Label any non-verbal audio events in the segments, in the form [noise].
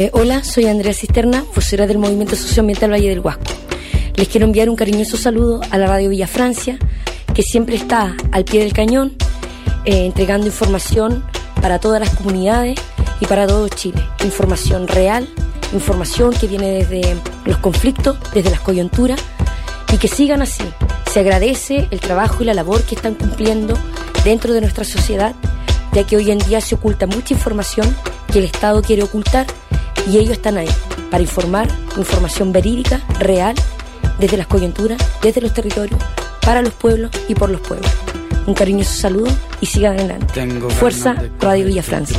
Eh, hola, soy Andrea Cisterna, vocera del Movimiento Socioambiental Valle del Huasco. Les quiero enviar un cariñoso saludo a la Radio Villa Francia, que siempre está al pie del cañón, eh, entregando información para todas las comunidades y para todo Chile. Información real, información que viene desde los conflictos, desde las coyunturas, y que sigan así. Se agradece el trabajo y la labor que están cumpliendo dentro de nuestra sociedad, ya que hoy en día se oculta mucha información que el Estado quiere ocultar y ellos están ahí para informar información verídica, real, desde las coyunturas, desde los territorios, para los pueblos y por los pueblos. Un cariñoso saludo y sigan adelante. Fuerza Radio Villa Francia.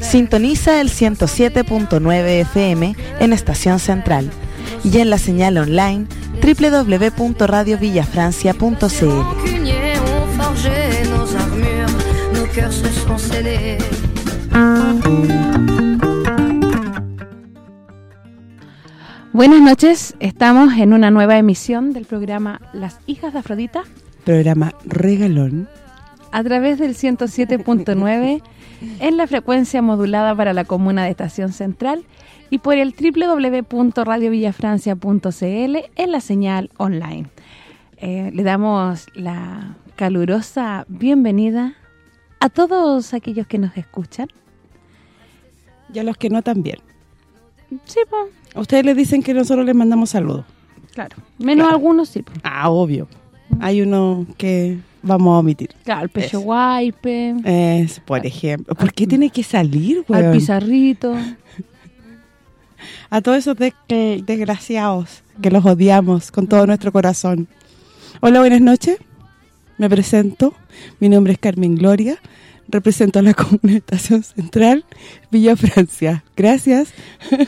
Sintoniza el 107.9 FM en Estación Central y en la señal online www.radiovillafrancia.cl. Buenas noches, estamos en una nueva emisión del programa Las Hijas de Afrodita. Programa Regalón. A través del 107.9 en la frecuencia modulada para la comuna de Estación Central y por el www.radiovillafrancia.cl en la señal online. Eh, le damos la calurosa bienvenida a todos aquellos que nos escuchan. Y a los que no también. Sí, pues. Ustedes les dicen que nosotros les mandamos saludos. Claro. Menos algunos, sí. Ah, obvio. Hay uno que vamos a omitir. Claro, el pecho guaype. Es, por ejemplo. ¿Por qué tiene que salir, güey? Al pizarrito. [laughs] A todos esos desgraciados que los odiamos con todo nuestro corazón. Hola, buenas noches. Me presento. Mi nombre es Carmen Gloria. Represento a la [laughs] Comunicación Central Villa Francia. Gracias.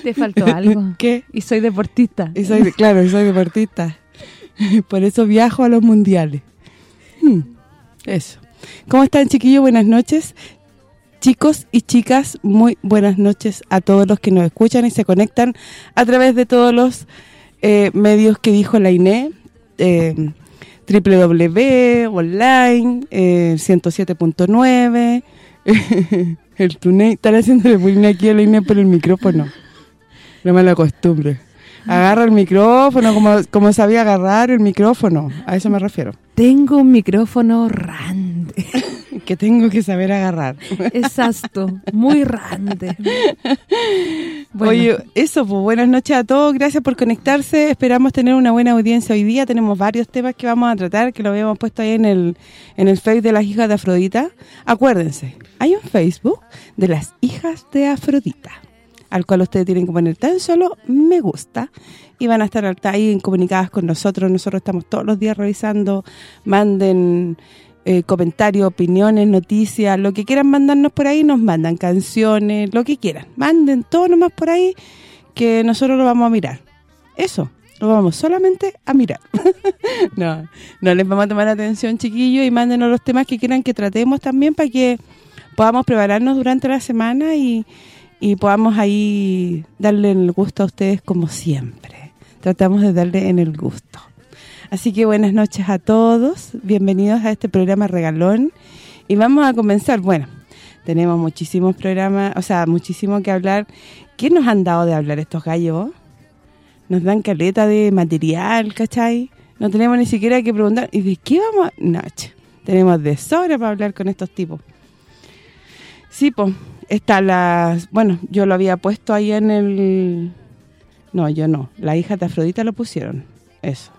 Te faltó algo. [laughs] ¿Qué? Y soy deportista. Y soy, claro, y soy deportista. [laughs] Por eso viajo a los mundiales. Hmm, eso. ¿Cómo están, chiquillos? Buenas noches. Chicos y chicas, muy buenas noches a todos los que nos escuchan y se conectan a través de todos los eh, medios que dijo la INE, eh, www, online, 107.9, eh, [laughs] el tunei, están haciéndole bullying aquí a la INE por el micrófono. La mala costumbre. Agarra el micrófono como, como sabía agarrar el micrófono, a eso me refiero. Tengo un micrófono grande. [laughs] que tengo que saber agarrar. Exacto, muy grande. [laughs] Oye, eso, pues buenas noches a todos, gracias por conectarse, esperamos tener una buena audiencia hoy día, tenemos varios temas que vamos a tratar, que lo habíamos puesto ahí en el en el Facebook de las hijas de Afrodita. Acuérdense, hay un Facebook de las hijas de Afrodita al cual ustedes tienen que poner tan solo me gusta y van a estar ahí comunicadas con nosotros. Nosotros estamos todos los días revisando, manden eh, comentarios, opiniones, noticias, lo que quieran mandarnos por ahí, nos mandan canciones, lo que quieran. Manden todo nomás por ahí que nosotros lo vamos a mirar. Eso, lo vamos solamente a mirar. [laughs] no, no les vamos a tomar atención, chiquillos, y mándenos los temas que quieran que tratemos también para que podamos prepararnos durante la semana y y podamos ahí darle el gusto a ustedes como siempre. Tratamos de darle en el gusto. Así que buenas noches a todos, bienvenidos a este programa Regalón y vamos a comenzar, bueno, tenemos muchísimos programas, o sea, muchísimo que hablar. ¿Qué nos han dado de hablar estos gallos? Nos dan caleta de material, ¿cachai? No tenemos ni siquiera que preguntar, ¿y de qué vamos a...? Tenemos de sobra para hablar con estos tipos. Sí, pues, está la... Bueno, yo lo había puesto ahí en el... No, yo no. La hija de Afrodita lo pusieron. Eso.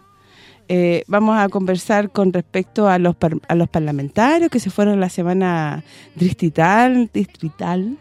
Eh, vamos a conversar con respecto a los a los parlamentarios que se fueron la semana distrital, distrital.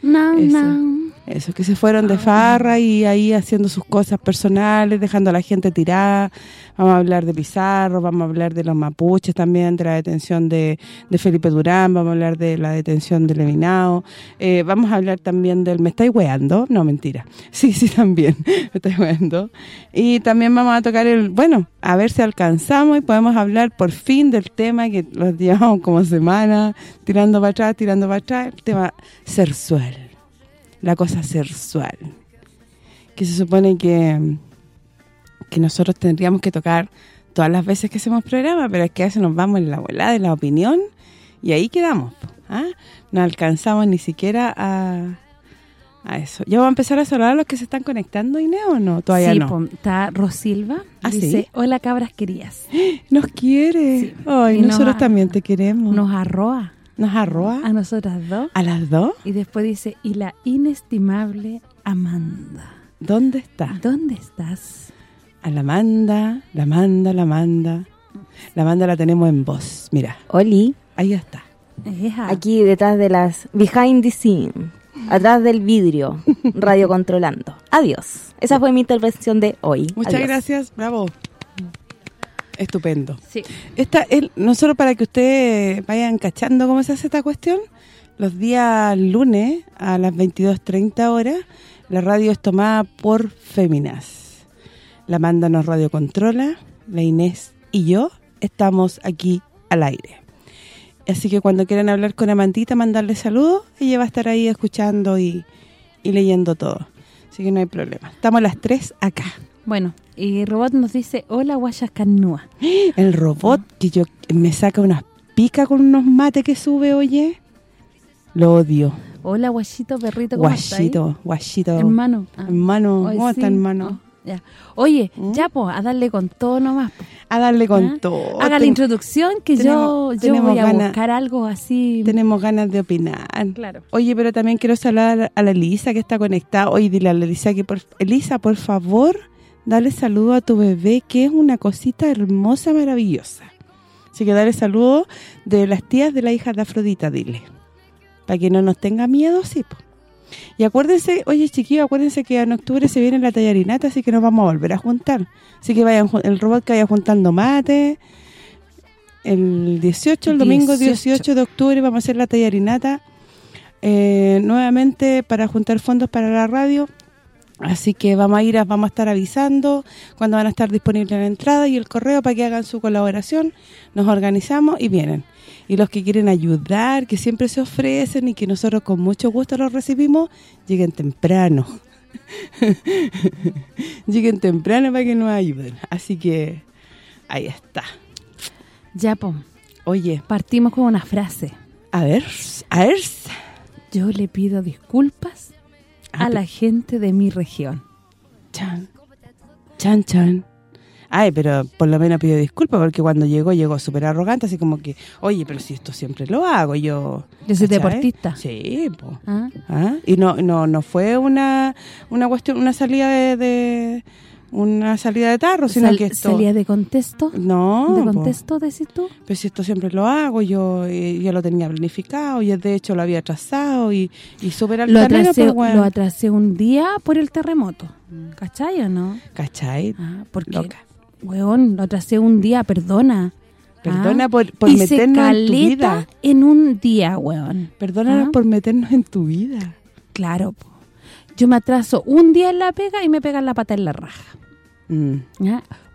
No, no. Eso, que se fueron de farra y ahí haciendo sus cosas personales, dejando a la gente tirada. Vamos a hablar de Pizarro, vamos a hablar de los mapuches también, de la detención de, Felipe Durán, vamos a hablar de la detención de Levinao. Eh, vamos a hablar también del... ¿Me estáis weando? No, mentira. [laughs] Sí, sí, también. [laughs] Me estáis weando. Y también vamos a tocar el... Bueno, a ver si alcanzamos y podemos hablar por fin del tema que los llevamos como semana, tirando para atrás, tirando para atrás, el tema sexual la cosa sexual. Que se supone que, que nosotros tendríamos que tocar todas las veces que hacemos programa, pero es que a veces nos vamos en la volada de la opinión y ahí quedamos. ¿ah? No alcanzamos ni siquiera a, a eso. ¿Ya vamos a empezar a saludar a los que se están conectando, Inés, o no? Todavía sí, no. está Rosilva, ¿Ah, dice, hola cabras querías. Nos quiere. Ay, nosotros también te queremos. Nos arroa. ¿Nos arroba? A nosotras dos. ¿A las dos? Y después dice, y la inestimable Amanda. ¿Dónde está? ¿Dónde estás? A la Amanda, la Amanda, la Amanda. La Amanda la tenemos en voz, mira. Oli. Ahí está. Aquí detrás de las... Behind the scene. Atrás del vidrio. [laughs] Radio controlando. Adiós. Esa fue mi intervención de hoy. Muchas gracias. Bravo. Estupendo. Sí. Esta, el, no solo para que ustedes vayan cachando cómo se hace esta cuestión, los días lunes a las 22.30 horas, la radio es tomada por Féminas. La Manda nos radio controla, la Inés y yo estamos aquí al aire. Así que cuando quieran hablar con Amandita, mandarle saludos, ella va a estar ahí escuchando y, y leyendo todo. Así que no hay problema. Estamos las tres acá. Bueno, y el robot nos dice, hola Canúa. [gasps] El robot que yo me saca unas picas con unos mates que sube, oye. Lo odio. Hola guachito, perrito, ¿cómo Guachito, guachito. Hermano. Ah. Hermano, ¿cómo está hermano? Oh, ya. Oye, ¿Mm? ya pues, a darle con todo nomás. A darle con ¿Ah? todo. Haga la introducción que yo, yo voy a buscar algo así. Tenemos ganas de opinar. Claro. Oye, pero también quiero saludar a la Elisa que está conectada. Oye, dile a la Elisa que por Elisa, por favor dale saludo a tu bebé, que es una cosita hermosa, maravillosa. Así que dale saludo de las tías de la hija de Afrodita, dile. Para que no nos tenga miedo, sí, Y acuérdense, oye chiquillos, acuérdense que en octubre se viene la tallarinata, así que nos vamos a volver a juntar. Así que vayan el robot que vaya juntando mate. El 18, el domingo 18 de octubre vamos a hacer la tallarinata. Eh, nuevamente para juntar fondos para la radio Así que vamos a ir, vamos a estar avisando cuando van a estar disponibles la entrada y el correo para que hagan su colaboración. Nos organizamos y vienen. Y los que quieren ayudar, que siempre se ofrecen y que nosotros con mucho gusto los recibimos, lleguen temprano. [laughs] lleguen temprano para que nos ayuden. Así que ahí está. Ya, po. Oye. Partimos con una frase. A ver, a ver. Yo le pido disculpas a la gente de mi región. Chan, chan, chan. Ay, pero por lo menos pido disculpas porque cuando llegó, llegó súper arrogante, así como que, oye, pero si esto siempre lo hago, yo... Yo soy deportista. Sí, pues. Y no no no fue una una cuestión, una salida de una salida de tarro, sino que esto... ¿Salida de contexto? No. ¿De contexto, decís tú? Pues esto siempre lo hago, yo eh, ya lo tenía planificado, y de hecho lo había atrasado y, y súper lo atrasé, Lo atrasé un día por el terremoto, ¿cachai o no? ¿Cachai? Ah, porque, Loca. weón, lo atrasé un día, perdona. Perdona ah, por, por meternos en tu vida. en un día, weón. Perdónanos ah. por meternos en tu vida. Claro, yo me atraso un día en la pega y me pegan la pata en la raja. Mm.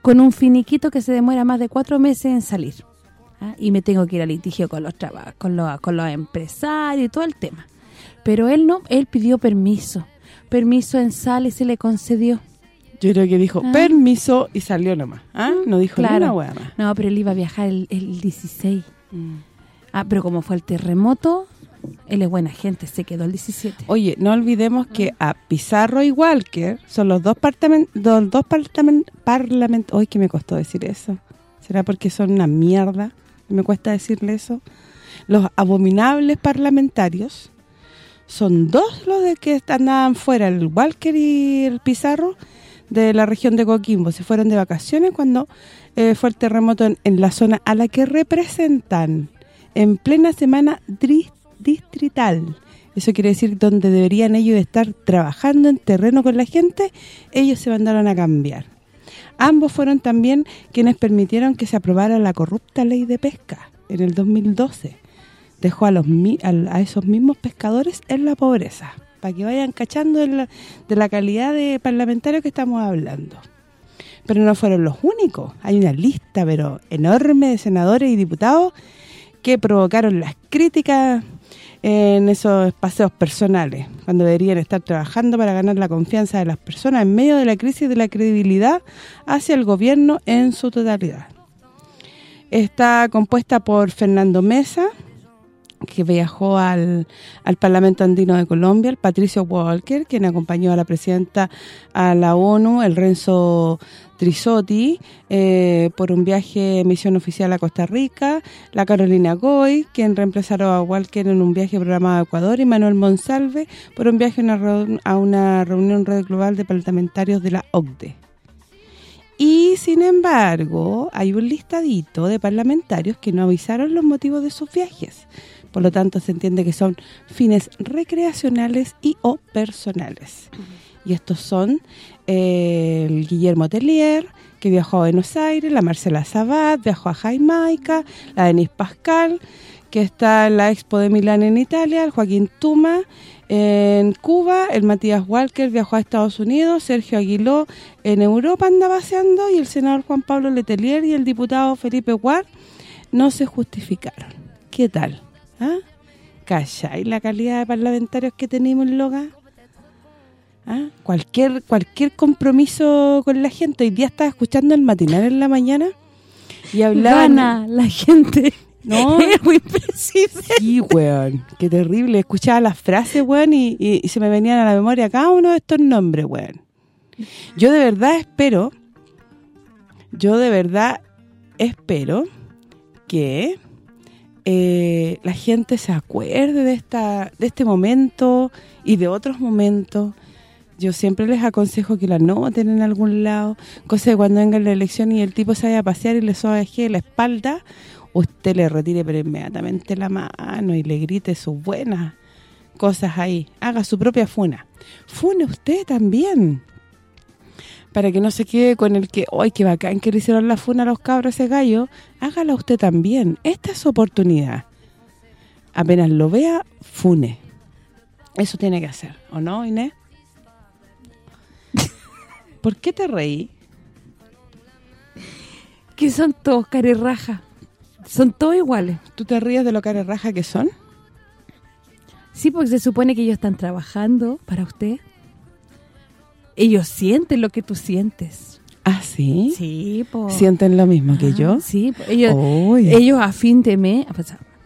Con un finiquito que se demora más de cuatro meses en salir. Y me tengo que ir a litigio con los con los, con los empresarios y todo el tema. Pero él no, él pidió permiso. Permiso en sal y se le concedió. Yo creo que dijo ah. permiso y salió nomás. ¿ah? No dijo claro. nada No, pero él iba a viajar el, 16. Mm. Ah, pero como fue el terremoto, él es buena gente, se quedó el 17. Oye, no olvidemos que a Pizarro y Walker son los dos los dos parlamentos... Hoy que me costó decir eso. ¿Será porque son una mierda? Me cuesta decirle eso. Los abominables parlamentarios son dos los de que andaban fuera, el Walker y el Pizarro, de la región de Coquimbo. Se fueron de vacaciones cuando eh, fue el terremoto en, la zona a la que representan en plena semana distrital. Eso quiere decir donde deberían ellos estar trabajando en terreno con la gente, ellos se mandaron a cambiar. Ambos fueron también quienes permitieron que se aprobara la corrupta ley de pesca en el 2012. Dejó a, los, a esos mismos pescadores en la pobreza para que vayan cachando de la, calidad de parlamentario que estamos hablando. Pero no fueron los únicos. Hay una lista, pero enorme, de senadores y diputados que provocaron las críticas en esos paseos personales, cuando deberían estar trabajando para ganar la confianza de las personas en medio de la crisis de la credibilidad hacia el gobierno en su totalidad. Está compuesta por Fernando Mesa, que viajó al, al, Parlamento Andino de Colombia, el Patricio Walker, quien acompañó a la presidenta a la ONU, el Renzo Trisotti, eh, por un viaje misión oficial a Costa Rica, la Carolina Goy, quien reemplazará a Walker en un viaje programado a Ecuador, y Manuel Monsalve por un viaje a una reunión red global de parlamentarios de la OCDE. Y, sin embargo, hay un listadito de parlamentarios que no avisaron los motivos de sus viajes. Por lo tanto, se entiende que son fines recreacionales y o personales. Y estos son eh, el Guillermo Tellier, que viajó a Buenos Aires, la Marcela Sabat, viajó a Jamaica, la Denise Pascal, que está en la Expo de Milán en Italia, el Joaquín Tuma en Cuba, el Matías Walker viajó a Estados Unidos, Sergio Aguiló en Europa anda paseando y el senador Juan Pablo Letelier y el diputado Felipe Guard no se justificaron. ¿Qué tal? ¿Ah? ¿Cachai la calidad de parlamentarios que tenemos en Loga? ¿Ah? Cualquier cualquier compromiso con la gente. Hoy día estaba escuchando el matinal en la mañana y hablaban... la gente. ¿No? [laughs] Es muy preciso. Sí, weón. Qué terrible. Escuchaba las frases, weón, y, y, se me venían a la memoria cada uno de estos nombres, weón. Yo de verdad espero, yo de verdad espero que eh, la gente se acuerde de esta de este momento y de otros momentos. Yo siempre les aconsejo que la noten en algún lado, cosa de cuando venga la elección y el tipo se vaya a pasear y le sobaje la espalda, usted le retire pero inmediatamente la mano y le grite sus buenas cosas ahí. Haga su propia funa. Fune usted también para que no se quede con el que, ¡ay, qué bacán que le hicieron la funa a los cabros ese gallo! Hágala usted también. Esta es su oportunidad. Apenas lo vea, fune. Eso tiene que hacer, ¿o no, Inés? [laughs] ¿Por qué te reí? Que son todos carirraja. Son todos iguales. ¿Tú te ríes de lo carirraja que son? Sí, porque se supone que ellos están trabajando para usted ellos sienten lo que tú sientes. ¿Ah, sí? Sí, pues. ¿Sienten lo mismo que yo? Sí, ellos, ellos a fin de mes,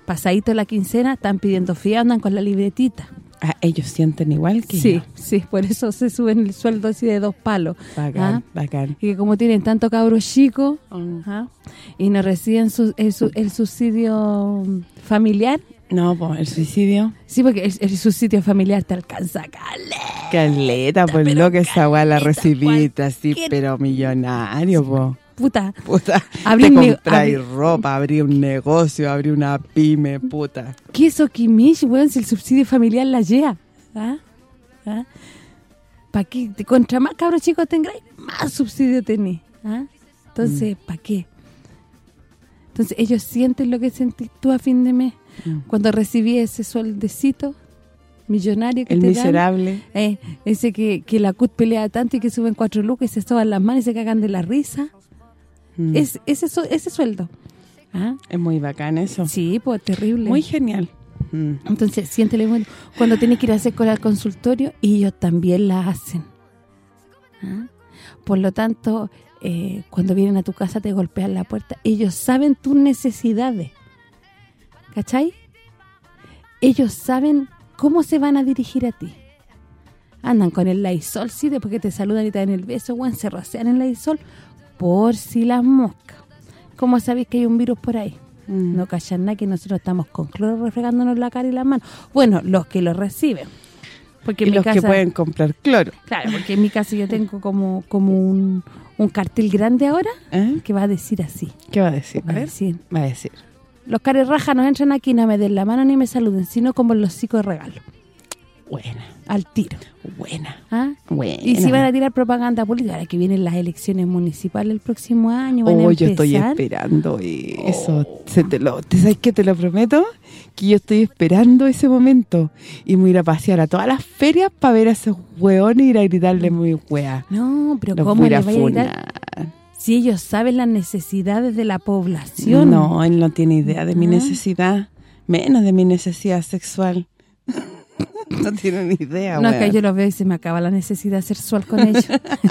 pasadito la quincena, están pidiendo fía, andan con la libretita. Ah, ellos sienten igual que sí, Sí, por eso se suben el sueldo así de dos palos. Bacán, ¿ah? bacán. Y que como tienen tanto cabros chicos ¿ah? y no reciben el subsidio familiar, no, pues el suicidio. Sí, porque el, suicidio familiar te alcanza caleta. Caleta, pues lo que esa weá la recibiste así, pero millonario, po. Puta. Puta. [laughs] Abrí te ropa, abrí un negocio, abrí una pyme, puta. ¿Qué eso, Kimish, weón, si el subsidio familiar la lleva? ¿Ah? ¿Ah? ¿Para qué? Contra más cabros chicos tengáis, más subsidio tenés. ¿Ah? Entonces, mm. ¿para qué? Entonces, ellos sienten lo que sentís tú a fin de mes. Mm. Cuando recibí ese sueldecito millonario que El miserable. eh, ese que, que la CUT pelea tanto y que suben cuatro lucas y se soban las manos y se cagan de la risa. Mm. Es ese ese sueldo. ¿Ah? Es muy bacán eso. Sí, pues terrible. Muy genial. Mm. Entonces, siéntele bueno. Cuando tienes que ir a hacer con al consultorio, y ellos también la hacen. ¿Ah? Por lo tanto, eh, cuando vienen a tu casa te golpean la puerta. Ellos saben tus necesidades. ¿Cachai? Ellos saben cómo se van a dirigir a ti. Andan con el Lysol, sí, después que te saludan y te dan el beso, bueno, se rocean el Lysol por si las moscas. ¿Cómo sabéis que hay un virus por ahí? Mm. No callan nada que nosotros estamos con cloro refregándonos la cara y las manos. Bueno, los que lo reciben. Porque y los que pueden comprar cloro. Claro, porque en mi casa yo tengo como como un, un cartel grande ahora ¿Eh? que va a decir así. ¿Qué va a decir? Va a, decir. Va a decir. Los cares rajas no entran aquí, no me den la mano ni me saluden, sino como los chicos de regalo. Buena. Al tiro. Buena. ¿Ah? Buena. Y si van a tirar propaganda política, ahora que vienen las elecciones municipales el próximo año, van oh, yo estoy esperando eso. Se te lo, ¿Sabes qué? Te lo prometo, que yo estoy esperando ese momento. Y me voy a ir a pasear a todas las ferias para ver a esos hueones y ir a gritarle muy hueá. No, pero ¿cómo le a gritar? Si ellos saben las necesidades de la población. No, él no tiene idea de mi necesidad, menos de mi necesidad sexual. [laughs] No tiene ni idea, No, que yo lo veo y se me acaba la necesidad sexual con ellos.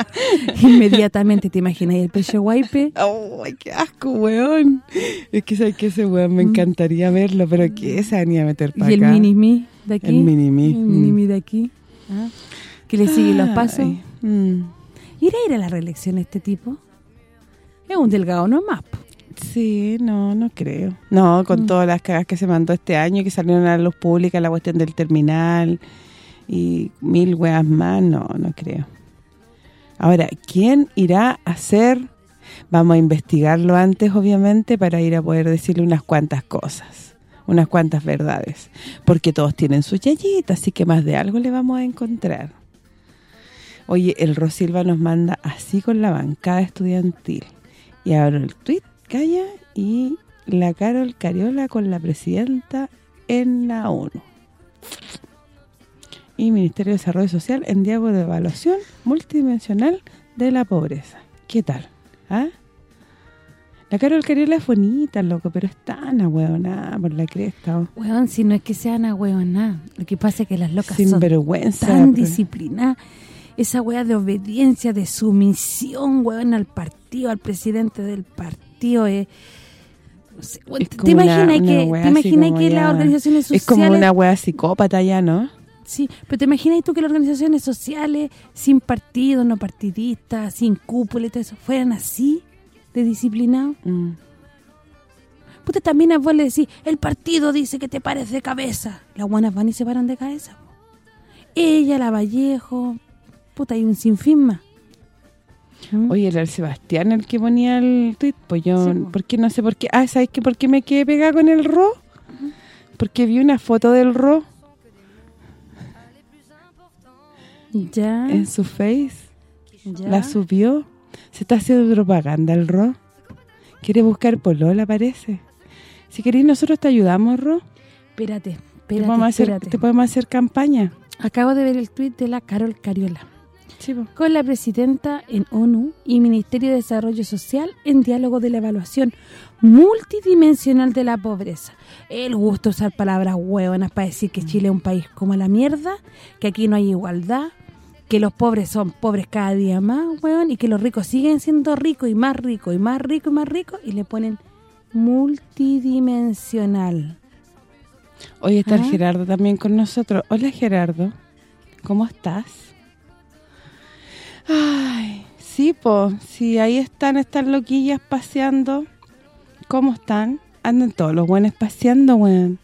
[laughs] Inmediatamente, ¿te imaginas el pecho guaype? ¡Ay, qué asco, weón! Es que sabes que ese weón me mm. encantaría verlo, pero que se venía a meter para acá. ¿Y el mini-mi de aquí? El mini-mi. El mini-mi de aquí. ¿Ah? Que le sigue los pasos. Mm. ¿Irá a ir a la reelección este tipo? Es un delgado nomás, Sí, no, no creo. No, con mm. todas las cagas que se mandó este año, que salieron a la luz pública, la cuestión del terminal y mil weas más, no, no creo. Ahora, ¿quién irá a hacer? Vamos a investigarlo antes, obviamente, para ir a poder decirle unas cuantas cosas, unas cuantas verdades. Porque todos tienen su yayita, así que más de algo le vamos a encontrar. Oye, el Rosilva nos manda así con la bancada estudiantil. Y ahora el tweet Calla y la Carol Cariola con la presidenta en la ONU. Y Ministerio de Desarrollo Social en diálogo de evaluación multidimensional de la pobreza. ¿Qué tal? ¿Ah? La Carol Cariola es bonita, loco, pero es tan ahueonada por la cresta. Hueón, si no es que sean ahueonada. Lo que pasa es que las locas Sin son vergüenza, tan disciplinadas. Esa hueá de obediencia, de sumisión, hueón, al partido, al presidente del partido tío ¿Te imaginas que, ¿te imaginas que las organizaciones sociales... Es como una wea psicópata ya, ¿no? Sí, pero ¿te imaginas tú que las organizaciones sociales, sin partido, no partidistas, sin cúpula y todo eso, fueran así, de disciplinados? Mm. Puta, también a vos le decís, el partido dice que te pares de cabeza. Las buenas van y se paran de cabeza. Ella, la Vallejo, puta, hay un sinfín más. Oye, era el Sebastián el que ponía el tweet, pues yo, ¿por qué no sé por qué? Ah, ¿sabes qué? ¿Por qué me quedé pegada con el Ro? Porque vi una foto del Ro. Ya. En su face. La subió. Se está haciendo propaganda el Ro. Quiere buscar polola, parece. Si queréis, nosotros te ayudamos, Ro. Espérate, espérate, te podemos, hacer, te podemos hacer campaña. Acabo de ver el tweet de la Carol Cariola con la presidenta en ONU y Ministerio de Desarrollo Social en diálogo de la evaluación multidimensional de la pobreza. El gusto usar palabras hueonas para decir que Chile es un país como la mierda, que aquí no hay igualdad, que los pobres son pobres cada día más, hueón, y que los ricos siguen siendo ricos y más ricos y más ricos y más ricos, y le ponen multidimensional. Hoy está ¿Ah? Gerardo también con nosotros. Hola Gerardo, ¿cómo estás? Ay, sí, pues, sí, ahí están estas loquillas paseando. ¿Cómo están? Andan todos los buenos paseando, weón.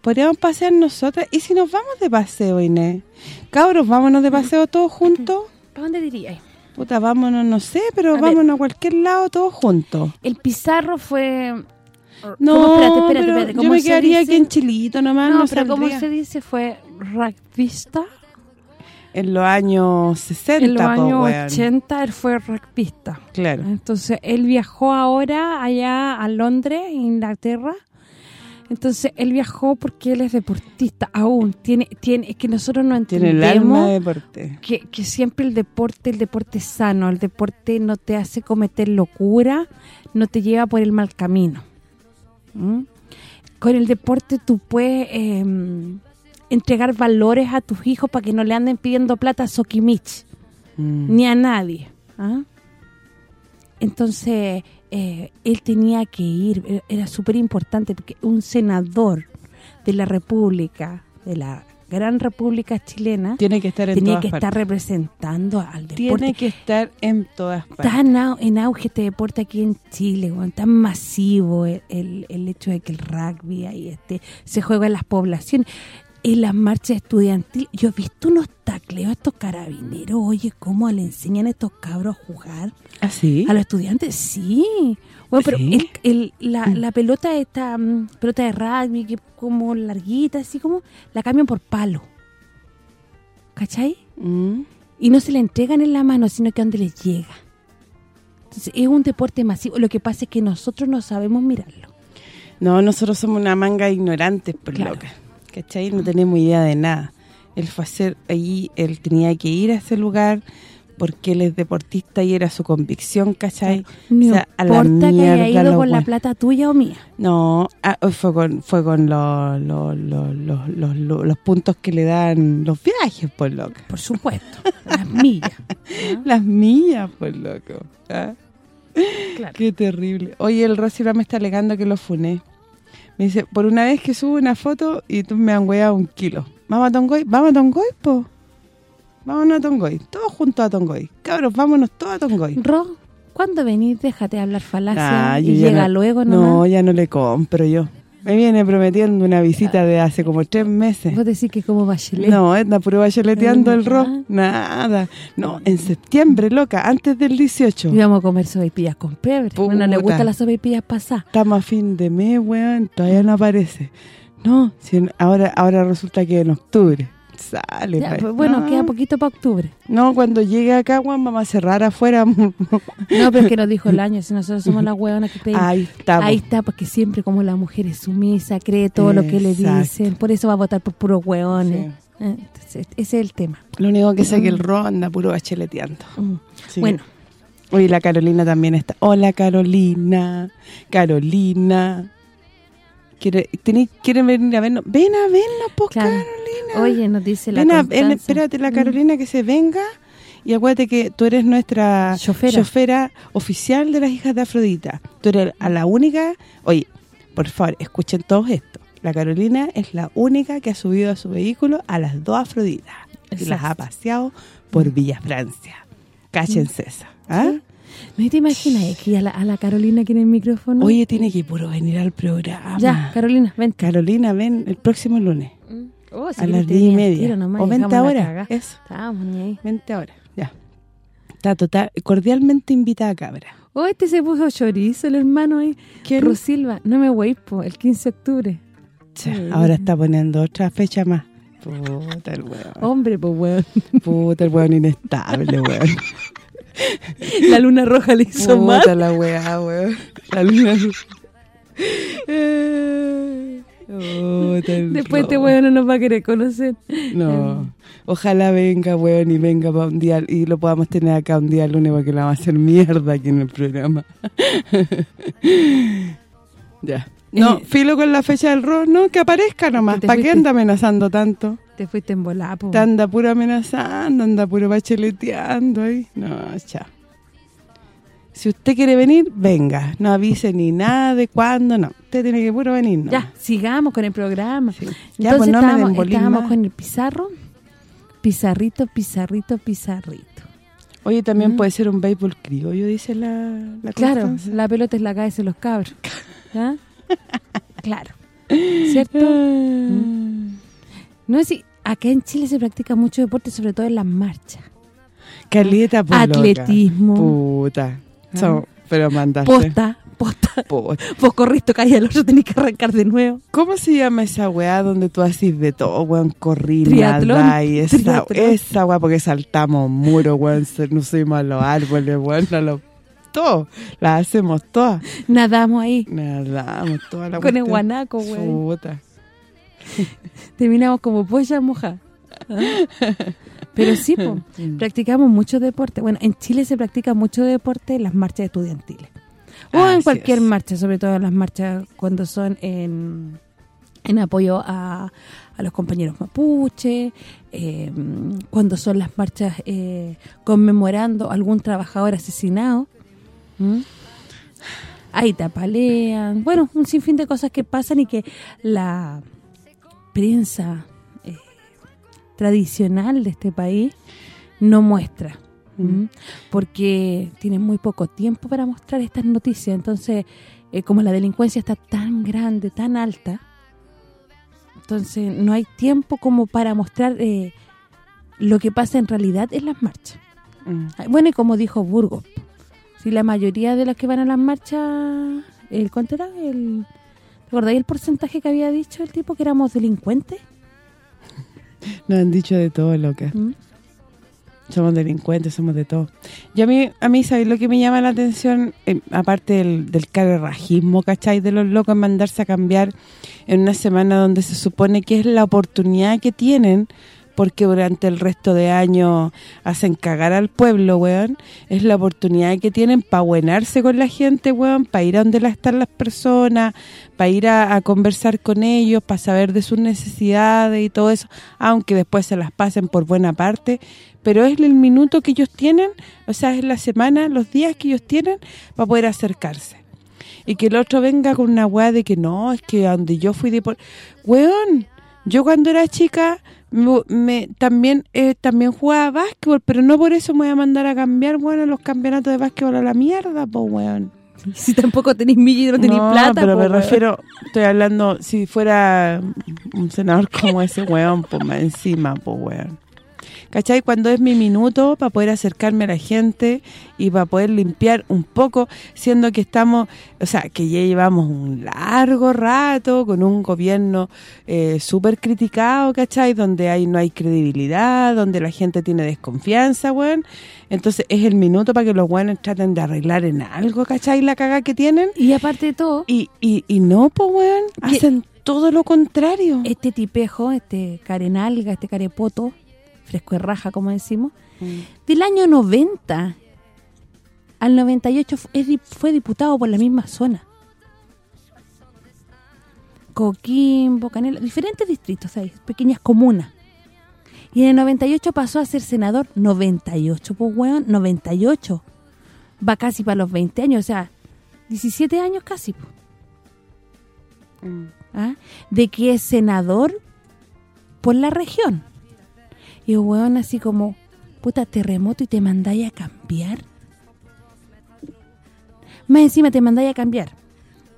Podríamos pasear nosotras. ¿Y si nos vamos de paseo, Inés? Cabros, vámonos de paseo todos [clears throat] juntos. ¿Para dónde dirías? Puta, vámonos, no sé, pero vámonos a cualquier lado todos juntos. El Pizarro fue... No, espérate, espérate, espérate. yo me quedaría aquí en Chilito nomás, no, pero ¿cómo se dice? ¿Fue rugbyista? En los años 60, En los años 80 él fue rugbyista. Claro. Entonces, él viajó ahora allá a Londres, Inglaterra. Entonces, él viajó porque él es deportista aún. tiene tiene Es que nosotros no entendemos... Tiene el alma de deporte. Que, que siempre el deporte, el deporte sano, el deporte no te hace cometer locura, no te lleva por el mal camino. ¿Mm? Con el deporte tú puedes... Eh, entregar valores a tus hijos para que no le anden pidiendo plata a Sokimich, mm. ni a nadie. ¿ah? Entonces, eh, él tenía que ir, eh, era súper importante, porque un senador de la República, de la gran República Chilena, tiene que estar en tenía que estar representando al deporte. Tiene que estar en todas partes. Tan en auge este deporte aquí en Chile, tan masivo el, el, hecho de que el rugby ahí este se juega en las poblaciones en las marchas estudiantiles, yo he visto unos tacleos a estos carabineros, oye, cómo le enseñan a estos cabros a jugar. ¿Ah, sí? A los estudiantes, sí. Bueno, pero ¿Sí? el, el- la, la pelota esta, mm, pelota de rugby, que como larguita, así como, la cambian por palo. ¿Cachai? Mm. Y no se la entregan en la mano, sino que a donde les llega. Entonces, es un deporte masivo. Lo que pasa es que nosotros no sabemos mirarlo. No, nosotros somos una manga ignorantes, por Claro. loca. ¿Cachai? No tenemos idea de nada. Él fue a hacer allí, él tenía que ir a ese lugar porque él es deportista y era su convicción, ¿cachai? No O sea, a la importa que haya ido con la plata tuya o mía. No, ah, fue con fue con los, los, los, los, puntos que le dan los viajes, por loca. Por supuesto. las millas. ¿ah? [laughs] Las millas, por loco. ¿ah? Claro. Qué terrible. Oye, el Rosy me está alegando que lo funé. Me dice, por una vez que subo una foto y tú me han hueado un kilo. ¿Vamos a Tongoy? ¿Vamos a Tongoy, po? Vámonos a Tongoy. Todos juntos a Tongoy. Cabros, vámonos todos a Tongoy. Ro, ¿cuándo venís? Déjate hablar falacia Ah, yo y llega no- luego No, nomás. ya no le compro yo. Me viene prometiendo una visita de hace como tres meses. Vos decís que como bachelet. No, anda puro bacheloteando el ro. Ah. Nada. No, en septiembre, loca, antes del 18. Íbamos a comer sopaipillas con pebre. Bueno, le gustan las sopaipillas pasadas. Estamos a fin de mes, weón, todavía no aparece. No, si ahora ahora resulta que en octubre sale. Ya, pues, bueno, no, queda poquito para octubre. No, cuando llegue acá, weón, vamos a cerrar afuera. [laughs] No, pero es que nos dijo el año, si nosotros somos las hueonas que pedimos. Ahí estamos. Ahí está, porque siempre como la mujer es sumisa, cree todo lo que le dicen, por eso va a votar por puros hueones. Entonces, ese es el tema. Lo único que sé es que el ro anda puro bacheleteando. Mm. Sí. Bueno, Oye, la Carolina también está. Hola, Carolina. Carolina. ¿Quiere, tení- ¿Quieren venir a vernos? Ven a vernos, pues, Claro. Carolina. oye, nos dice la Ven a- espérate, la Mm. Carolina que se venga y acuérdate que tú eres nuestra Chofera. oficial de las hijas de Afrodita. Tú eres a la única... Oye, por favor, escuchen todos esto. La Carolina es la única que ha subido a su vehículo a las dos Afroditas y las ha paseado por Villa Francia. Cállense esa. ¿ah? ¿No te imaginas aquí a la, a la Carolina en el micrófono? Oye, tiene que puro venir al programa. Ya, Carolina, ven. Carolina, ven el próximo lunes. Oh, si a las te diez y venía al media. nomás, o dejamos 20 la ahora. Eso. Estábamos ni ahí. 20 ahora, ya. Está total, cordialmente invitada cabra. Oh, este se puso chorizo, el hermano ahí. ¿Quién? Rosilva, no me voy, po, el 15 de octubre. Cha, ahora está poniendo otra fecha más. Puta el weón. Hombre, pues, weón. [laughs] Puta el weón inestable, weón. [laughs] La luna roja le hizo mal. Puta la weá, weón. La luna. Eh, el Después este weón no nos va a querer conocer. No. Ojalá venga, weón, y venga para un día y lo podamos tener acá un día lunes porque la vamos a hacer mierda aquí en el programa. [laughs] ya. No, Eh, filo con la fecha del rol, no, que aparezca nomás. ¿Para qué anda amenazando tanto? Te fuiste en volá, po. Te anda puro amenazando, anda puro bacheleteando ahí. No, chao. Si usted quiere venir, venga. No avise ni nada de cuándo, no. Usted tiene que puro venir, ¿no? Ya, sigamos con el programa. Ya, Entonces pues no estábamos, estábamos con el pizarro. Pizarrito, pizarrito, pizarrito. Oye, también Mm. puede ser un béisbol criollo, dice la, la Claro, Constanza. la pelota es la cabeza de los cabros. [laughs] ¿Ah? claro. ¿Cierto? Ah. No es si acá en Chile se practica mucho deporte, sobre todo en las marchas. Caleta, por loca. Atletismo. Puta. So- pero mandaste. Posta, posta. Puta. [laughs] Vos corriste, caí al otro, tenés que arrancar de nuevo. ¿Cómo se llama esa weá donde tú haces de todo, weón? Corrí, nada y esa, triatlón. esa weá porque saltamos muros, weón, nos subimos a los árboles, weón, a los... Todo, las hacemos todas. Nadamos ahí Nadamos toda la con el cuestión. guanaco, güey. [laughs] Terminamos como polla moja. ¿Ah? Pero sí, po, [laughs] Mm. practicamos mucho deporte. Bueno, en Chile se practica mucho deporte en las marchas estudiantiles. O en cualquier es. marcha, sobre todo en las marchas cuando son en, en apoyo a, a los compañeros mapuche, eh, cuando son las marchas eh, conmemorando algún trabajador asesinado. ¿m? Ahí tapalean. Bueno, un sinfín de cosas que pasan y que la prensa eh, tradicional de este país no muestra. ¿m? Porque tiene muy poco tiempo para mostrar estas noticias. Entonces, eh, como la delincuencia está tan grande, tan alta, Entonces no hay tiempo como para mostrar eh, lo que pasa en realidad en las marchas. Mm. Bueno, y como dijo Burgos, si la mayoría de los que van a las marchas, el ¿cuánto era? El, ¿Te el porcentaje que había dicho el tipo que éramos delincuentes? [laughs] Nos han dicho de todo, loca. ¿Mm? Somos delincuentes, somos de todo. Yo a mí, a mí ¿sabes lo que me llama la atención? Eh, aparte del, del carerrajismo, ¿cachai? De los locos mandarse a cambiar en una semana donde se supone que es la oportunidad que tienen porque durante el resto de año hacen cagar al pueblo, weón. Es la oportunidad que tienen para buenarse con la gente, weón, para ir a donde están las personas, para ir a, conversar con ellos, para saber de sus necesidades y todo eso, aunque después se las pasen por buena parte, pero es el minuto que ellos tienen, o sea, es la semana, los días que ellos tienen para poder acercarse. Y que el otro venga con una weá de que no, es que donde yo fui de por... Weón, yo cuando era chica me, también eh, también jugaba básquetbol, pero no por eso me voy a mandar a cambiar, bueno, los campeonatos de básquetbol a la mierda, pues, weón. [laughs] Si tampoco tenéis millas no tenéis plata, pero me refiero, estoy hablando, si fuera un senador como ese weón, pues encima, pues weón. ¿Cachai? Cuando es mi minuto para poder acercarme a la gente y para poder limpiar un poco, siendo que estamos, o sea, que ya llevamos un largo rato con un gobierno eh, súper criticado, ¿cachai? Donde hay no hay credibilidad, donde la gente tiene desconfianza, weón. Entonces es el minuto para que los buenos traten de arreglar en algo, ¿cachai? La caga que tienen. Y aparte de todo... Y, y, y no, pues, weón, hacen todo lo contrario. Este tipejo, este carenalga, este carepoto fresco de raja, como decimos, mm. del año 90 al 98 fue diputado por la misma zona. Coquimbo, Canela, diferentes distritos, pequeñas comunas. Y en el 98 pasó a ser senador, 98, pues weón, 98. Va casi para los 20 años, o sea, 17 años casi. Mm. ¿Ah? De que es senador por la región. Y el weón así como, puta, terremoto y te mandáis a cambiar. Más encima te mandáis a cambiar.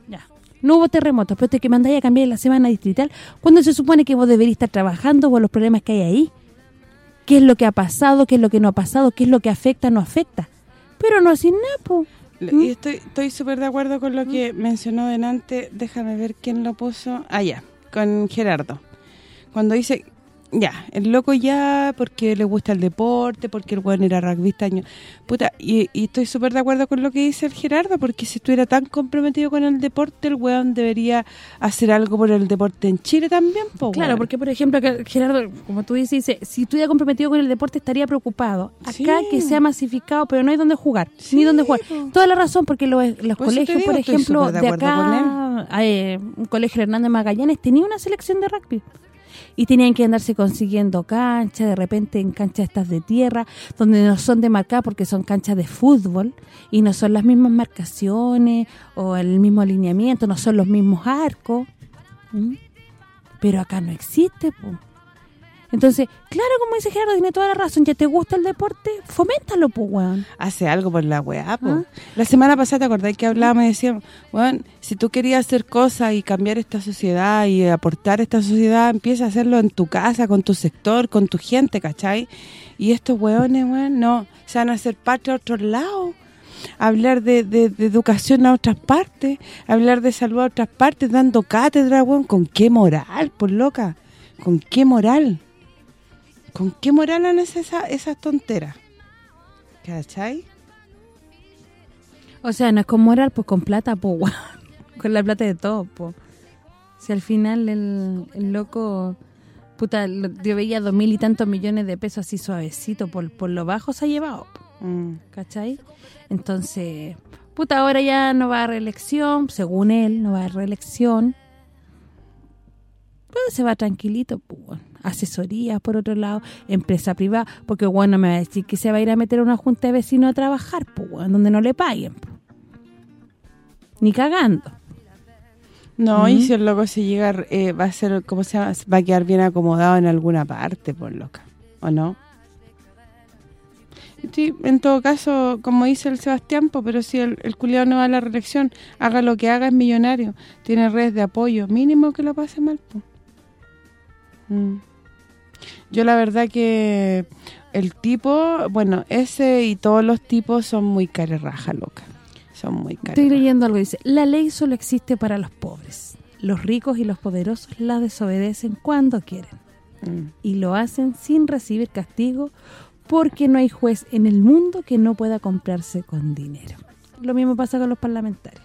Ya. No hubo terremoto, pero te que mandáis a cambiar en la semana distrital, cuando se supone que vos deberías estar trabajando por los problemas que hay ahí. ¿Qué es lo que ha pasado? ¿Qué es lo que no ha pasado? ¿Qué es lo que afecta? ¿No afecta? Pero no así nada, Y ¿Mm? estoy estoy súper de acuerdo con lo ¿Mm? que mencionó delante. Déjame ver quién lo puso. Ah, ya, con Gerardo. Cuando dice ya, el loco ya porque le gusta el deporte, porque el weón era rugbyista. Puta, y, estoy súper de acuerdo con lo que dice el Gerardo, porque si estuviera tan comprometido con el deporte, el weón debería hacer algo por el deporte en Chile también, Claro, porque por ejemplo, Gerardo, como tú dices, si estuviera comprometido con el deporte estaría preocupado. Acá que se ha masificado, pero no hay donde jugar, ni dónde jugar. Toda la razón, porque los, colegios, por ejemplo, de, acá, eh, un colegio Hernández Magallanes tenía una selección de rugby y tenían que andarse consiguiendo canchas, de repente en canchas estas de tierra, donde no son de marcar porque son canchas de fútbol y no son las mismas marcaciones o el mismo alineamiento, no son los mismos arcos. Pero acá no existe, pues. Entonces, claro, como dice Gerardo, tiene toda la razón, ya te gusta el deporte, foméntalo, pues, weón. Hace algo por la weá, pues. La semana pasada, ¿te acordás que hablábamos y decíamos, weón, si tú querías hacer cosas y cambiar esta sociedad y aportar esta sociedad, empieza a hacerlo en tu casa, con tu sector, con tu gente, ¿cachai? Y estos weones, weón, no, se van a hacer parte a otros lados hablar de, de, educación a otras partes, hablar de salud a otras partes, dando cátedra, weón, ¿con qué moral, por loca? ¿Con qué moral? ¿Con qué moral han esa, esas tonteras? ¿Cachai? O sea, no es con moral, pues con plata, pues, [laughs] con la plata de todo, pues. Si al final el, loco, puta, yo veía dos mil y tantos millones de pesos así suavecito, por, por lo bajo se ha llevado, mm. ¿cachai? Entonces, puta, ahora ya no va a reelección, según él, no va a reelección. Pues se va tranquilito, pues, asesorías por otro lado, empresa privada, porque bueno, me va a decir que se va a ir a meter a una junta de vecinos a trabajar, pues donde no le paguen. Ni cagando. No, y si el loco se llega, eh, va a ser, ¿cómo se llama? Va a quedar bien acomodado en alguna parte, por loca, ¿o no? Sí, en todo caso, como dice el Sebastián, pero si el, el culiado no va a la reelección, haga lo que haga, es millonario, tiene redes de apoyo, mínimo que lo pase mal, pues. Mm. Yo la verdad que el tipo, bueno, ese y todos los tipos son muy carerraja, loca. Son muy Estoy leyendo algo, dice, la ley solo existe para los pobres. Los ricos y los poderosos la desobedecen cuando quieren. Mm. Y lo hacen sin recibir castigo porque no hay juez en el mundo que no pueda comprarse con dinero. Lo mismo pasa con los parlamentarios.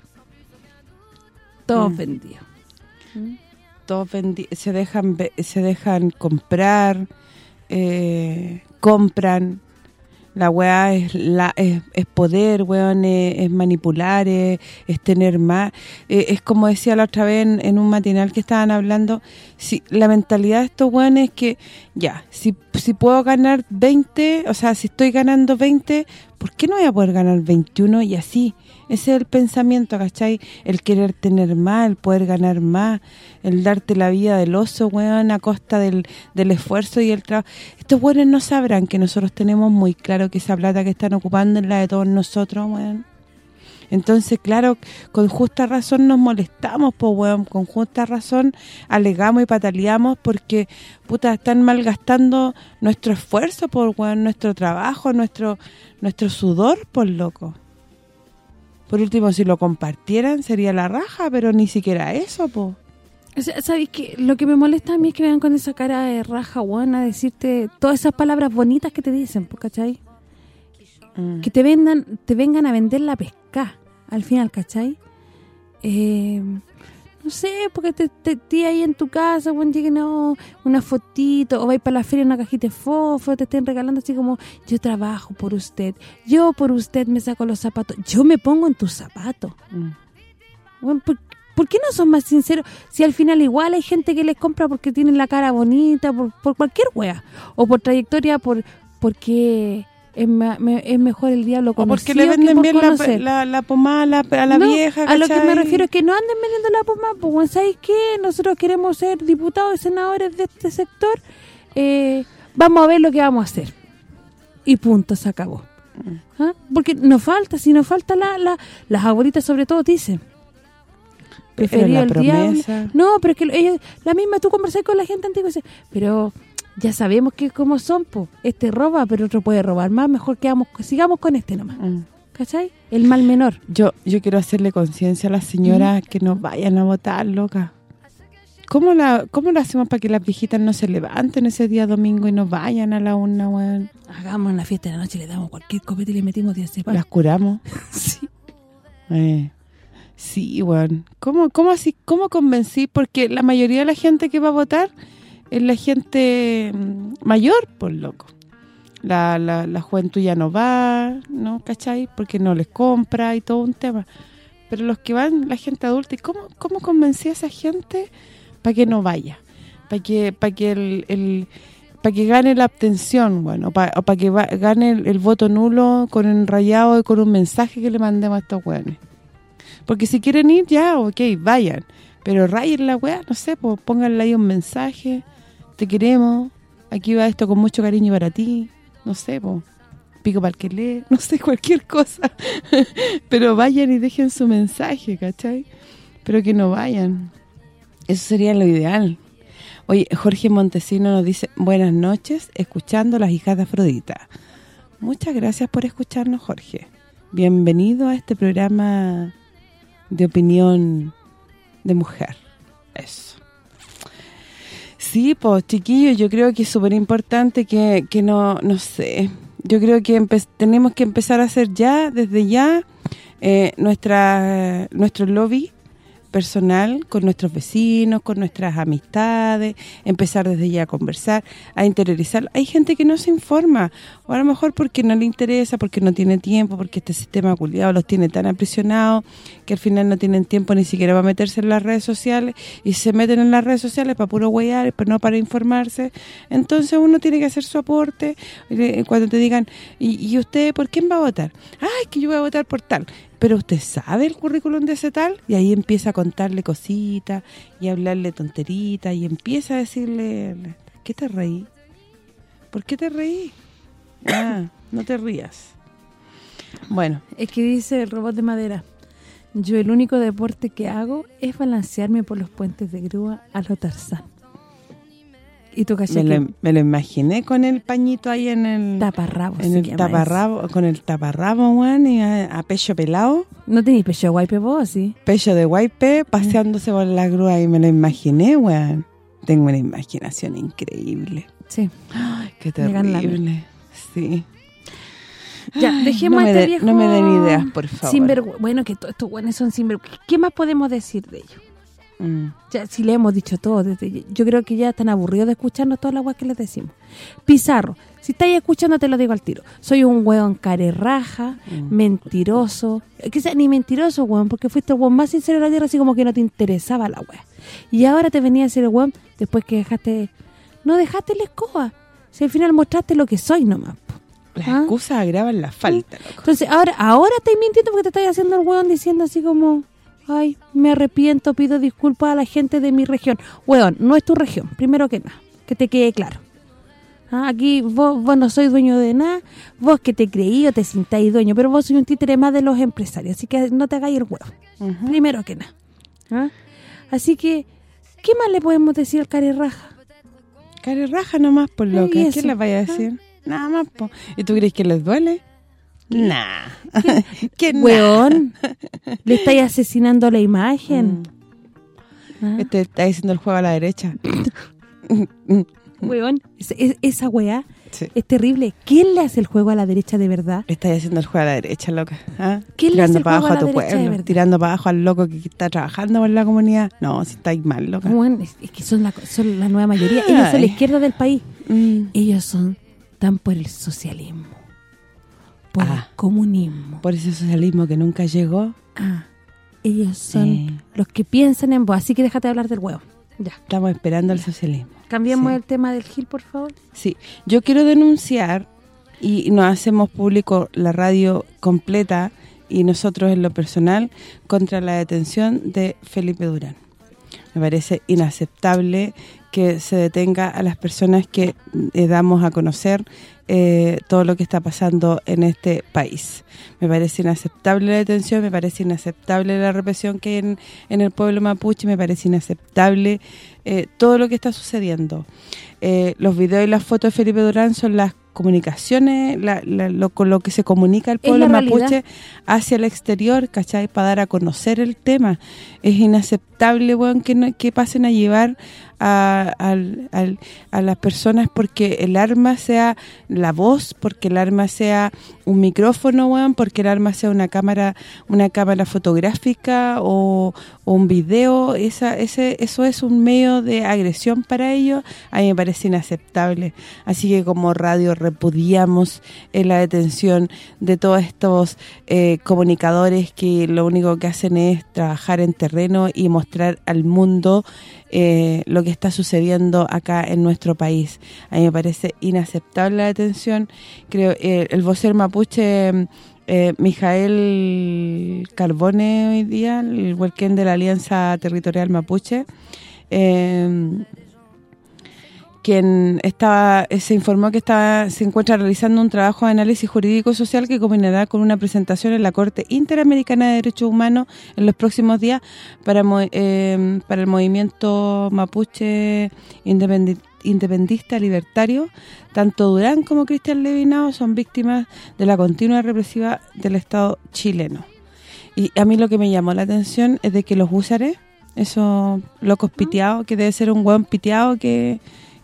Todos mm. vendidos. ¿Mm? Se dejan, se dejan comprar, eh, compran, la weá es, la, es, poder, weón, es, manipular, es, tener más. Eh, es como decía la otra vez en, un matinal que estaban hablando, si la mentalidad de estos weones es que, ya, si, si puedo ganar 20, o sea, si estoy ganando 20, ¿por qué no voy a poder ganar 21 y así? Ese es el pensamiento, ¿cachai? El querer tener más, el poder ganar más, el darte la vida del oso, weón, a costa del, esfuerzo y el trabajo. Estos weones no sabrán que nosotros tenemos muy claro que esa plata que están ocupando es la de todos nosotros, weón. Entonces, claro, con justa razón nos molestamos, pues, weón, con justa razón alegamos y pataleamos porque, puta, están malgastando nuestro esfuerzo, por weón, nuestro trabajo, nuestro nuestro sudor, por loco. Por último, si lo compartieran sería la raja, pero ni siquiera eso, po. ¿Sabes qué? Lo que me molesta a mí es que vengan con esa cara de raja, buena a decirte todas esas palabras bonitas que te dicen, ¿cachai? Mm. Que te vendan te vengan a vender la pesca, al final, ¿cachai? Eh, no sé, porque te, te, ahí en tu casa, bueno, lleguen no, una fotito, o vais para la feria una cajita de fofo, te estén regalando así como, yo trabajo por usted, yo por usted me saco los zapatos, yo me pongo en tus zapatos. Bueno, mm. ¿por, qué no son más sinceros? Si al final igual hay gente que les compra porque tienen la cara bonita, por, por cualquier wea, o por trayectoria, por porque es, es, mejor el diablo conocido porque le venden bien la, la, pomada a la, vieja, a lo que me refiero es que no anden vendiendo la pomada, pues ¿sabes qué? Nosotros queremos ser diputados y senadores de este sector, eh, vamos a ver lo que vamos a hacer. Y punto, se acabó. Mm. ¿Ah? Porque nos falta, si nos falta la, la las abuelitas sobre todo dicen, prefería el promesa. No, pero es que ellos, la misma, tú conversas con la gente antigua y dices, pero ya sabemos que cómo son, pues este roba, pero otro puede robar más, mejor quedamos sigamos con este nomás. Mm. ¿Cachai? El mal menor. Yo yo quiero hacerle conciencia a las señoras que no vayan a votar, loca. ¿Cómo la cómo lo hacemos para que las viejitas no se levanten ese día domingo y no vayan a la una, weón? Hagamos una fiesta de la noche, le damos cualquier copete y le metimos 10 cepas. ¿Las curamos? [laughs] sí. Eh. Sí, weón. ¿Cómo, ¿Cómo así? ¿Cómo convencí? Porque la mayoría de la gente que va a votar es la gente mm, mayor, por loco. La, la, la juventud ya no va, ¿no? ¿Cachai? Porque no les compra y todo un tema. Pero los que van, la gente adulta, ¿y cómo, cómo convencí a esa gente para que no vaya? Para que para que el, para que gane la abstención, bueno, o para, que gane el, voto nulo con un rayado y con un mensaje que le mandemos a estos weones. Porque si quieren ir, ya, ok, vayan. Pero rayen la weá, no sé, pues pónganle ahí un mensaje te queremos, aquí va esto con mucho cariño para ti, no sé, pico para el que lee, [laughs] no sé, cualquier cosa. [laughs] Pero vayan y dejen su mensaje, ¿cachai? Pero que no vayan. Eso sería lo ideal. Oye, Jorge Montesino nos dice, buenas noches, escuchando Las Hijas de Afrodita. Muchas gracias por escucharnos, Jorge. Bienvenido a este programa de opinión de mujer. Eso. Sí, pues chiquillos, yo creo que es súper importante que, que no, no sé, yo creo que tenemos que empezar a hacer ya, desde ya, eh, nuestra nuestro lobby personal con nuestros vecinos, con nuestras amistades, empezar desde ya a conversar, a interiorizar. Hay gente que no se informa, o a lo mejor porque no le interesa, porque no tiene tiempo, porque este sistema culiado los tiene tan aprisionados que al final no tienen tiempo ni siquiera para meterse en las redes sociales y se meten en las redes sociales para puro huear, pero no para informarse. Entonces uno tiene que hacer su aporte cuando te digan, ¿y, y usted por quién va a votar? Ay, que yo voy a votar por tal pero usted sabe el currículum de ese tal y ahí empieza a contarle cositas y hablarle tonteritas y empieza a decirle ¿qué te reí? ¿por qué te reí? ah, no te rías bueno es que dice el robot de madera yo el único deporte que hago es balancearme por los puentes de grúa a lo Tarzán Y tú me, lo, me lo imaginé con el pañito ahí en el... Taparrabo. En el taparrabo, con el taparrabo, weón, y a, pecho pelado. ¿No tenéis pecho de guaype vos, sí? Pecho de guaype, paseándose por la grúa y me lo imaginé, weón. Tengo una imaginación increíble. Sí. Ay, qué terrible. Sí. Ya, dejemos no este viejo... No me den ideas, por favor. Bueno, que todos estos buenos son sinvergüenza. ¿Qué más podemos decir de ellos? Mm. Ya, si le hemos dicho todo, desde, yo creo que ya están aburridos de escucharnos todas las weas que les decimos. Pizarro, si estáis escuchando te lo digo al tiro. Soy un weón carerraja, mm. mentiroso. Quizás ni mentiroso, weón, porque fuiste el weón más sincero de la tierra, así como que no te interesaba la wea. Y ahora te venía a ser el weón después que dejaste... No dejaste la escoba. Si al final mostraste lo que soy nomás. Las ¿Ah? excusas agravan la falta, Entonces, ahora ahora estáis mintiendo porque te estás haciendo el weón diciendo así como ay, me arrepiento, pido disculpas a la gente de mi región. Weón, no es tu región, primero que nada, que te quede claro. Ah, aquí vos, vos no sois dueño de nada, vos que te creí o te sintáis dueño, pero vos sois un títere más de los empresarios, así que no te hagáis el huevo, primero que nada. ¿Ah? Así que, ¿qué más le podemos decir al carerraja? Carerraja nomás, por lo que ¿quién le vaya a decir? Nada más, ¿Y tú crees que les duele? Nah. [laughs] ¿Qué, Weón, [laughs] le estáis asesinando la imagen. Mm. ¿Ah? Este está diciendo el juego a la derecha. [coughs] Weón, esa weá es terrible. ¿Quién le hace el juego a la derecha de verdad? Le estáis haciendo el juego a la derecha, loca. ¿Ah? ¿Quién tirando le hace para abajo a, tu pueblo, tirando para abajo al loco que está trabajando en la comunidad. No, si estáis mal, loca. es, que son la, son la nueva mayoría. [gasps] Ellos son la izquierda del país. Mm. Ellos son tan por el socialismo por el ah. comunismo. Por ese socialismo que nunca llegó. Ah, ellos son los que piensan en vos, así que déjate hablar del huevo. Ya. Estamos esperando el socialismo. Cambiemos el tema del Gil, por favor. Sí, yo quiero denunciar, y nos hacemos público la radio completa, y nosotros en lo personal, contra la detención de Felipe Durán. Me parece inaceptable que se detenga a las personas que eh, damos a conocer eh, todo lo que está pasando en este país. Me parece inaceptable la detención, me parece inaceptable la represión que hay en, en el pueblo mapuche, me parece inaceptable eh, todo lo que está sucediendo. Eh, los videos y las fotos de Felipe Durán son las comunicaciones, lo, con lo que se comunica el pueblo mapuche hacia el exterior, ¿cachai? Para dar a conocer el tema. Es inaceptable, bueno, que, que pasen a llevar a, a, las personas porque el arma sea la voz, porque el arma sea un micrófono, weón, porque el arma sea una cámara una cámara fotográfica o, un video, esa ese eso es un medio de agresión para ellos, a mí me parece inaceptable. Así que como radio repudiamos en la detención de todos estos eh, comunicadores que lo único que hacen es trabajar en terreno y mostrar al mundo eh, lo que está sucediendo acá en nuestro país. A mí me parece inaceptable la detención. Creo eh, el vocero mapuche eh, Mijael Carbone hoy día, el huelquén de la Alianza Territorial Mapuche, eh, quien estaba se informó que estaba se encuentra realizando un trabajo de análisis jurídico social que combinará con una presentación en la Corte Interamericana de Derechos Humanos en los próximos días para eh, para el movimiento mapuche independista libertario. Tanto Durán como Cristian Levinao son víctimas de la continua represiva del Estado chileno. Y a mí lo que me llamó la atención es de que los húsares, esos locos piteados, que debe ser un buen piteado que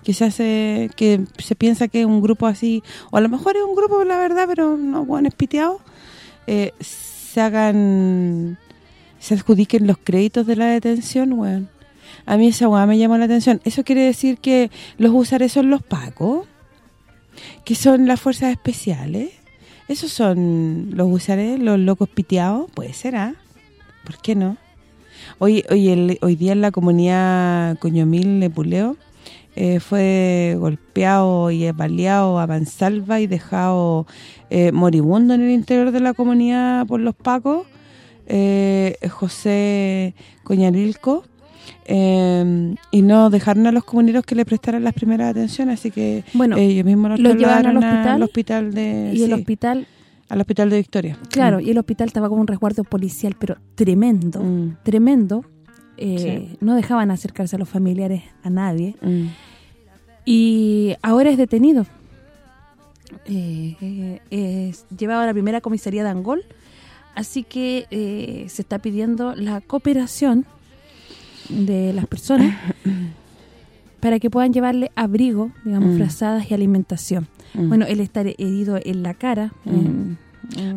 que se que se piensa que un grupo así o a lo mejor es un grupo la verdad pero no buenos piteados eh, se hagan se adjudiquen los créditos de la detención bueno a mí esa hueá me llamó la atención. Eso quiere decir que los usares son los pacos que son las fuerzas especiales esos son los usares los locos piteados puede ser ¿ah? ¿por qué no? Hoy, hoy, hoy día en la comunidad Coñomil de Puleo eh, fue golpeado y baleado a mansalva y dejado eh, moribundo en el interior de la comunidad por los pacos, eh, José Coñarilco, y no dejaron a los comuneros que le prestaran las primeras atenciones, así que bueno, ellos mismos los llevaron al hospital, de y el hospital al hospital de Victoria. Claro, mm. y el hospital estaba como un resguardo policial, pero tremendo, mm. tremendo. no dejaban acercarse a los familiares a nadie. Mm Y ahora es detenido. Eh, es llevado a la primera comisaría de Angol, así que eh, se está pidiendo la cooperación de las personas [coughs] para que puedan llevarle abrigo, digamos, mm. frazadas y alimentación. Mm. Bueno, él está herido en la cara. Mm.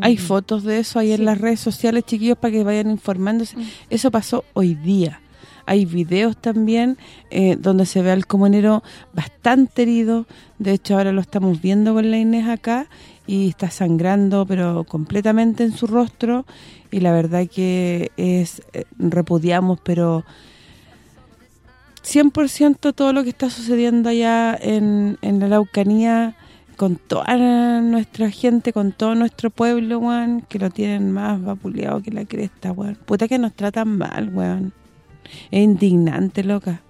Hay fotos de eso ahí en las redes sociales, chiquillos, para que vayan informándose. Eso pasó hoy día. Hay videos también eh, donde se ve al comunero bastante herido. De hecho, ahora lo estamos viendo con la Inés acá y está sangrando, pero completamente en su rostro. Y la verdad que es eh, repudiamos, pero 100% todo lo que está sucediendo allá en, la Laucanía con toda nuestra gente, con todo nuestro pueblo, weón, que lo tienen más vapuleado que la cresta, weón. Puta que nos tratan mal, weón. Es indignante, loca.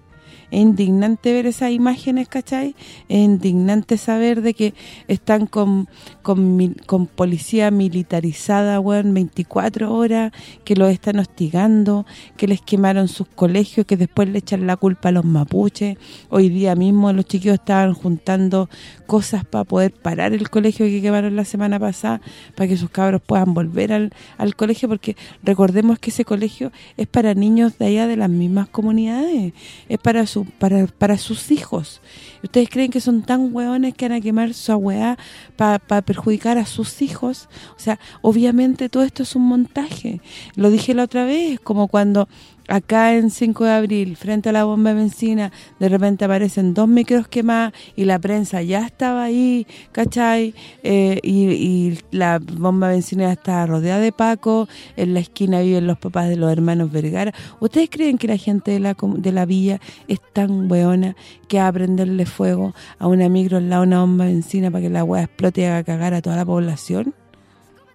Es indignante ver esas imágenes, ¿cachai? Es indignante saber de que están con, con, policía militarizada, weón, 24 horas, que los están hostigando, que les quemaron sus colegios, que después le echan la culpa a los mapuches. Hoy día mismo los chiquillos estaban juntando cosas para poder parar el colegio que quemaron la semana pasada, para que sus cabros puedan volver al, al colegio, porque recordemos que ese colegio es para niños de allá de las mismas comunidades, es para para, para sus hijos. ¿Ustedes creen que son tan hueones que van a quemar su weá para perjudicar a sus hijos? O sea, obviamente todo esto es un montaje. Lo dije la otra vez, como cuando acá en 5 de abril, frente a la bomba de benzina, de repente aparecen dos micros quemados y la prensa ya estaba ahí, ¿cachai? Eh, y, la bomba de benzina ya estaba rodeada de Paco, en la esquina viven los papás de los hermanos Vergara. ¿Ustedes creen que la gente de la, de la villa es tan weona que va a prenderle fuego a una micro lado de una bomba de benzina para que la hueá explote y haga cagar a toda la población?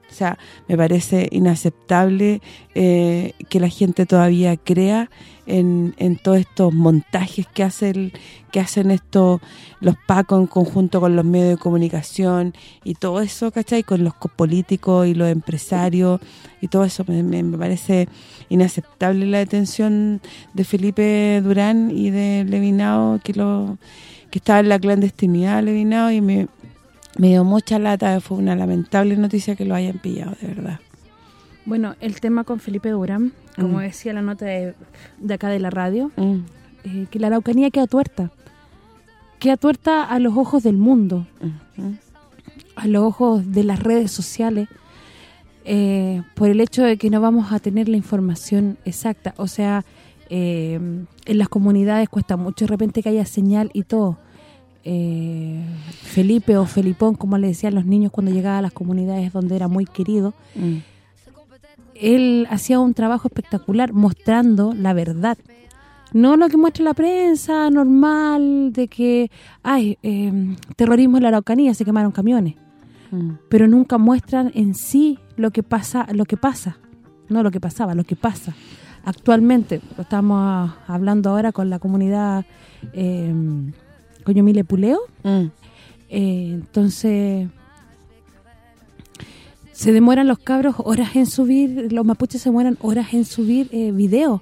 O sea, me parece inaceptable eh, que la gente todavía crea en, todos estos montajes que hacen que hacen esto los pacos en conjunto con los medios de comunicación y todo eso, ¿cachai? Con los políticos y los empresarios y todo eso. Me, parece inaceptable la detención de Felipe Durán y de Levinao, que lo que estaba en la clandestinidad Levinao y me, me dio mucha lata, fue una lamentable noticia que lo hayan pillado, de verdad. Bueno, el tema con Felipe Durán, como mm. decía la nota de, acá de la radio, mm. eh, que la Araucanía queda tuerta. Queda tuerta a los ojos del mundo, a los ojos de las redes sociales, eh, por el hecho de que no vamos a tener la información exacta. O sea, eh, en las comunidades cuesta mucho de repente que haya señal y todo. Eh, Felipe o Felipón, como le decían los niños cuando llegaba a las comunidades donde era muy querido, mm. él hacía un trabajo espectacular mostrando la verdad. No lo que muestra la prensa normal de que, hay eh, terrorismo en la Araucanía, se quemaron camiones. Mm. Pero nunca muestran en sí lo que pasa, lo que pasa. No lo que pasaba, lo que pasa. Actualmente, estamos hablando ahora con la comunidad eh, Coño Mile Puleo. Mm. Eh, entonces, se demoran los cabros horas en subir, los mapuches se demoran horas en subir eh, videos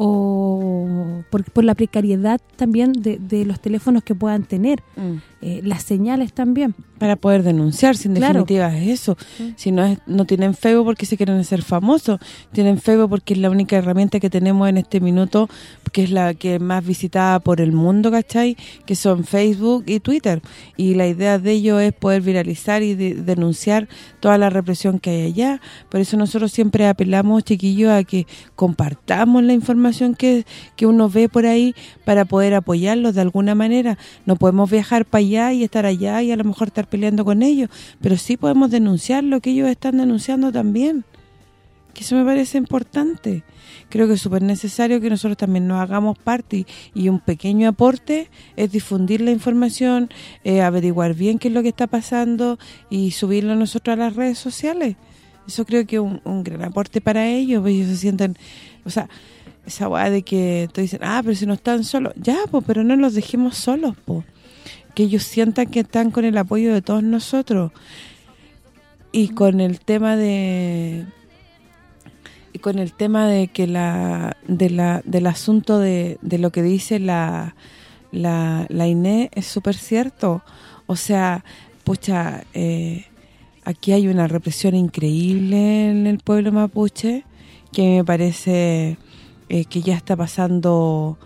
o por, la precariedad también de, los teléfonos que puedan tener, mm. eh, las señales también. Para poder denunciar, sin definitiva es eso. Si no es, no tienen Facebook porque se quieren hacer famosos, tienen Facebook porque es la única herramienta que tenemos en este minuto, que es la que es más visitada por el mundo, ¿cachai? Que son Facebook y Twitter. Y la idea de ello es poder viralizar y denunciar toda la represión que hay allá. Por eso nosotros siempre apelamos, chiquillos, a que compartamos la información que, que uno ve por ahí para poder apoyarlos de alguna manera. No podemos viajar para allá y estar allá y a lo mejor estar peleando con ellos, pero sí podemos denunciar lo que ellos están denunciando también. Que eso me parece importante. Creo que es súper necesario que nosotros también nos hagamos parte y, un pequeño aporte es difundir la información, eh, averiguar bien qué es lo que está pasando y subirlo nosotros a las redes sociales. Eso creo que es un, gran aporte para ellos, ellos se sienten, o sea, esa weá de que te dicen, ah, pero si no están solos. Ya, pues, pero no los dejemos solos, pues. Que ellos sientan que están con el apoyo de todos nosotros. Y con el tema de con el tema de que la de la del asunto de, lo que dice la la, la Inés es súper cierto. O sea, pucha, eh, aquí hay una represión increíble en el pueblo mapuche que me parece eh, que ya está pasando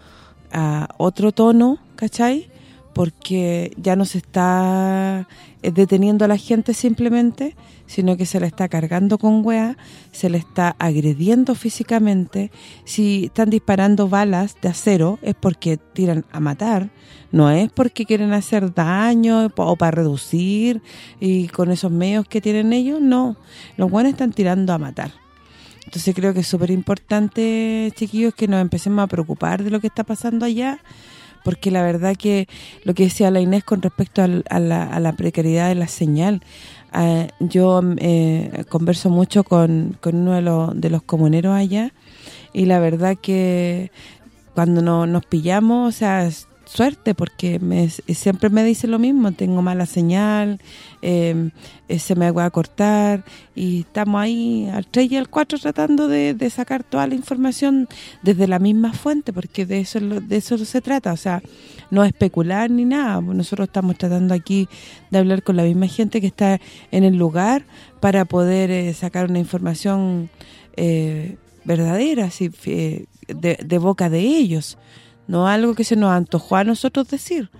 a otro tono, ¿cachai? Porque ya no se está eh, deteniendo a la gente simplemente, sino que se le está cargando con hueá, se le está agrediendo físicamente. Si están disparando balas de acero es porque tiran a matar, no es porque quieren hacer daño o para reducir y con esos medios que tienen ellos, no. Los buenos están tirando a matar. Entonces creo que es súper importante, chiquillos, que nos empecemos a preocupar de lo que está pasando allá, porque la verdad que lo que decía la Inés con respecto a, la, a la, precariedad de la señal, Ah, yo eh, converso mucho con, con uno de los, de los comuneros allá y la verdad que cuando no, nos pillamos, o sea, suerte porque me, siempre me dice lo mismo, tengo mala señal, em, eh, se me va a cortar y estamos ahí al 3 y al 4 tratando de, sacar toda la información desde la misma fuente porque de eso de eso se trata, o sea, no especular ni nada, nosotros estamos tratando aquí de hablar con la misma gente que está en el lugar para poder eh, sacar una información eh, verdadera, así, de, de boca de ellos no algo que se nos antojó a nosotros decir,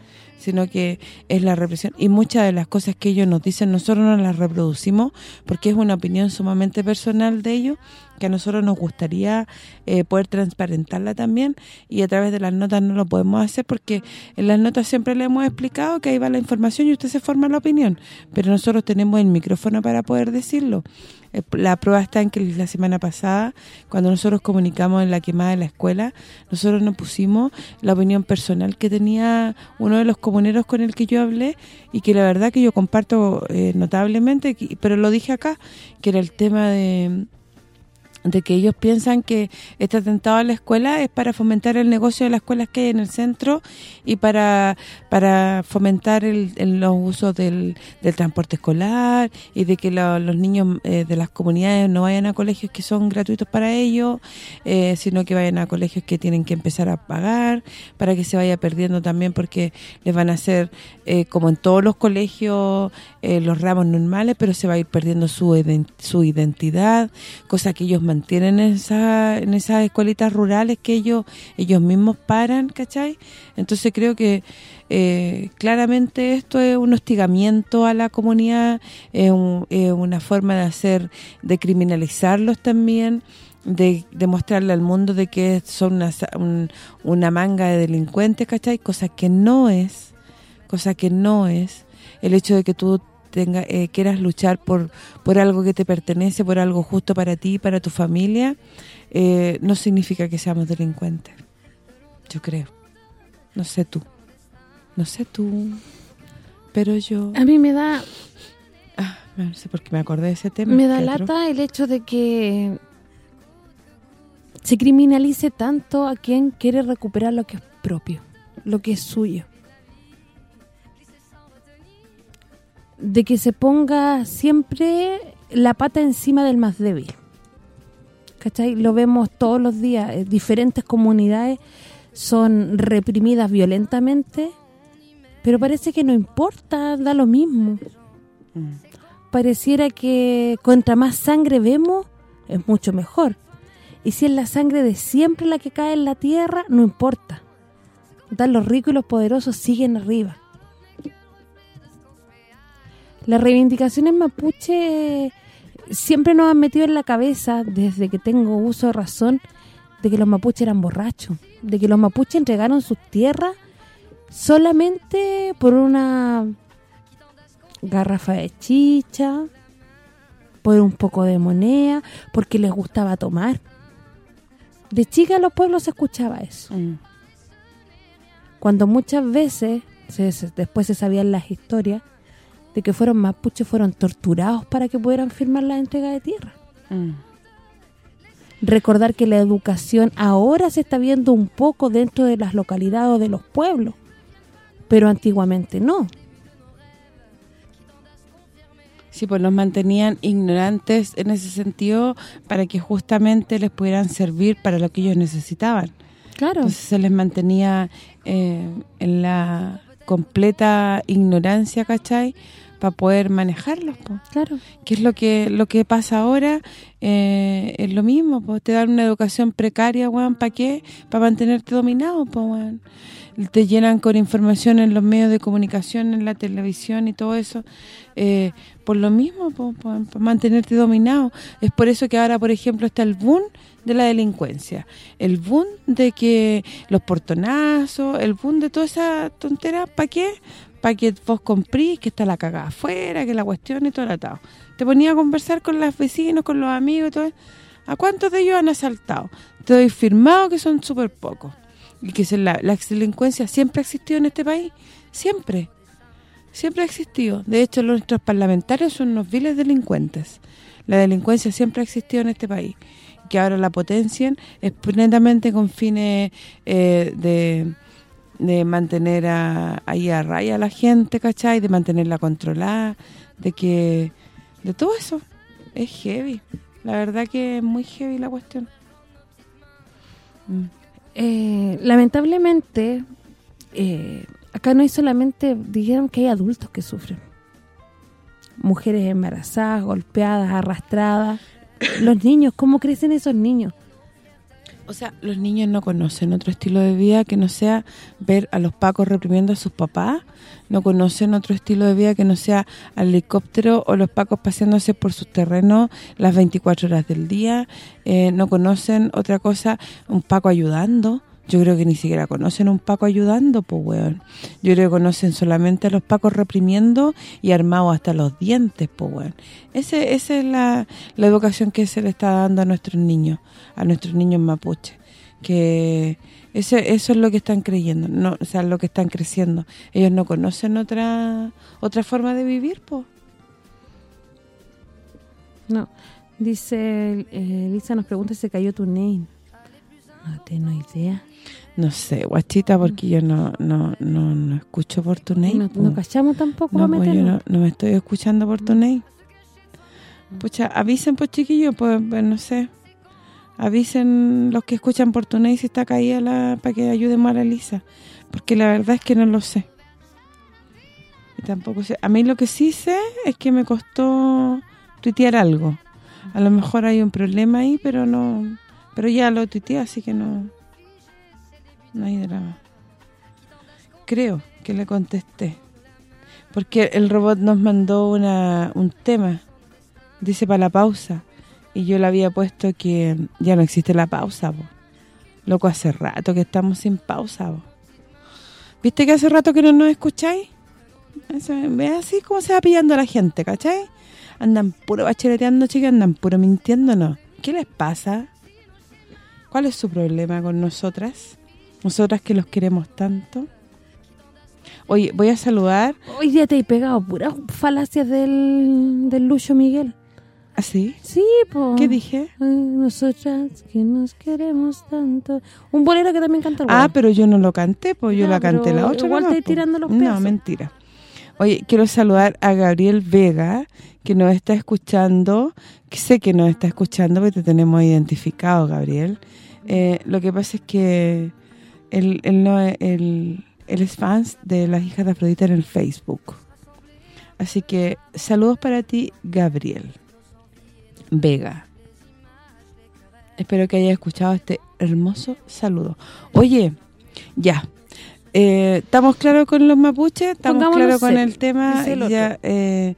sino que es la represión. Y muchas de las cosas que ellos nos dicen, nosotros no las reproducimos porque es una opinión sumamente personal de ellos, que a nosotros nos gustaría eh, poder transparentarla también y a través de las notas no lo podemos hacer porque en las notas siempre le hemos explicado que ahí va la información y usted se forma la opinión, pero nosotros tenemos el micrófono para poder decirlo. Eh, la prueba está en que la semana pasada, cuando nosotros comunicamos en la quemada de la escuela, nosotros nos pusimos la opinión personal que tenía uno de los comuneros con el que yo hablé y que la verdad que yo comparto eh, notablemente, pero lo dije acá, que era el tema de de que ellos piensan que este atentado a la escuela es para fomentar el negocio de las escuelas que hay en el centro y para para fomentar el, los usos del, del, transporte escolar y de que los niños eh, de las comunidades no vayan a colegios que son gratuitos para ellos, eh, sino que vayan a colegios que tienen que empezar a pagar para que se vaya perdiendo también porque les van a hacer, eh, como en todos los colegios, los ramos normales, pero se va a ir perdiendo su, su identidad, cosa que ellos mantienen esa, en esas escuelitas rurales que ellos ellos mismos paran, ¿cachai? Entonces creo que eh, claramente esto es un hostigamiento a la comunidad, es, una forma de hacer, de criminalizarlos también, de demostrarle al mundo de que son una, una manga de delincuentes, ¿cachai? Cosa que no es, cosa que no es el hecho de que tú tenga, eh, quieras luchar por, por algo que te pertenece, por algo justo para ti, para tu familia, eh, no significa que seamos delincuentes. Yo creo. No sé tú. No sé tú. Pero yo... A mí me da... Ah, no sé por qué me acordé de ese tema. Me da lata el hecho de que se criminalice tanto a quien quiere recuperar lo que es propio, lo que es suyo. De que se ponga siempre la pata encima del más débil. ¿Cachai? Lo vemos todos los días. Eh, diferentes comunidades son reprimidas violentamente, pero parece que no importa, da lo mismo. Pareciera que contra más sangre vemos, es mucho mejor. Y si es la sangre de siempre la que cae en la tierra, no importa. los ricos y los poderosos siguen arriba. Las reivindicaciones mapuche siempre nos han metido en la cabeza, desde que tengo uso de razón, de que los mapuches eran borrachos, de que los mapuches entregaron sus tierras solamente por una garrafa de chicha, por un poco de moneda, porque les gustaba tomar. De chica en los pueblos se escuchaba eso. Mm. Cuando muchas veces, después se sabían las historias, de que fueron mapuches fueron torturados para que pudieran firmar la entrega de tierra. Mm. Recordar que la educación ahora se está viendo un poco dentro de las localidades o de los pueblos, pero antiguamente no. Sí, pues los mantenían ignorantes en ese sentido para que justamente les pudieran servir para lo que ellos necesitaban. Claro. Entonces se les mantenía eh, en la completa ignorancia, ¿cachai?, para poder manejarlos, pues. Claro. ¿Qué es lo que lo que pasa ahora? Eh, es lo mismo, pues te dan una educación precaria, weón, ¿para qué? Para mantenerte dominado, weón. Te llenan con información en los medios de comunicación, en la televisión y todo eso, eh, por lo mismo, para mantenerte dominado. Es por eso que ahora, por ejemplo, está el boom de la delincuencia, el boom de que los portonazos, el boom de toda esa tontera, ¿para qué? Para que vos comprís, que está la cagada afuera, que la cuestión y todo el atado. Te ponía a conversar con los vecinos, con los amigos y todo. ¿A cuántos de ellos han asaltado? Te doy firmado que son súper pocos. Y que la, delincuencia siempre ha existido en este país. Siempre. Siempre ha existido. De hecho, nuestros parlamentarios son unos viles delincuentes. La delincuencia siempre ha existido en este país. Que ahora la potencian es netamente con fines eh, de de mantener a, ahí a raya a la gente, ¿cachai? De mantenerla controlada, de que... De todo eso. Es heavy. La verdad que es muy heavy la cuestión. Mm. Eh, lamentablemente, eh, acá no hay solamente, dijeron que hay adultos que sufren. Mujeres embarazadas, golpeadas, arrastradas. [coughs] Los niños, ¿cómo crecen esos niños? O sea, los niños no conocen otro estilo de vida que no sea ver a los pacos reprimiendo a sus papás, no conocen otro estilo de vida que no sea al helicóptero o los pacos paseándose por sus terrenos las 24 horas del día, eh, no conocen otra cosa, un paco ayudando, yo creo que ni siquiera conocen a un Paco ayudando, pues weón. Yo creo que conocen solamente a los Pacos reprimiendo y armados hasta los dientes, pues weón. Ese, esa es la, la educación que se le está dando a nuestros niños, a nuestros niños mapuches. Que ese, eso es lo que están creyendo, no, o sea, lo que están creciendo. Ellos no conocen otra otra forma de vivir, pues. No. Dice, eh, Lisa nos pregunta si se cayó tu name. No tengo idea. No sé, guachita, porque yo no no no, no escucho por tu. No, no cachamos tampoco no, pues yo no, me estoy escuchando por tu name. Pucha, avisen pues chiquillos, pues, pues, no sé. Avisen los que escuchan por tu si está caída la para que ayudemos a la Lisa. Porque la verdad es que no lo sé. Y tampoco sé. A mí lo que sí sé es que me costó tuitear algo. A lo mejor hay un problema ahí, pero no... Pero ya lo tuiteé, así que no no hay drama. Creo que le contesté. Porque el robot nos mandó una, un tema, dice para la pausa, y yo le había puesto que ya no existe la pausa, Loco, hace rato que estamos sin pausa, ¿Viste que hace rato que no nos escucháis? Ve así como se va pillando la gente, ¿cachai? Andan puro bachereteando, chicas, andan puro mintiéndonos. ¿Qué les pasa? ¿Cuál es su problema con nosotras? Nosotras que los queremos tanto. Oye, voy a saludar. Hoy día te he pegado puras falacias del, del Lucho Miguel. ¿Ah, sí? Sí, po. ¿Qué dije? nosotras que nos queremos tanto. Un bolero que también canta el Ah, pero yo no lo canté, pues yo la canté la otra. Igual te tirando los pesos. No, mentira. Oye, quiero saludar a Gabriel Vega, que nos está escuchando, que sé que nos está escuchando porque te tenemos identificado, Gabriel. Eh, lo que pasa es que él, él, no, él, es fan de las hijas de Afrodita en el Facebook. Así que saludos para ti, Gabriel Vega. Espero que hayas escuchado este hermoso saludo. Oye, ya. Eh, ¿Estamos claros con los mapuches? ¿Estamos claros con el tema? ya, eh,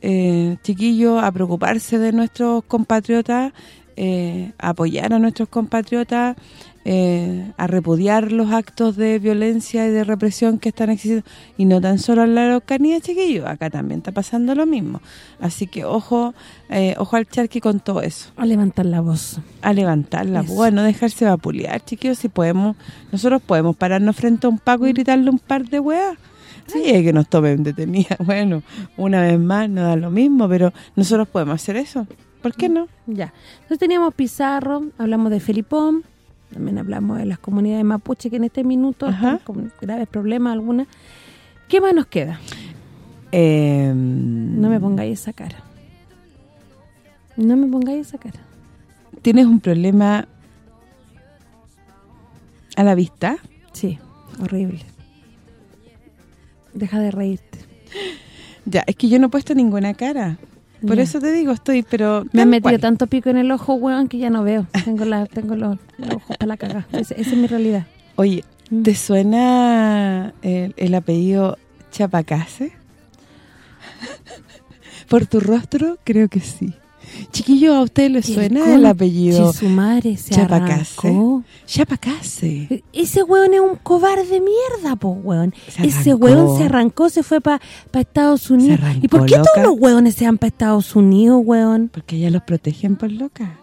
eh, chiquillos, a preocuparse de nuestros compatriotas, a apoyar a nuestros compatriotas, eh, a repudiar los actos de violencia y de represión que están existiendo y no tan solo en la Araucanía, chiquillos, acá también está pasando lo mismo. Así que ojo eh, ojo al charqui con todo eso. A levantar la voz. A levantar la voz, bueno, dejarse vapulear, chiquillos, si podemos, nosotros podemos pararnos frente a un paco y gritarle un par de weas. Sí, es que nos tomen detenida, [laughs] bueno, una vez más no da lo mismo, pero nosotros podemos hacer eso. ¿Por qué no? Ya. Entonces teníamos Pizarro, hablamos de Felipón, también hablamos de las comunidades mapuche que en este minuto están con graves problemas algunas. ¿Qué más nos queda? Em, no me pongáis esa cara. No me pongáis esa cara. Tienes un problema ¿A la vista? Sí, horrible. Deja de reírte. Ya, es que yo no he puesto ninguna cara. Por eso te digo, estoy, pero... Me han metido tanto pico en el ojo, weón, que ya no veo. Tengo la tengo los, ojos para la cagada. Esa, es mi realidad. Oye, mm. ¿te suena el, el apellido Chapacase? [laughs] Por tu rostro, creo que sí. Chiquillo, ¿a usted le suena el, apellido? su madre se Chapacase. Chapacase. Ese weón es un cobarde mierda, po, weón. Ese weón se arrancó, se fue para pa Estados Unidos. ¿Y por qué todos los weones se van para Estados Unidos, weón? Porque ya los protegen por loca.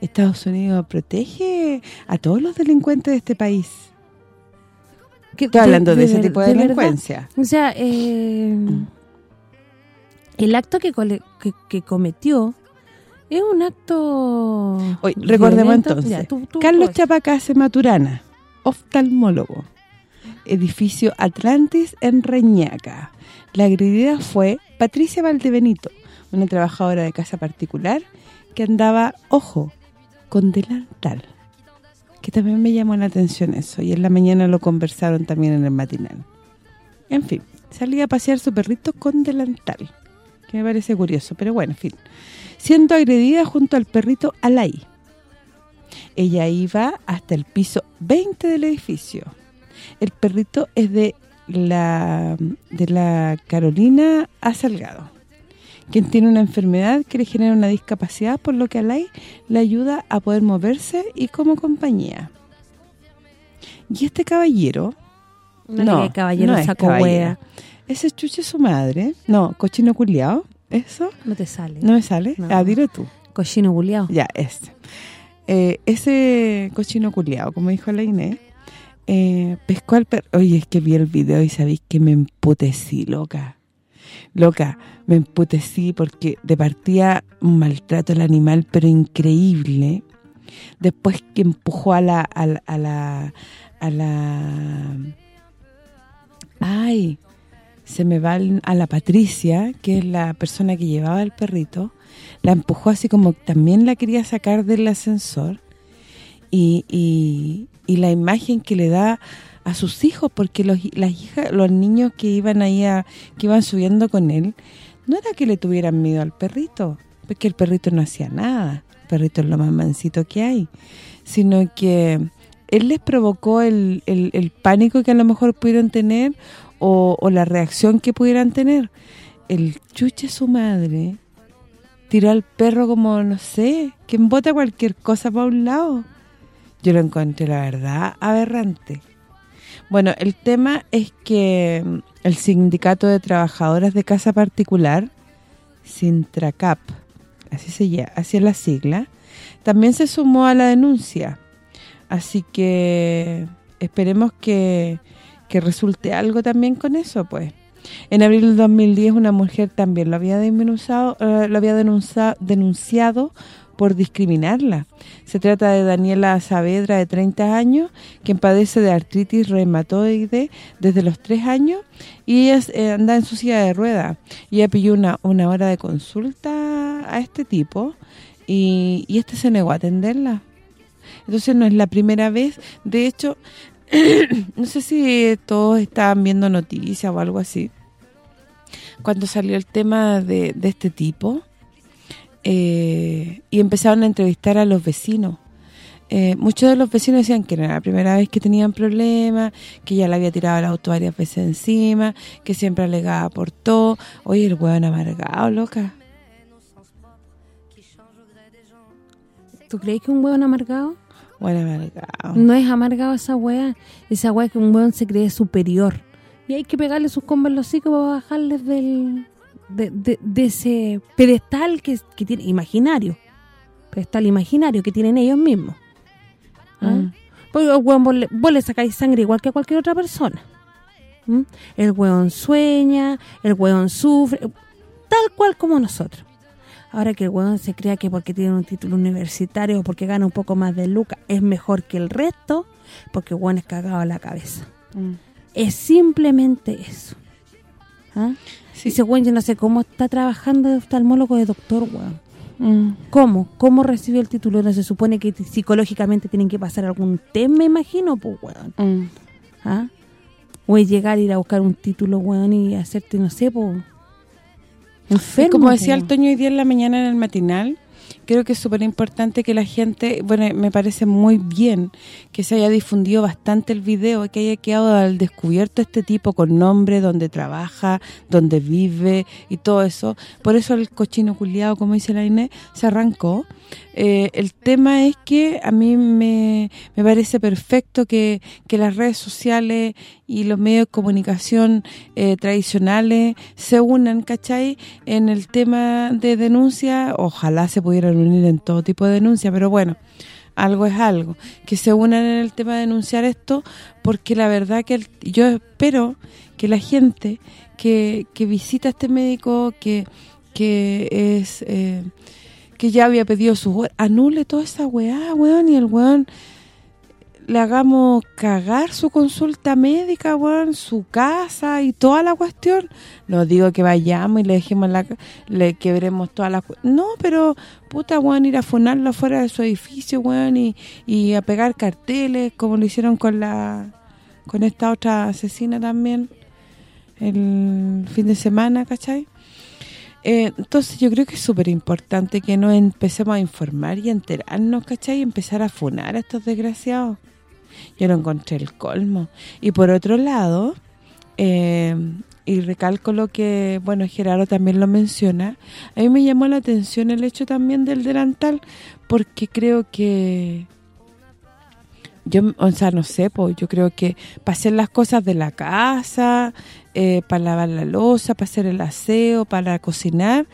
Estados Unidos protege a todos los delincuentes de este país. Estoy hablando de, ese tipo de, delincuencia. O sea, eh, el acto que, que, cometió es un acto... recordemos entonces, Carlos Chapacase Maturana, oftalmólogo, edificio Atlantis en Reñaca. La agredida fue Patricia Valdebenito, una trabajadora de casa particular que andaba, ojo, con delantal. Que también me llamó la atención eso, y en la mañana lo conversaron también en el matinal. En fin, salía a pasear su perrito con delantal que me parece curioso, pero bueno, en fin. Siendo agredida junto al perrito Alay. Ella iba hasta el piso 20 del edificio. El perrito es de la de la Carolina A. Salgado, quien tiene una enfermedad que le genera una discapacidad, por lo que Alay le ayuda a poder moverse y como compañía. Y este caballero... No, caballero no saco ese chuche su madre. No, cochino culiao. ¿Eso? No te sale. ¿No me sale? Ah, dilo tú. Cochino culiao. Ya, este. Eh, ese cochino culiao, como dijo la Inés, eh, pescó al perro. Oye, es que vi el video y sabéis que me emputecí, loca. Loca, me emputecí porque de partida un maltrato al animal, pero increíble. Después que empujó a la... A la, a la, a la ay, se me va a la Patricia, que es la persona que llevaba el perrito, la empujó así como también la quería sacar del ascensor y, y, la imagen que le da a sus hijos, porque los, las hijas, los niños que iban ahí a, que iban subiendo con él, no era que le tuvieran miedo al perrito, porque el perrito no hacía nada, el perrito es lo más mansito que hay, sino que él les provocó el, el, el pánico que a lo mejor pudieron tener o, la reacción que pudieran tener. El chuche su madre tiró al perro como, no sé, que embota cualquier cosa para un lado. Yo lo encontré, la verdad, aberrante. Bueno, el tema es que mm, el Sindicato de Trabajadoras de Casa Particular, Sintracap, así se llama, así es la sigla, también se sumó a la denuncia. Así que esperemos que que resulte algo también con eso, pues. En abril del 2010 una mujer también lo había denunciado, eh, lo había denunciado, denunciado por discriminarla. Se trata de Daniela Saavedra, de 30 años, quien padece de artritis reumatoide desde los 3 años y eh, anda en su silla de rueda. Ella pidió una, una hora de consulta a este tipo y, y este se negó a atenderla. Entonces no es la primera vez. De hecho, [coughs] no sé si todos estaban viendo noticias o algo así. Cuando salió el tema de, este tipo eh, y empezaron a entrevistar a los vecinos. Eh, muchos de los vecinos decían que era la primera vez que tenían problemas, que ya le había tirado el auto varias veces encima, que siempre alegaba por todo. Oye, el hueón amargado, loca. ¿Tú crees que un hueón amargado? Bueno, amargado. No es amargado esa weá. Esa weá que un weón se cree superior. Y hay que pegarle sus combos en los hocico para bajarles del... De, ese pedestal que, que tiene imaginario. Pedestal imaginario que tienen ellos mismos. ¿Ah? Mm. Porque vos le, sacáis sangre igual que a cualquier otra persona. ¿Mm? El weón sueña, el weón sufre, tal cual como nosotros. Ahora que el weón se crea que porque tiene un título universitario o porque gana un poco más de lucas es mejor que el resto, porque el weón es cagado a la cabeza. Mm. Es simplemente eso. ¿Ah? Ese weón yo no sé cómo está trabajando de oftalmólogo de doctor, weón. Mm. ¿Cómo? ¿Cómo recibió el título? No se supone que psicológicamente tienen que pasar algún test, me imagino, pues, weón. Mm. ¿Ah? O es llegar, ir a buscar un título, weón, y hacerte, no sé, pues... Enfermo, como decía el Toño hoy día en la mañana en el matinal, creo que es súper importante que la gente, bueno, me parece muy bien que se haya difundido bastante el video, que haya quedado al descubierto este tipo con nombre, donde trabaja, donde vive y todo eso. Por eso el cochino culiado, como dice la Inés, se arrancó. Eh, el tema es que a mí me, me parece perfecto que, que, las redes sociales y los medios de comunicación eh, tradicionales se unan, ¿cachai? En el tema de denuncia, ojalá se pudieran unir en todo tipo de denuncia, pero bueno, algo es algo. Que se unan en el tema de denunciar esto, porque la verdad que yo espero que la gente que, que visita a este médico, que, que es... Eh, que ya había pedido su anule toda esa weá, weón, y el weón le hagamos cagar su consulta médica, weón, su casa y toda la cuestión. No digo que vayamos y le dejemos la le quebremos todas las No, pero puta, weón, ir a funarlo fuera de su edificio, weón, y, y a pegar carteles como lo hicieron con la con esta otra asesina también el fin de semana, ¿cachai? Eh, entonces yo creo que es súper importante que nos empecemos a informar y enterarnos, ¿cachai? Y empezar a funar a estos desgraciados. Yo no encontré el colmo. Y por otro lado, eh, y recalco lo que, bueno, Gerardo también lo menciona, a mí me llamó la atención el hecho también del delantal, porque creo que yo, o sea, no sé, pues yo creo que para hacer las cosas de la casa, eh, para lavar la losa, para hacer el aseo, para cocinar,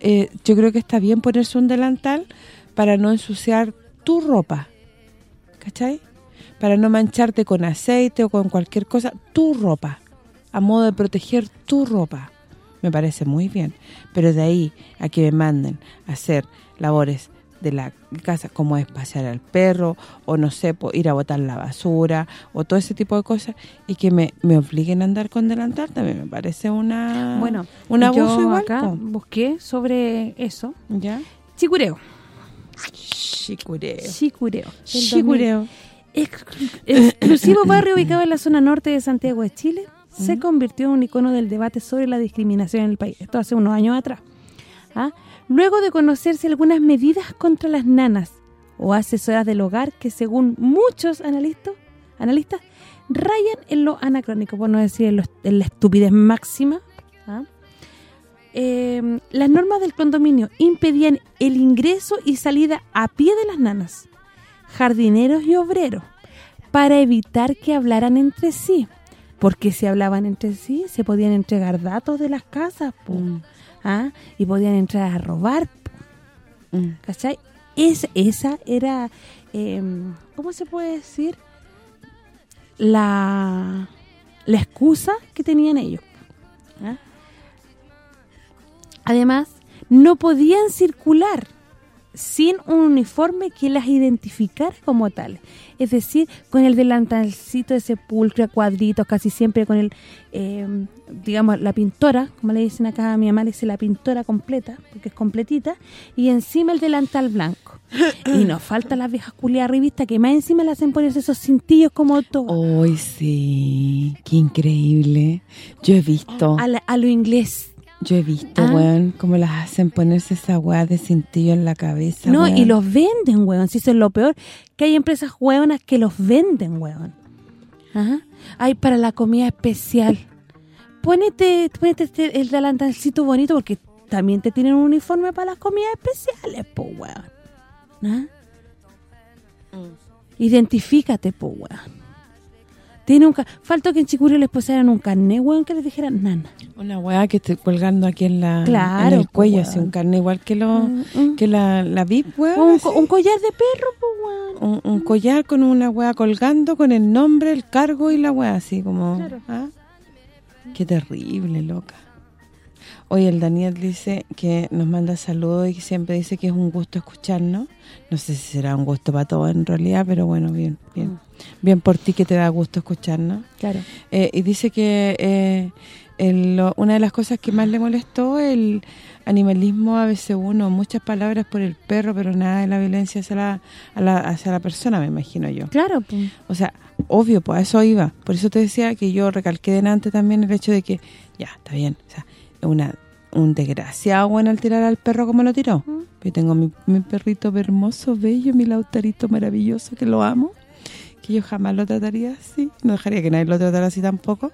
eh, yo creo que está bien ponerse un delantal para no ensuciar tu ropa, ¿cachai? Para no mancharte con aceite o con cualquier cosa, tu ropa, a modo de proteger tu ropa. Me parece muy bien, pero de ahí a que me manden a hacer labores de la casa, como es pasear al perro, o no sé, ir a botar la basura, o todo ese tipo de cosas, y que me, me obliguen a andar con delantal, también me parece una bueno un abuso igual. acá busqué sobre eso. ¿Ya? Chicureo. Chicureo. Chicureo. Chicureo. Exclusivo barrio ubicado en la zona norte de Santiago de Chile, se convirtió en un icono del debate sobre la discriminación en el país. Esto hace unos años atrás. ¿Ah? Luego de conocerse algunas medidas contra las nanas o asesoras del hogar que según muchos analistas analistas rayan en lo anacrónico, por no decir en, la estupidez máxima. ¿ah? Em, las normas del condominio impedían el ingreso y salida a pie de las nanas, jardineros y obreros, para evitar que hablaran entre sí. Porque si hablaban entre sí, se podían entregar datos de las casas, pues. ¿Ah? y podían entrar a robar. Mm. ¿Cachai? Es, esa era, em, ¿cómo se puede decir? La, la excusa que tenían ellos. ¿ah? Además, no podían circular sin un uniforme que las identificara como tal. Es decir, con el delantalcito de sepulcro, cuadritos, casi siempre con el, em, digamos, la pintora, como le dicen acá a mi mamá, le dice la pintora completa, porque es completita, y encima el delantal blanco. [laughs] y nos falta las viejas culiadas revistas que más encima le hacen ponerse esos cintillos como todo. ¡Ay, sí! ¡Qué increíble! Yo he visto... A, a lo inglés yo he visto, ah. weón, cómo las hacen ponerse esa weá de cintillo en la cabeza, No, y los venden, weón. Si eso es lo peor, que hay empresas weonas que los venden, weón. Ajá. Hay para la comida especial. Ponete, ponete este, el delantalcito bonito porque también te tienen un uniforme para las comidas especiales, po, weón. ¿Ah? Mm. Identifícate, po, weón. Tiene un faltó que en Chicurio les pusieran un carné, weón, que les dijeran nana. Una weá que esté colgando aquí en la en el cuello, así un carné igual que lo mm, mm. que la, la VIP, weón. Un, collar de perro, pues, weón. Un, collar con una weá colgando con el nombre, el cargo y la weá, así como... Claro. ¿ah? Qué terrible, loca. Hoy el Daniel dice que nos manda saludos y siempre dice que es un gusto escucharnos. No sé si será un gusto para todos en realidad, pero bueno, bien, bien. Bien por ti que te da gusto escucharnos. Claro. Eh, y dice que eh, una de las cosas que más le molestó el animalismo ABC1, muchas palabras por el perro, pero nada de la violencia hacia la, hacia la persona, me imagino yo. Claro, pues. O sea, obvio, pues a eso iba. Por eso te decía que yo recalqué delante también el hecho de que, ya, está bien, o sea, una un desgraciado bueno al tirar al perro como lo tiró. Yo tengo mi, mi perrito hermoso, bello, mi lautarito maravilloso, que lo amo, que yo jamás lo trataría así, no dejaría que nadie lo tratara así tampoco,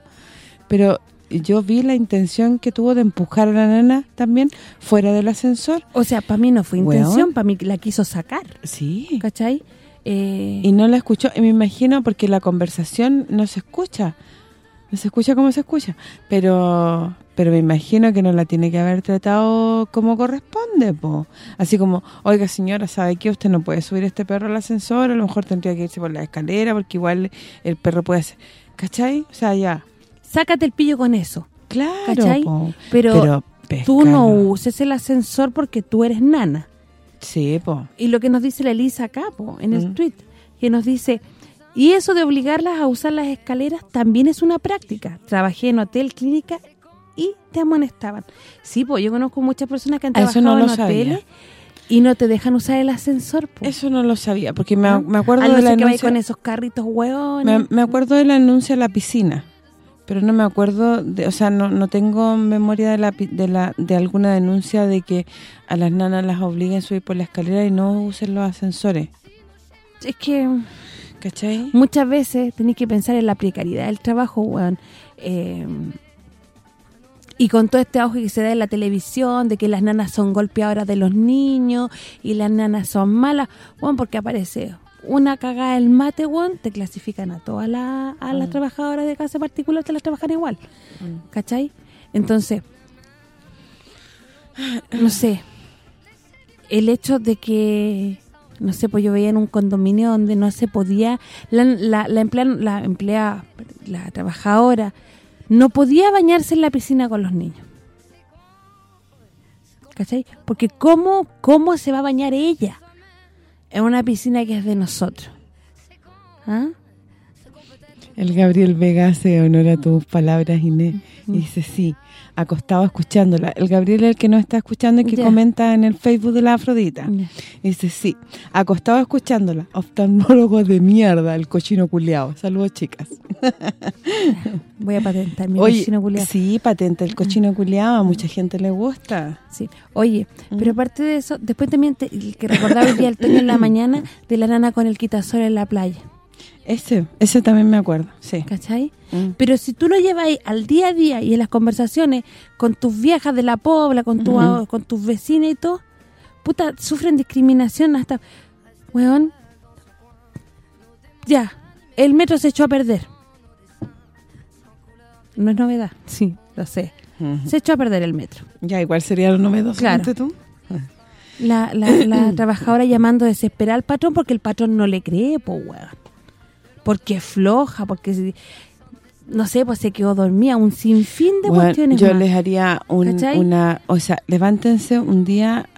pero yo vi la intención que tuvo de empujar a la nana también fuera del ascensor. O sea, para mí no fue intención, para mí la quiso sacar. Sí. ¿Cachai? Eh... Y no la escuchó, y me imagino porque la conversación no se escucha. No se escucha como se escucha, pero pero me imagino que no la tiene que haber tratado como corresponde, po. Así como, oiga señora, ¿sabe qué? Usted no puede subir este perro al ascensor, a lo mejor tendría que irse por la escalera, porque igual el perro puede hacer... ¿Cachai? O sea, ya. Sácate el pillo con eso. Claro, ¿cachai? Pero, tú no uses el ascensor porque tú eres nana. Sí, po. Y lo que nos dice la Elisa acá, po, en el mm. tweet, que nos dice... Y eso de obligarlas a usar las escaleras también es una práctica. Trabajé en hotel, clínica y te amonestaban. Sí, pues yo conozco muchas personas que han trabajado en hoteles y no te dejan usar el ascensor. Eso no lo sabía, porque me, me acuerdo de la que con esos carritos hueones. Me, acuerdo del anuncio a la piscina, pero no me acuerdo, de, o sea, no, no tengo memoria de la, de la de alguna denuncia de que a las nanas las obliguen a subir por la escalera y no usen los ascensores. Es que... ¿Cachai? Muchas veces tenéis que pensar en la precariedad del trabajo, weón. Eh, y con todo este auge que se da en la televisión, de que las nanas son golpeadoras de los niños y las nanas son malas, bueno, porque aparece una cagada del mate, bueno, te clasifican a todas las a las mm. trabajadoras de casa particular, te las trabajan igual, mm. ¿cachai? Entonces, no sé, el hecho de que, no sé, pues yo veía en un condominio donde no se podía, la, la, la la empleada, la trabajadora no podía bañarse en la piscina con los niños. ¿Cachai? Porque ¿cómo, cómo se va a bañar ella en una piscina que es de nosotros? ¿Ah? El Gabriel Vega hace honor a tus palabras, Inés, y dice, sí, acostado escuchándola. El Gabriel el que no está escuchando y que comenta en el Facebook de la Afrodita. Dice, sí, acostado escuchándola. Oftalmólogo de mierda, el cochino culiao. Saludos, chicas. [laughs] Voy a patentar mi cochino culiao. Sí, patenta el cochino culiao. A mucha gente le gusta. Sí. Oye, ¿Mm? pero aparte de eso, después también te, que recordaba el día del Toño en la [coughs] mañana de la nana con el quitasol en la playa. Ese, ese también me acuerdo, sí. ¿Cachai? Mm. Pero si tú lo llevas al día a día y en las conversaciones con tus viejas de la pobla, con tu, con tus vecinas y todo, puta, sufren discriminación hasta... Weón, ya, el metro se echó a perder. No es novedad, sí, lo sé. Se echó a perder el metro. Ya, igual sería lo novedoso claro. tú. La, la, la [clears throat] trabajadora llamando desesperada al patrón porque el patrón no le cree, po, weón porque floja, porque no sé, pues se quedó dormida, un sinfín de cuestiones yo les haría una, o sea, levántense un día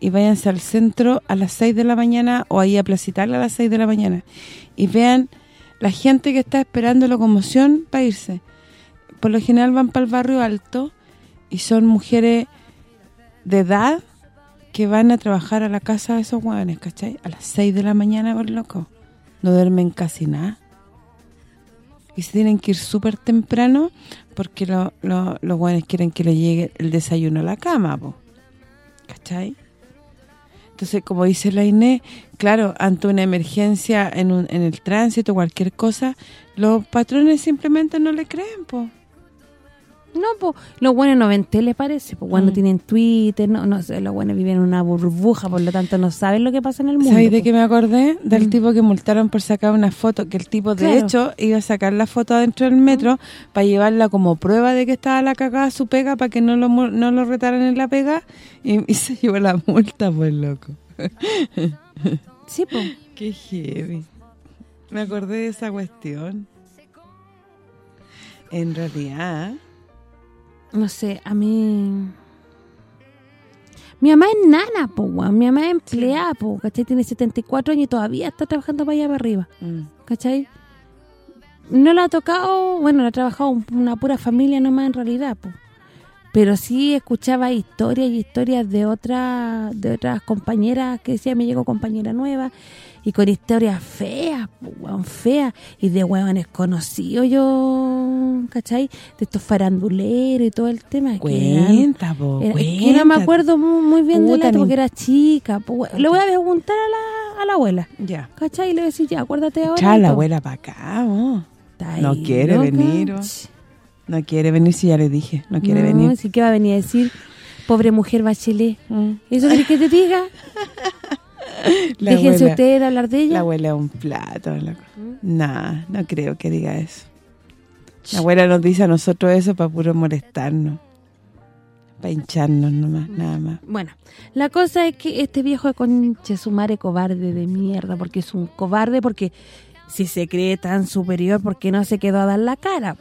y váyanse al centro a las 6 de la mañana o ahí a Placital a las 6 de la mañana y vean la gente que está esperando locomoción para irse. Por lo general van para el barrio alto y son mujeres de edad que van a trabajar a la casa de esos hueones, ¿cachai? A las 6 de la mañana, por loco no duermen casi nada. Y se tienen que ir súper temprano porque los buenos quieren que le llegue el desayuno a la cama, ¿cachai? Entonces, como dice la Inés, claro, ante una emergencia en, un, en el tránsito, cualquier cosa, los patrones simplemente no le creen, po. No, pues los buenos no ven tele, parece. Pues cuando mm. tienen Twitter, no, no sé, los buenos viven en una burbuja, por lo tanto no saben lo que pasa en el mundo. ¿Sabes de qué me acordé? Del mm. tipo que multaron por sacar una foto, que el tipo de hecho iba a sacar la foto adentro del metro para llevarla como prueba de que estaba la cagada su pega para que no lo, no lo retaran en la pega y, se [laughs] llevó la multa, pues loco. [laughs] sí, pues. Qué heavy. Me acordé de esa cuestión. En realidad no sé, a mí... Mi mamá es nana, po, Mi mamá es empleada, po, ¿cachai? Tiene 74 años y todavía está trabajando para allá para arriba, mm. ¿cachai? no la ha tocado, bueno, la ha trabajado una pura familia nomás en realidad, pues pero sí escuchaba historias y historias de otras de otras compañeras que decía me llegó compañera nueva y con historias feas, weón, feas y de huevones conocidos yo, ¿cachai? De estos faranduleros y todo el tema. Cuenta, po, era, que no me acuerdo muy, bien de la porque era chica. le voy a preguntar a la, a la abuela. Ya. ¿Cachai? Y le voy a decir, ya, acuérdate ahora. Ya, la abuela para acá, No quiere venir, no quiere venir, si ya le dije, no quiere no, venir. si que va a venir a decir, pobre mujer bachelet. Mm. ¿Eso quiere que te diga? [laughs] [laughs] Déjense ustedes hablar de ella. La abuela es un plato. ¿Mm? no creo que diga eso. La abuela nos dice a nosotros eso para puro molestarnos. Para hincharnos nomás, mm. nada más. Bueno, la cosa es que este viejo conche su madre cobarde de mierda, porque es un cobarde, porque si se cree tan superior, ¿por qué no se quedó a dar la cara?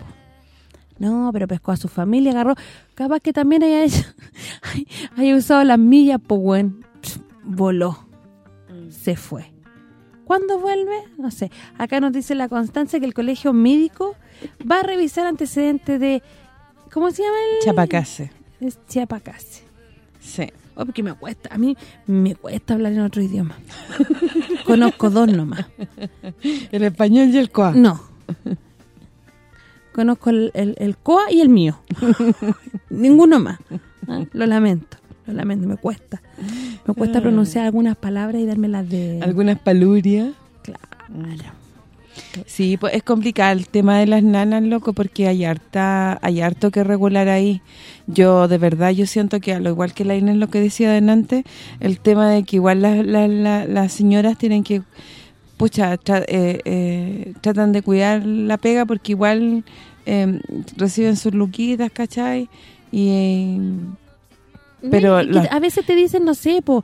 No, pero pescó a su familia, agarró. Capaz que también haya, hecho, [laughs] haya usado las millas, pues bueno, voló. Se fue. ¿Cuándo vuelve? No sé. Acá nos dice la constancia que el colegio médico va a revisar antecedentes de... ¿Cómo se llama el...? Chapacase. Es Chiapacase. Sí. Oh, porque me cuesta, a mí me cuesta hablar en otro idioma. [laughs] Conozco dos nomás. ¿El español y el coa? No. Conozco el, el, COA y el mío. [laughs] Ninguno más. Ah, lo lamento, lo lamento, me cuesta. Me cuesta pronunciar algunas palabras y dármelas de... Algunas palurias. Claro. Sí, pues es complicado el tema de las nanas, loco, porque hay harta hay harto que regular ahí. Yo, de verdad, yo siento que, a lo igual que la Inés lo que decía adelante, el tema de que igual las, las señoras tienen que pucha, eh, eh, tratan de cuidar la pega porque igual em, reciben sus luquitas, ¿cachai? Y pero a veces te dicen, no sé, pues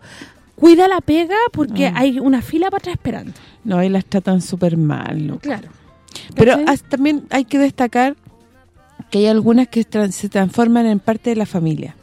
cuida la pega porque ah. hay una fila para atrás esperando. No, y las tratan súper mal, ¿no? Claro. Pero también hay que destacar que hay algunas que se transforman en parte de la familia.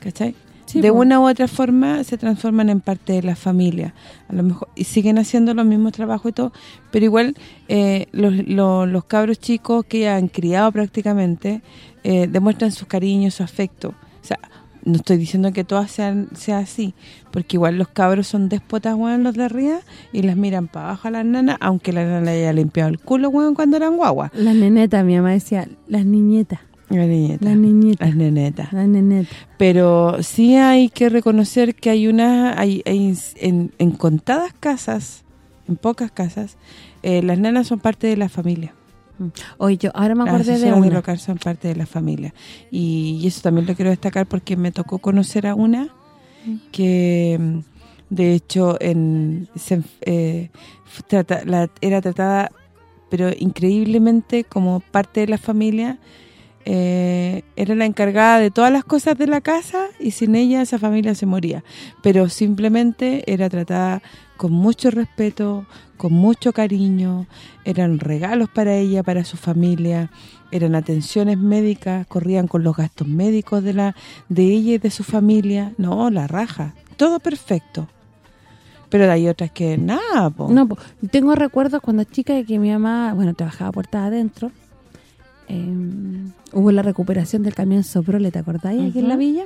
¿Cachai? de una u otra forma se transforman en parte de la familia. A lo mejor y siguen haciendo los mismos trabajos y todo, pero igual eh, los, los, cabros chicos que ya han criado prácticamente eh, demuestran su cariño, su afecto. O sea, no estoy diciendo que todas sean sea así, porque igual los cabros son déspotas, weón, los de arriba, y las miran para abajo a las nanas, aunque la nana haya limpiado el culo, weón, cuando eran guaguas. Las nenetas, mi mamá decía, las niñetas. Las niñetas. Las niñetas. Las nenetas. Las nenetas. Pero sí hay que reconocer que hay una hay, en, en, contadas casas, en pocas casas, eh, las nenas son parte de la familia. Oye, yo ahora me acordé de una. local son parte de la familia. Y, eso también lo quiero destacar porque me tocó conocer a una que, de hecho, en eh, era tratada, pero increíblemente como parte de la familia eh, era la encargada de todas las cosas de la casa y sin ella esa familia se moría. Pero simplemente era tratada con mucho respeto, con mucho cariño, eran regalos para ella, para su familia, eran atenciones médicas, corrían con los gastos médicos de la de ella y de su familia. No, la raja, todo perfecto. Pero hay otras que nada, No, tengo recuerdos cuando chica de que mi mamá, bueno, trabajaba puerta adentro Em, hubo la recuperación del camión Soprole, ¿te acordáis? Aquí en la villa.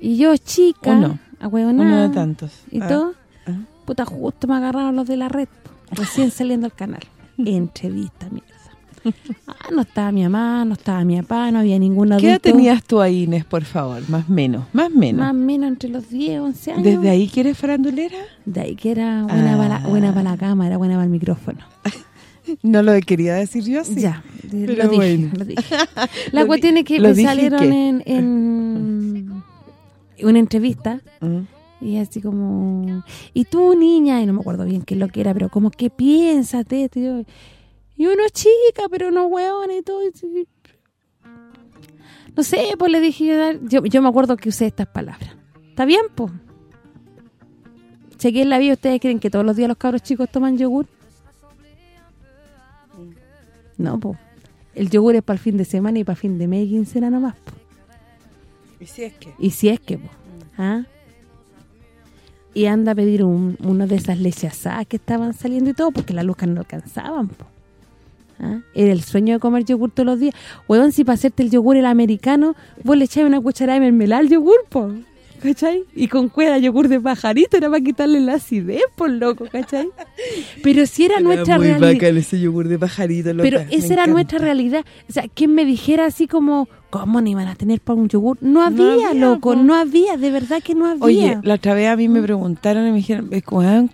Y yo, chica, uno, uno de tantos. Y ah, todo, ah. puta, justo me agarraron los de la red, recién saliendo al canal. [laughs] Entrevista, mierda. Ah, no estaba mi mamá, no estaba mi papá, no había ninguna adulto. ¿Qué edad tenías tú ahí, Inés, por favor? Más menos, más menos. Más menos, entre los 10, 11 años. ¿Desde ahí que eres farandulera? De ahí que era buena, para, buena para la cámara, buena para el micrófono. [laughs] [laughs] No lo quería decir yo así. Ya, lo, dije, [laughs] La cuestión es que me salieron en, una entrevista mm. y así como... Y tú, niña, y no me acuerdo bien qué es lo que era, pero como, ¿qué piensas de esto? Y, uno chica, pero no hueón y todo. No sé, pues le dije, yo, yo me acuerdo que usé estas palabras. ¿Está bien, pues? Chequé en la vida, ¿ustedes creen que todos los días los cabros chicos toman yogur? No, pues. El yogur es para el fin de semana y para el fin de mes y quincena nomás, po. ¿Y si es que? Y si es que, po. ¿Ah? Y anda a pedir un, una de esas leches asadas que estaban saliendo y todo, porque las lucas no alcanzaban, po. ¿ah? Era el sueño de comer yogur todos los días. Weón, si para hacerte el yogur el americano, vos le echáis una cucharada de mermelada al yogur, po. ¿Cachai? Y con cuerda yogur de pajarito era para quitarle la acidez, por loco, ¿cachai? [laughs] Pero si era, nuestra realidad. muy bacán ese yogur de pajarito, loca. Pero esa era nuestra realidad. O sea, quien me dijera así como, ¿cómo no iban a tener para un yogur? No había, loco, no había, de verdad que no había. Oye, la otra vez a mí me preguntaron y me dijeron,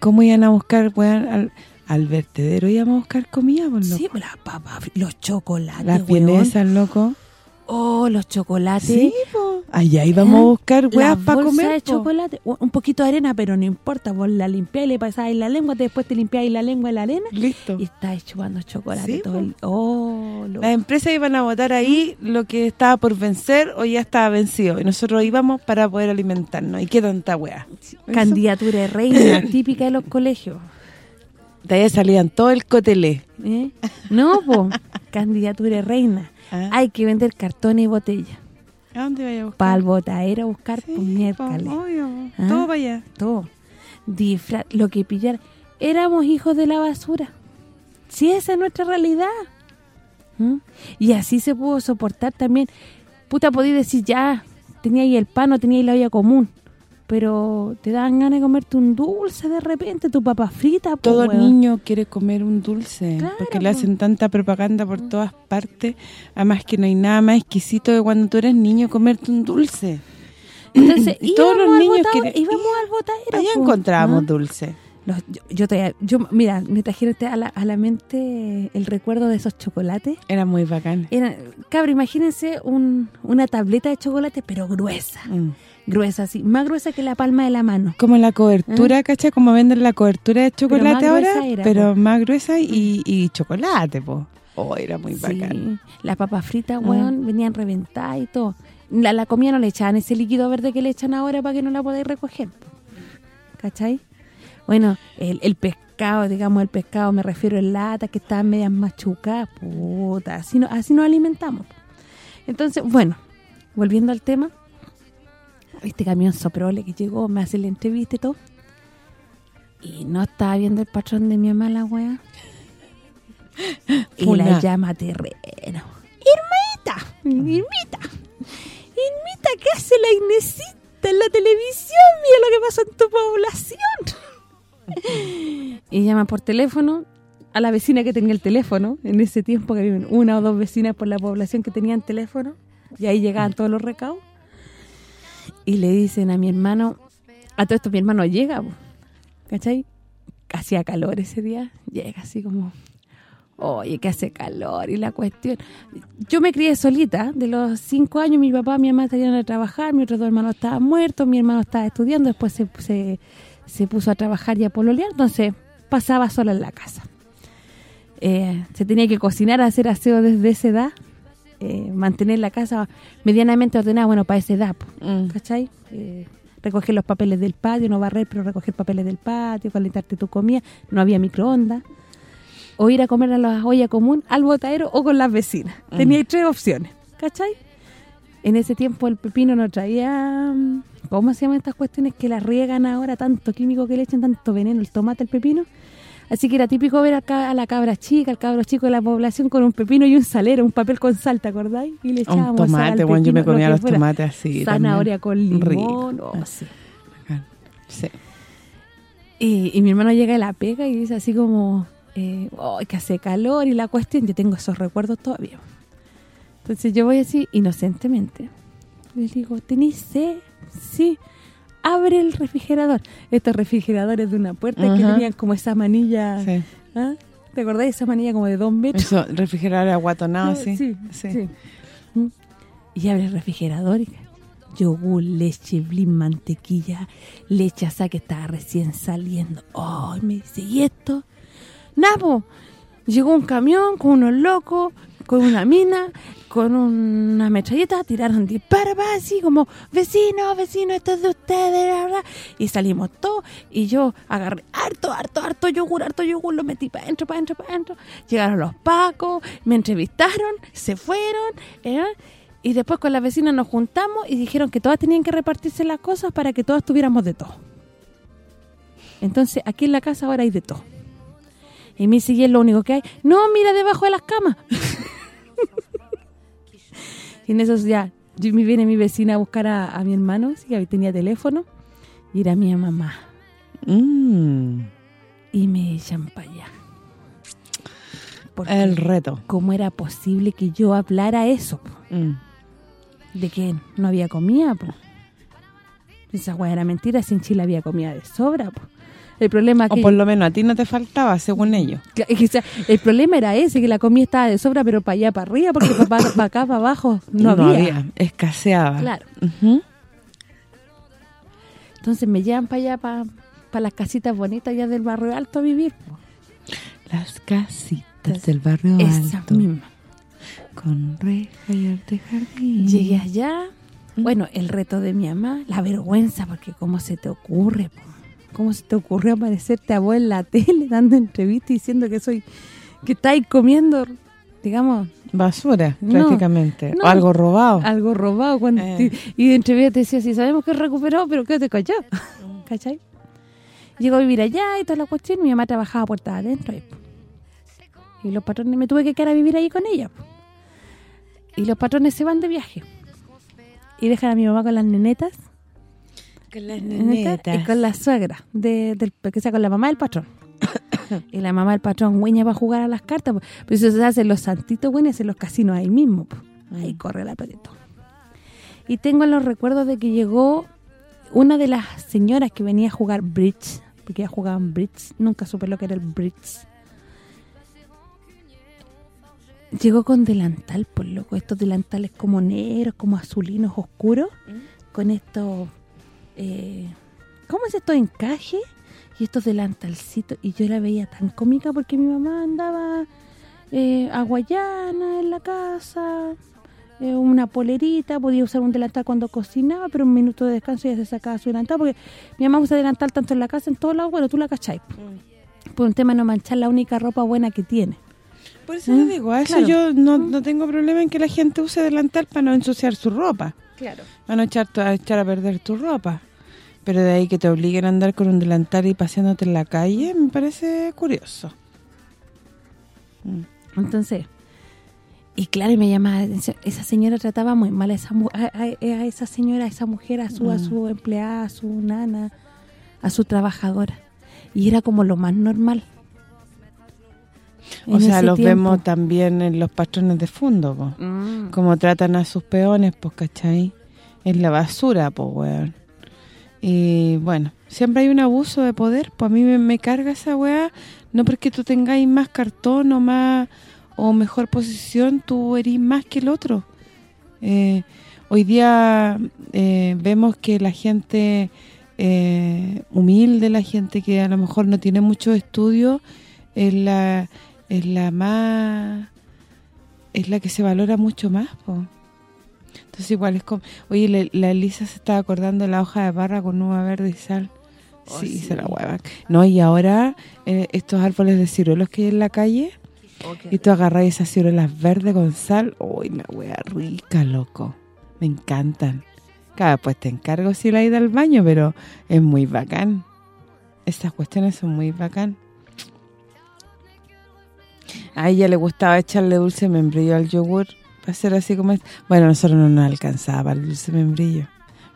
¿cómo iban a buscar, weón, al, vertedero íbamos a buscar comida, por loco? Sí, las papas, los chocolates, Las vienesas, loco. Oh, los chocolates. Sí, Allá íbamos a buscar huevas para comer. de chocolate, un poquito de arena, pero no importa, vos la limpiás y le pasás la lengua, después te limpiás la lengua en la arena. Listo. Y estás chupando chocolate todo el... Oh, Las empresas iban a votar ahí lo que estaba por vencer o ya estaba vencido. Y nosotros íbamos para poder alimentarnos. ¿Y qué tanta hueá? Candidatura de reina, [coughs] típica de los colegios. De ahí salían todo el cotelé. ¿Eh? No, pues, [laughs] candidatura de reina. Ah. Hay que vender cartones y botellas. ¿A dónde vaya a buscar? Para el botadero a buscar sí, miércoles. ¿Ah? Todo para allá. Todo. lo que pillar. Éramos hijos de la basura. Sí, esa es nuestra realidad. ¿Mm? Y así se pudo soportar también. Puta, podí decir, ya, tenía ahí el pan o tenía ahí la olla común pero te dan ganas de comerte un dulce de repente, tu papa frita. Todo niño quiere comer un dulce, porque le hacen tanta propaganda por todas partes, además que no hay nada más exquisito de cuando tú eres niño comerte un dulce. Entonces, [clears throat] y todos los niños quieren, íbamos al botadero. Ahí encontrábamos ¿Ah? dulce. yo, te, yo, mira, me trajeron a la, a la mente el recuerdo de esos chocolates. Era muy bacán. Era, imagínense un, una tableta de chocolate, pero gruesa. Mm gruesa, así, más gruesa que la palma de la mano. Como la cobertura, ¿Eh? ¿cachai? Como venden la cobertura de chocolate ahora, pero más gruesa y, y chocolate, pues. Oh, era muy sí. bacán. Las papas fritas, ah. weón, venían reventadas y todo. La, la comida no le echaban ese líquido verde que le echan ahora para que no la podáis recoger. ¿Cachai? Bueno, el, el pescado, digamos, el pescado, me refiero en lata, que estaban medias machucadas, puta, así, no, así nos alimentamos. Entonces, bueno, volviendo al tema, este camión soprole que llegó, me hace la entrevista y todo. Y no estaba viendo el patrón de mi mamá la wea. y la llama terreno. Irmita, Irmita, Irmita, ¿qué hace la Inesita en la televisión? Mira lo que pasa en tu población. y llama por teléfono a la vecina que tenía el teléfono. En ese tiempo que había una o dos vecinas por la población que tenían teléfono. Y ahí llegaban todos los recados y le dicen a mi hermano, a todo esto mi hermano llega, ¿cachai? Hacía calor ese día, llega así como, oye, que hace calor y la cuestión. Yo me crié solita, de los cinco años mi papá y mi mamá salieron a trabajar, mi otro dos hermanos estaban muertos, mi hermano estaba estudiando, después se, se, puso a trabajar y a pololear, entonces pasaba sola en la casa. Eh, se tenía que cocinar, hacer aseo desde esa edad, eh, mantener la casa medianamente ordenada, bueno, para esa edad, mm. ¿cachai? Eh, recoger los papeles del patio, no barrer, pero recoger papeles del patio, calentarte tu comida, no había microondas, o ir a comer a la olla común, al botadero o con las vecinas. Mm. Tenía tres opciones, ¿cachai? En ese tiempo el pepino no traía... Mm, ¿Cómo se llaman estas cuestiones que la riegan ahora? Tanto químico que le echan, tanto veneno, el tomate, el pepino Así que era típico ver acá a la cabra chica, al cabro chico de la población con un pepino y un salero, un papel con sal, ¿te acordáis? Y le echábamos un tomate, bueno, yo me comía los tomates así Zanahoria con limón, oh, sí. sí. Y, mi hermano llega a la pega y dice así como, eh, oh, que hace calor y la cuestión, yo tengo esos recuerdos todavía. Entonces yo voy así, inocentemente, le digo, ¿tenís sed? Sí abre el refrigerador. Estos refrigeradores de una puerta que tenían como esa manilla... ¿ah? ¿Te acordás de esa manilla como de dos metros? Eso, refrigerador aguatonado, ah, sí. Sí, sí. ¿Mm? Y abre el refrigerador y yogur, leche, blin, mantequilla, leche asá que estaba recién saliendo. Ay, me dice, ¿y esto? Nabo, llegó un camión con unos locos, con una mina, con una metralleta, tiraron disparos así como, vecino, vecino, esto es de ustedes. Y salimos todos y yo agarré harto, harto, harto yogur, harto yogur, lo metí para adentro, para adentro, para adentro. Llegaron los pacos, me entrevistaron, se fueron, ¿eh? y después con las vecinas nos juntamos y dijeron que todas tenían que repartirse las cosas para que todas tuviéramos de todo. Entonces, aquí en la casa ahora hay de todo. Y me dice, ¿y es lo único que hay? No, mira debajo de las camas. Y en esos ya, me viene mi vecina a buscar a, mi hermano, sí, que tenía teléfono, y era mi mamá. Mm. Y me echan para allá. el reto. ¿Cómo era posible que yo hablara eso? Mm. De que no había comida, pues. Esa hueá era mentira, sin Chile había comida de sobra, pues. El problema que... O por lo menos a ti no te faltaba, según ellos. el problema era ese, que la comida estaba de sobra, pero para allá, para arriba, porque para, acá, para abajo, no, había. escaseaba. Claro. Entonces me llevan para allá, para, para las casitas bonitas ya del barrio alto a vivir. Las casitas del barrio alto. Esa misma. Con reja y arte jardín. Llegué allá, bueno, el reto de mi mamá, la vergüenza, porque cómo se te ocurre, ¿Cómo se te ocurrió aparecerte a vos en la [laughs] tele dando entrevistas diciendo que soy que estáis comiendo, digamos... Basura, prácticamente. o algo robado. Algo robado. Cuando eh. y de entrevista te decía, sí, sabemos que es recuperado, pero ¿qué te cayó? ¿Cachai? Llegó a vivir allá y toda la cuestión. Mi mamá trabajaba puertas adentro. Y, y los patrones, me tuve que quedar a vivir ahí con ella. Y los patrones se van de viaje. Y dejan a mi mamá con las nenetas con las nenetas. Y con la suegra, de, del, que sea con la mamá del patrón. [coughs] y la mamá del patrón güeña va a jugar a las cartas. Pues, pues eso se hace los santitos güeñas en los casinos ahí mismo. Pues. Ahí mm. corre la pelota. Y tengo los recuerdos de que llegó una de las señoras que venía a jugar bridge, porque ya jugaban bridge, nunca supe lo que era el bridge. Llegó con delantal, por loco, estos delantales como negros, como azulinos oscuros, mm. con estos eh, ¿cómo es esto encaje? Y estos delantalcitos, y yo la veía tan cómica porque mi mamá andaba eh, aguayana en la casa, eh, una polerita, podía usar un delantal cuando cocinaba, pero un minuto de descanso ya se sacaba su delantal, porque mi mamá usa delantal tanto en la casa, en todos lados, bueno, tú la cachai. Mm. Por un tema de no manchar la única ropa buena que tiene. Por eso le ¿Mm? digo, a eso yo no, no tengo problema en que la gente use delantal para no ensuciar su ropa. Claro. Van a echar, a echar a perder tu ropa. Pero de ahí que te obliguen a andar con un delantal y paseándote en la calle, me parece curioso. Mm. Entonces, y claro, me llama esa señora trataba muy mal a esa, a, esa señora, a esa mujer, a su, a su mm. empleada, a su nana, a su trabajadora. Y era como lo más normal. O sea, los vemos también en los patrones de fondo, mm. Como tratan a sus peones, pues, ¿cachai? En la basura, pues, weón. Y bueno, siempre hay un abuso de poder, pues a mí me, carga esa weá, no porque tú tengáis más cartón o más o mejor posición, tú eres más que el otro. Eh, hoy día eh, vemos que la gente eh, humilde, la gente que a lo mejor no tiene mucho estudio, es la es la más es la que se valora mucho más, Entonces igual es como... Oye, la, Elisa se estaba acordando la hoja de barra con uva verde y sal. Oh, sí, se la hueva. No, y ahora eh, estos árboles de ciruelos que hay en la calle, y tú agarras esas ciruelas verdes con sal, uy, la hueá rica, loco. Me encantan. Cada pues te encargo si la ida al baño, pero es muy bacán. Estas cuestiones son muy bacán. A ella le gustaba echarle dulce membrillo al yogur para hacer así como... Bueno, a nosotros no nos alcanzaba el dulce membrillo.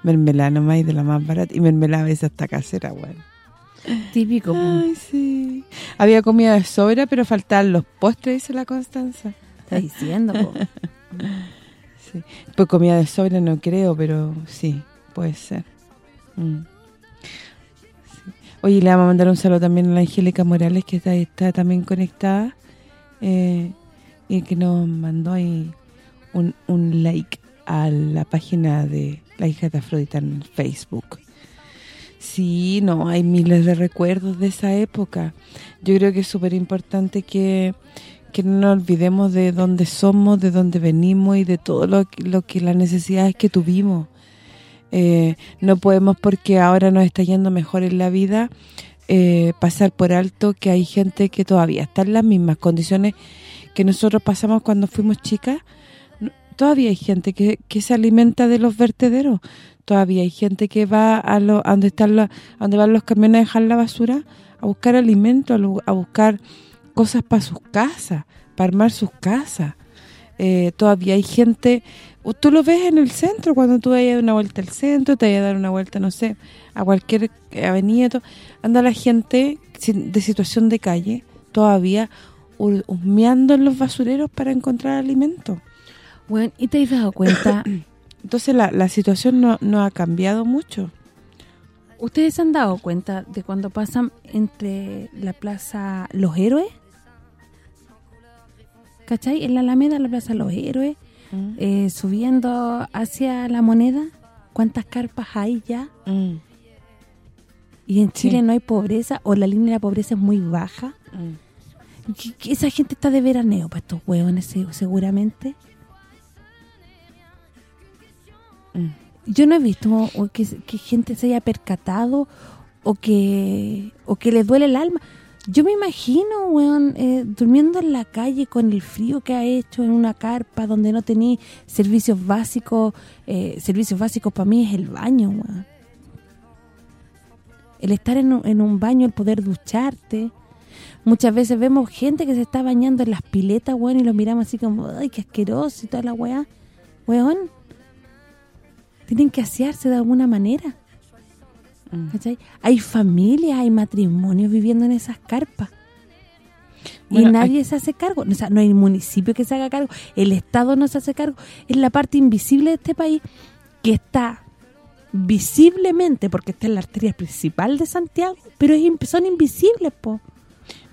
Mermelada nomás y de la más barata. Y mermelada a veces hasta casera, bueno. Típico. Ay, sí. Había comida de sobra, pero faltaban los postres, dice la Constanza. Está diciendo, [laughs] sí. Pues comida de sobra no creo, pero sí, puede ser. Mm. Oye, le vamos a mandar un saludo también a la Angélica Morales, que está, está también conectada eh, y que nos mandó ahí un, un like a la página de La hija de Afrodita en Facebook. Sí, no, hay miles de recuerdos de esa época. Yo creo que es súper importante que, que no nos olvidemos de dónde somos, de dónde venimos y de todo lo, lo que las necesidades que tuvimos. Eh, no podemos porque ahora nos está yendo mejor en la vida eh, pasar por alto que hay gente que todavía está en las mismas condiciones que nosotros pasamos cuando fuimos chicas. Todavía hay gente que, se alimenta de los vertederos. Todavía hay gente que va a, lo, donde están donde van los camiones a dejar la basura a buscar alimento, a, buscar cosas para sus casas, para armar sus casas. Eh, todavía hay gente, tú lo ves en el centro, cuando tú vayas a una vuelta al centro, te vayas a dar una vuelta, no sé, a cualquier avenida, anda la gente de situación de calle todavía husmeando en los basureros para encontrar alimento. Bueno, ¿y te has dado cuenta? [coughs] Entonces la, la situación no, no ha cambiado mucho. ¿Ustedes se han dado cuenta de cuando pasan entre la plaza Los Héroes? ¿Cachai? En la Alameda, la plaza Los Héroes, mm. eh, subiendo hacia la moneda, ¿cuántas carpas hay ya? Mm. Y en Chile no hay pobreza, o la línea de la pobreza es muy baja. Mm. esa gente está de veraneo para estos huevones, seguramente yo no he visto que, gente se haya percatado o que o que le duele el alma. Yo me imagino, weón, eh, durmiendo en la calle con el frío que ha hecho en una carpa donde no tenía servicios básicos. Eh, servicios básicos para mí es el baño, weón. El estar en un, en un baño, el poder ducharte. Muchas veces vemos gente que se está bañando en las piletas, weón, y lo miramos así como, ay, qué asqueroso y toda la weá. Weón, tienen que asearse de alguna manera. Mm. Hay familias, hay matrimonios viviendo en esas carpas. y nadie se hace cargo. O sea, no hay municipio que se haga cargo. El Estado no se hace cargo. Es la parte invisible de este país que está visiblemente, porque está en la arteria principal de Santiago, pero son invisibles, po.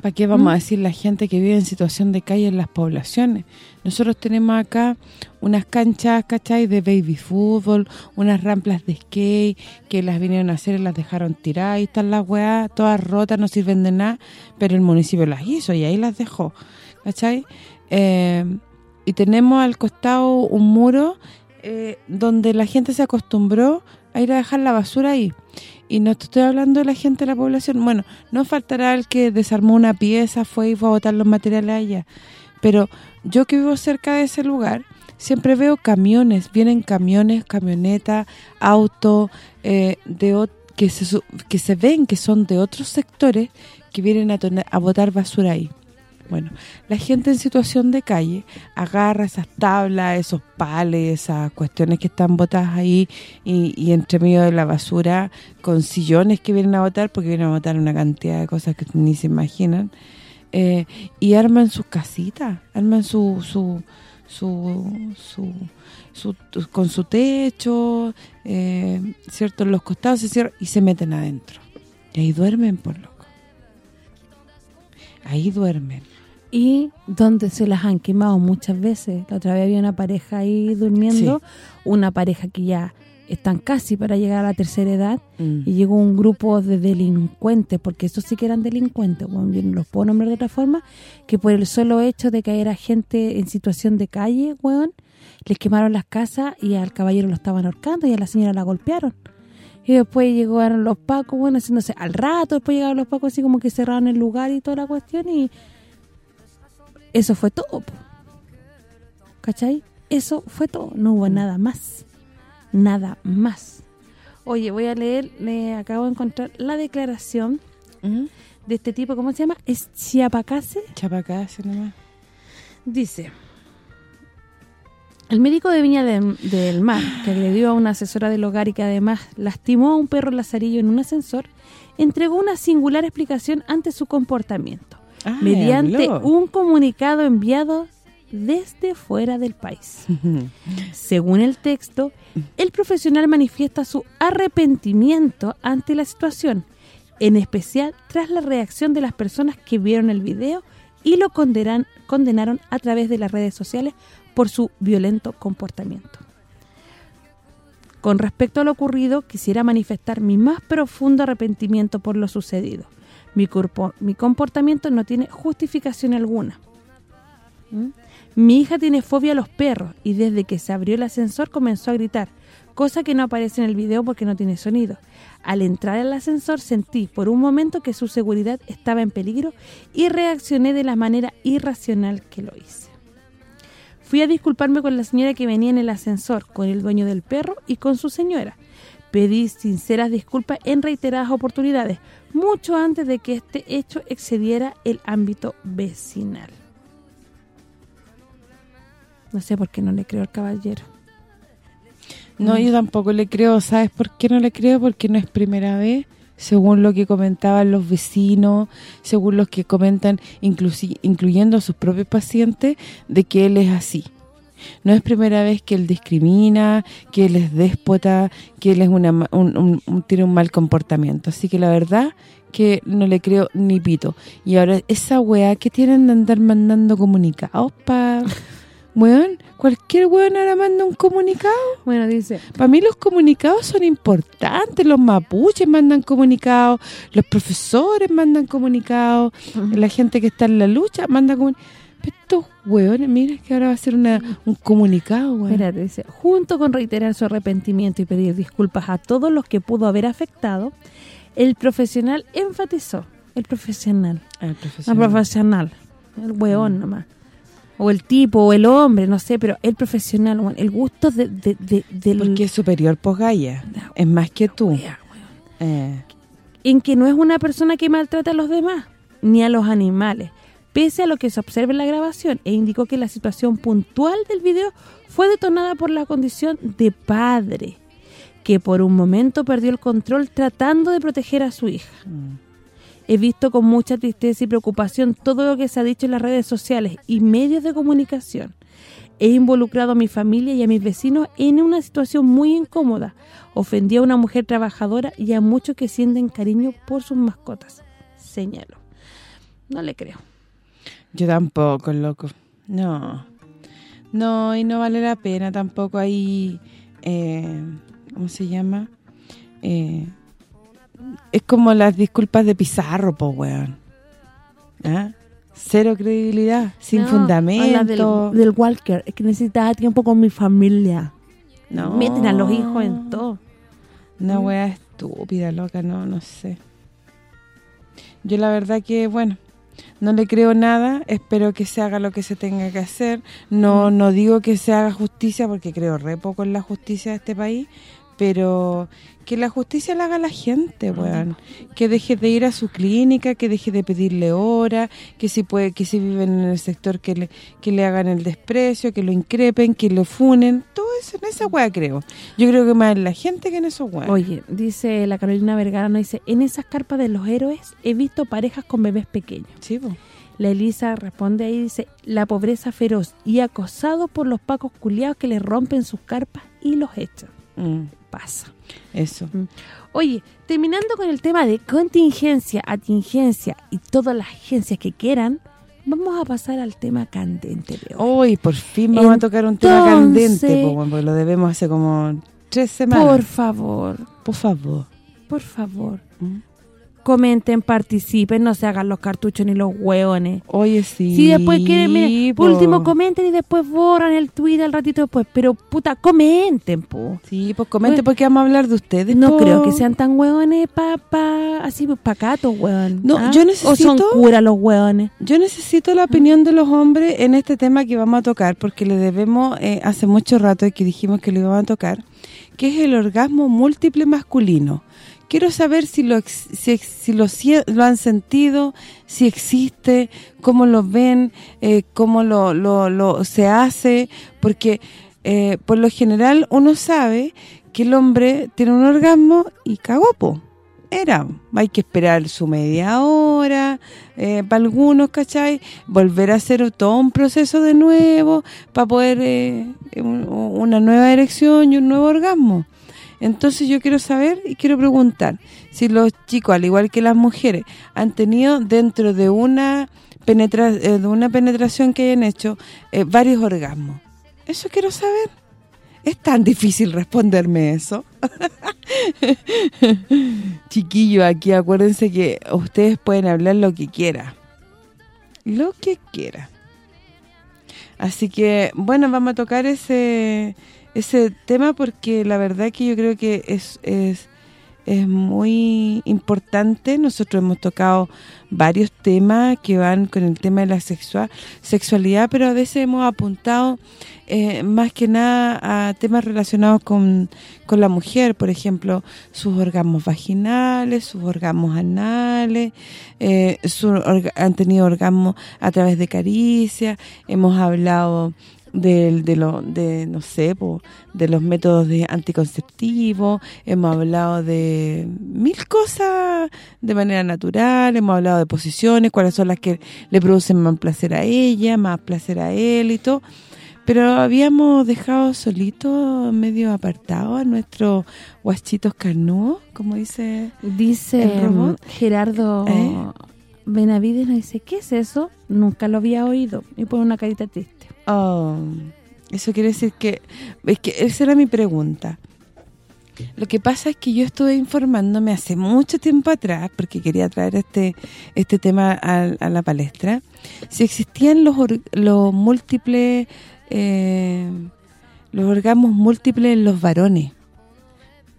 ¿Para qué vamos a ¿Mm? decir la gente que vive en situación de calle en las poblaciones? Nosotros tenemos acá unas canchas, ¿cachai? De baby fútbol, unas ramplas de skate que las vinieron a hacer y las dejaron tirar. y están las weas, todas rotas, no sirven de nada, pero el municipio las hizo y ahí las dejó, ¿cachai? Eh, y tenemos al costado un muro eh, donde la gente se acostumbró a ir a dejar la basura ahí. Y no estoy hablando de la gente de la población, bueno, no faltará el que desarmó una pieza, fue y fue a botar los materiales allá, pero yo que vivo cerca de ese lugar, siempre veo camiones, vienen camiones, camionetas, autos, eh, de que se que se ven que son de otros sectores que vienen a, a botar basura ahí. Bueno, la gente en situación de calle agarra esas tablas, esos pales, esas cuestiones que están botadas ahí y, entre medio de la basura con sillones que vienen a botar, porque vienen a botar una cantidad de cosas que ni se imaginan, eh, y arman sus casitas, arman su, su, su, su, con su techo, eh, ¿cierto? Los costados se cierran y se meten adentro. Y ahí duermen, por loco. Ahí duermen y donde se las han quemado muchas veces. La otra vez había una pareja ahí durmiendo, una pareja que ya están casi para llegar a la tercera edad mm. y llegó un grupo de delincuentes, porque estos sí que eran delincuentes, bueno, yo no los puedo nombrar de otra forma, que por el solo hecho de que era gente en situación de calle, weón, les quemaron las casas y al caballero lo estaban ahorcando y a la señora la golpearon. Y después llegaron los pacos, bueno, haciéndose al rato, después llegaron los pacos así como que cerraron el lugar y toda la cuestión y eso fue todo. ¿Cachai? Eso fue todo. No hubo nada más. Nada más. Oye, voy a leer, le acabo de encontrar la declaración de este tipo, ¿cómo se llama? ¿Es Chiapacase? Chiapacase nomás. Dice, el médico de Viña del Mar, que agredió a una asesora del hogar y que además lastimó a un perro lazarillo en un ascensor, entregó una singular explicación ante su comportamiento. Ah, mediante un comunicado enviado desde fuera del país. [laughs] Según el texto, el profesional manifiesta su arrepentimiento ante la situación, en especial tras la reacción de las personas que vieron el video y lo condenan, condenaron a través de las redes sociales por su violento comportamiento. Con respecto a lo ocurrido, quisiera manifestar mi más profundo arrepentimiento por lo sucedido. Mi, mi comportamiento no tiene justificación alguna. ¿Mm? Mi hija tiene fobia a los perros y desde que se abrió el ascensor comenzó a gritar, cosa que no aparece en el video porque no tiene sonido. Al entrar al ascensor sentí por un momento que su seguridad estaba en peligro y reaccioné de la manera irracional que lo hice. Fui a disculparme con la señora que venía en el ascensor, con el dueño del perro y con su señora, pedí sinceras disculpas en reiteradas oportunidades, mucho antes de que este hecho excediera el ámbito vecinal. No sé por qué no le creo al caballero. No, yo tampoco le creo. ¿Sabes por qué no le creo? Porque no es primera vez, según lo que comentaban los vecinos, según los que comentan, incluyendo a sus propios pacientes, de que él es así. No es primera vez que él discrimina, que él es déspota, que él es una, un, tiene un mal comportamiento. Así que la verdad que no le creo ni pito. Y ahora esa weá que tienen de andar mandando comunicados para... [laughs] Weón, cualquier weón ahora manda un comunicado. Bueno, dice... Para mí los comunicados son importantes. Los mapuches mandan comunicados, los profesores mandan comunicados, la gente que está en la lucha manda comunicados estos hueones, mira que ahora va a ser una, un comunicado, weón. Espérate, dice, junto con reiterar su arrepentimiento y pedir disculpas a todos los que pudo haber afectado, el profesional enfatizó, el profesional, el profesional, el, profesional, el hueón mm. nomás, o el tipo, o el hombre, no sé, pero el profesional, el gusto de, de, del... Porque es superior, Gaia, es más que tú. Eh. En que no es una persona que maltrata a los demás, ni a los animales, pese a lo que se observa en la grabación, e indicó que la situación puntual del video fue detonada por la condición de padre, que por un momento perdió el control tratando de proteger a su hija. Mm. He visto con mucha tristeza y preocupación todo lo que se ha dicho en las redes sociales y medios de comunicación. He involucrado a mi familia y a mis vecinos en una situación muy incómoda. Ofendí a una mujer trabajadora y a muchos que sienten cariño por sus mascotas. Señalo. No le creo. Yo tampoco, loco. No. No, y no vale la pena tampoco ahí, eh, ¿cómo se llama? Eh, es como las disculpas de Pizarro, po, weón. ¿Ah? Cero credibilidad, sin fundamento. Del, del, Walker, es que necesitaba tiempo con mi familia. No. Meten a los hijos en todo. Una mm. wea estúpida, loca, no, no sé. Yo la verdad que, bueno, no le creo nada, espero que se haga lo que se tenga que hacer. No no digo que se haga justicia porque creo re poco en la justicia de este país, pero que la justicia la haga la gente, weón. Que deje de ir a su clínica, que deje de pedirle hora, que si puede que si viven en el sector que le, que le hagan el desprecio, que lo increpen, que lo funen, todo eso en esa weá creo. Yo creo que más en la gente que en esos weón. Oye, dice la Carolina Vergara, no dice, en esas carpas de los héroes he visto parejas con bebés pequeños. Sí, La Elisa responde ahí, dice, la pobreza feroz y acosado por los pacos culiados que le rompen sus carpas y los echan. Mm pasa. Eso. Mm. Oye, terminando con el tema de contingencia, atingencia y todas las agencias que quieran, vamos a pasar al tema candente de hoy. por fin vamos a tocar un tema candente, porque lo debemos hace como tres semanas. Por favor. Por favor. Por favor. ¿Mm? Comenten, participen, no se hagan los cartuchos ni los hueones. Oye, sí. Si después quieren, por último comenten y después borran el tweet al ratito después, pero puta, comenten, po. Sí, pues comenten porque vamos a hablar de ustedes, No creo que sean tan hueones pa, pa así pues pacatos, hueón. No, ¿ah? yo necesito... O son cura los hueones. Yo necesito la opinión de los hombres en este tema que vamos a tocar, porque le debemos, eh, hace mucho rato que dijimos que lo íbamos a tocar, que es el orgasmo múltiple masculino quiero saber si lo si, lo, lo, han sentido, si existe, cómo lo ven, eh, cómo lo, lo, se hace, porque eh, por lo general uno sabe que el hombre tiene un orgasmo y cagopo. Era, hay que esperar su media hora, eh, para algunos, ¿cachai? Volver a hacer todo un proceso de nuevo para poder una nueva erección y un nuevo orgasmo. Entonces yo quiero saber y quiero preguntar si los chicos, al igual que las mujeres, han tenido dentro de una penetra eh, de una penetración que hayan hecho eh, varios orgasmos. Eso quiero saber. Es tan difícil responderme eso. [laughs] Chiquillo, aquí acuérdense que ustedes pueden hablar lo que quieran. Lo que quieran. Así que, bueno, vamos a tocar ese ese tema porque la verdad que yo creo que es, es es muy importante. Nosotros hemos tocado varios temas que van con el tema de la sexual sexualidad, pero a veces hemos apuntado eh, más que nada a temas relacionados con, con la mujer, por ejemplo, sus orgasmos vaginales, sus orgasmos anales, eh, han tenido orgasmos a través de caricias, hemos hablado de, de, lo, de no sé, de los métodos de anticonceptivos, hemos hablado de mil cosas de manera natural, hemos hablado de posiciones, cuáles son las que le producen más placer a ella, más placer a él y todo. Pero habíamos dejado solito, medio apartado a nuestros guachitos carnudos, como dice Dice Gerardo ¿Eh? Benavides, nos dice, ¿qué es eso? Nunca lo había oído. Y pone una carita triste. Oh, eso quiere decir que... Es que esa era mi pregunta. Lo que pasa es que yo estuve informándome hace mucho tiempo atrás, porque quería traer este este tema a, la palestra, si existían los, los múltiples, eh, los orgasmos múltiples en los varones.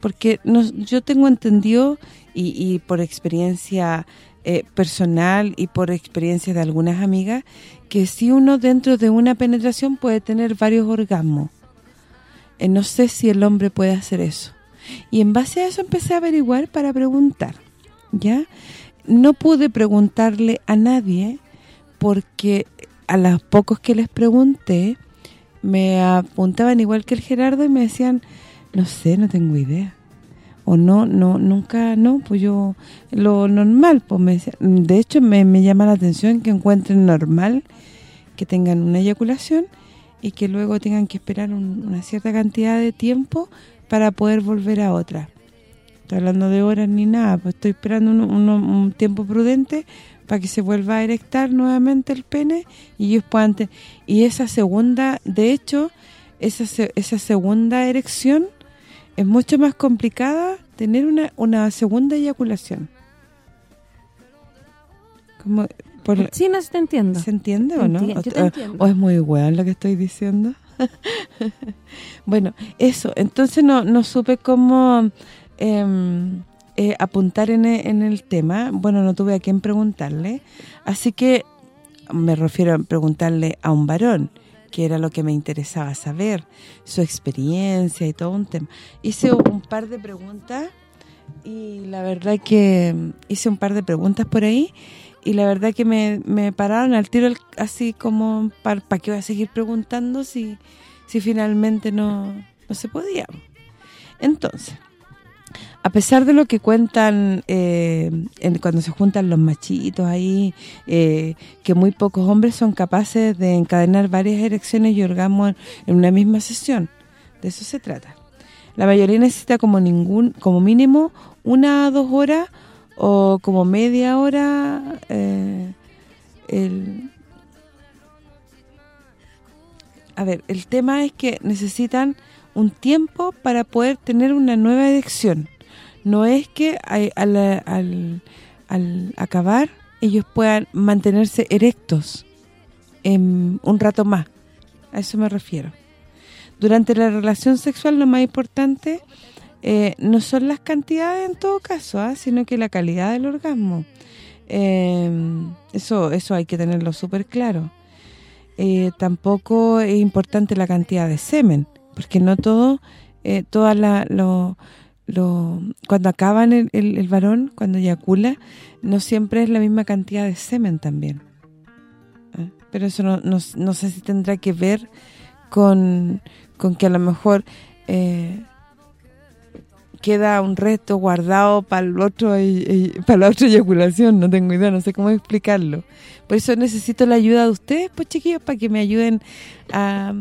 Porque yo tengo entendido, y, y por experiencia eh, personal y por experiencia de algunas amigas, que si uno dentro de una penetración puede tener varios orgasmos. Eh, no sé si el hombre puede hacer eso. Y en base a eso empecé a averiguar para preguntar, ¿ya? No pude preguntarle a nadie porque a los pocos que les pregunté me apuntaban igual que el Gerardo y me decían, no sé, no tengo idea o no, no, nunca, no, pues yo, lo normal, pues me de hecho me, llama la atención que encuentren normal que tengan una eyaculación y que luego tengan que esperar una cierta cantidad de tiempo para poder volver a otra. Estoy hablando de horas ni nada, pues estoy esperando un, tiempo prudente para que se vuelva a erectar nuevamente el pene y ellos puedan... Y esa segunda, de hecho, esa, esa segunda erección es mucho más complicada tener una, una segunda eyaculación. Como por, sí, no se te entiendo. ¿Se entiende o no? o, es muy bueno lo que estoy diciendo? [laughs] bueno, eso. Entonces no, no supe cómo em, eh, apuntar en, en el tema. Bueno, no tuve a quién preguntarle. Así que me refiero a preguntarle a un varón que era lo que me interesaba saber, su experiencia y todo un tema. Hice un par de preguntas y la verdad que hice un par de preguntas por ahí y la verdad que me, me pararon al tiro así como para pa qué voy a seguir preguntando si, si finalmente no, no se podía. Entonces, a pesar de lo que cuentan eh, cuando se juntan los machitos ahí, eh, que muy pocos hombres son capaces de encadenar varias erecciones y orgasmos en una misma sesión. De eso se trata. La mayoría necesita como ningún como mínimo una a dos horas o como media hora eh, a ver, el tema es que necesitan un tiempo para poder tener una nueva erección no es que al, acabar ellos puedan mantenerse erectos en un rato más. A eso me refiero. Durante la relación sexual lo más importante eh, no son las cantidades en todo caso, ¿ah? sino que la calidad del orgasmo. Eh, eso eso hay que tenerlo súper claro. Eh, tampoco es importante la cantidad de semen, porque no todo, toda la, lo, lo, cuando acaban el, el, varón, cuando eyacula, no siempre es la misma cantidad de semen también. ¿Eh? Pero eso no, no, no, sé si tendrá que ver con, con que a lo mejor queda un resto guardado para el otro para la otra [laughs] eyaculación, no tengo idea, no sé cómo explicarlo. Por eso necesito la ayuda de ustedes, pues chiquillos, para que me ayuden a,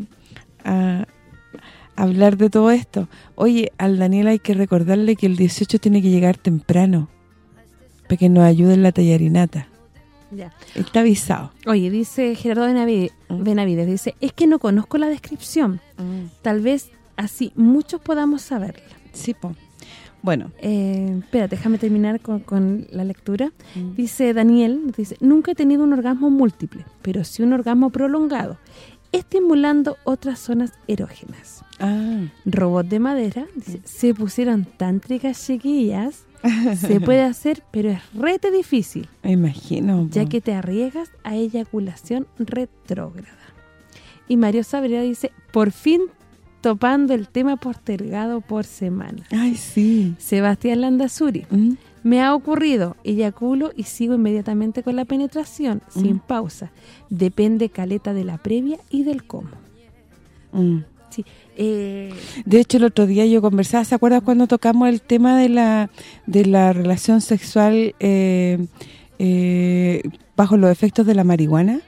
hablar de todo esto. Oye, al Daniel hay que recordarle que el 18 tiene que llegar temprano para que nos ayude en la tallarinata. Ya. Está avisado. Oye, dice Gerardo Benavides, mm. Benavides, dice, es que no conozco la descripción. Mm. Tal vez así muchos podamos saberla. Sí, po. Bueno. Eh, espérate, déjame terminar con, la lectura. Mm. Dice Daniel, dice, nunca he tenido un orgasmo múltiple, pero sí un orgasmo prolongado estimulando otras zonas erógenas. Ah. Robot de madera, dice, se pusieron tántricas chiquillas, se [laughs] puede hacer, pero es rete difícil, Me imagino. ya po. que te arriesgas a eyaculación retrógrada. Y Mario Sabrera dice, por fin topando el tema postergado por semana. Ay, sí. Sebastián Landazuri, ¿Mm? me ha ocurrido, eyaculo y sigo inmediatamente con la penetración, sin pausa. Depende caleta de la previa y del cómo. Mm. Sí, eh, De hecho, el otro día yo conversaba, ¿se acuerdan cuando tocamos el tema de la de la relación sexual eh, eh, bajo los efectos de la marihuana?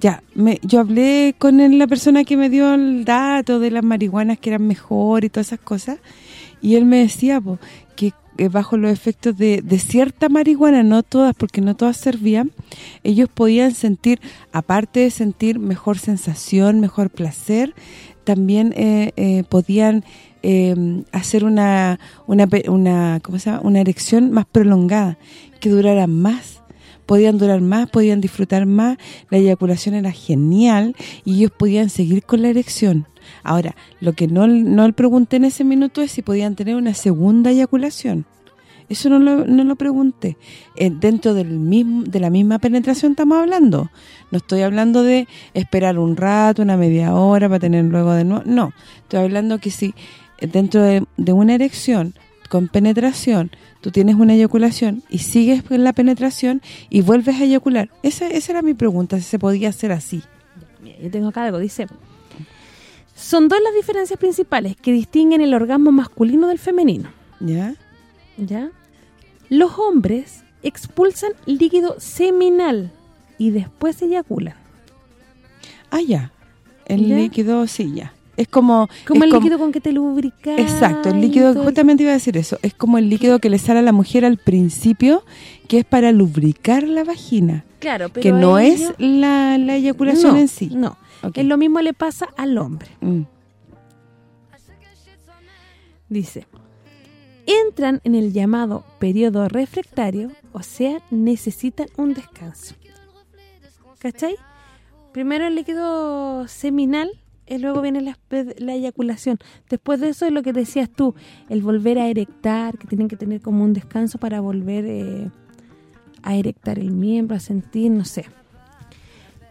Ya, me, yo hablé con el- la persona que me dio el dato de las marihuanas que eran mejor y todas esas cosas, y él me decía que eh, bajo los efectos de, de cierta marihuana, no todas, porque no todas servían, ellos podían sentir, aparte de sentir mejor sensación, mejor placer, también eh, eh, podían eh, hacer una, una, una, ¿cómo se llama? una erección más prolongada, que durara más podían durar más, podían disfrutar más, la eyaculación era genial y ellos podían seguir con la erección. Ahora, lo que no, no le pregunté en ese minuto es si podían tener una segunda eyaculación. Eso no lo, no lo pregunté. Eh, dentro del mismo de la misma penetración estamos hablando. No estoy hablando de esperar un rato, una media hora para tener luego de nuevo. No, estoy hablando que si dentro de, de una erección con penetración tú tienes una eyaculación y sigues la penetración y vuelves a eyacular. Esa, esa era mi pregunta, si se podía hacer así. Mira, yo tengo acá algo, dice... Son dos las diferencias principales que distinguen el orgasmo masculino del femenino. ¿Ya? ¿Ya? Los hombres expulsan líquido seminal y después eyaculan. Ah, ya. El ¿Ya? líquido, sí, ya. Es como... Como es el líquido con que te lubricas. Exacto, el líquido, justamente iba a decir eso, es como el líquido que le sale a la mujer al principio, que es para lubricar la vagina, Claro, pero que no es ellos- la, la eyaculación no, en sí. No, Ok. es lo mismo le pasa al hombre. Mm. Dice, entran en el llamado periodo refractario, o sea, necesitan un descanso. ¿Cachai? Primero el líquido seminal y luego viene la, la eyaculación. Después de eso es lo que decías tú, el volver a erectar, que tienen que tener como un descanso para volver eh, a erectar el miembro, a sentir, no sé.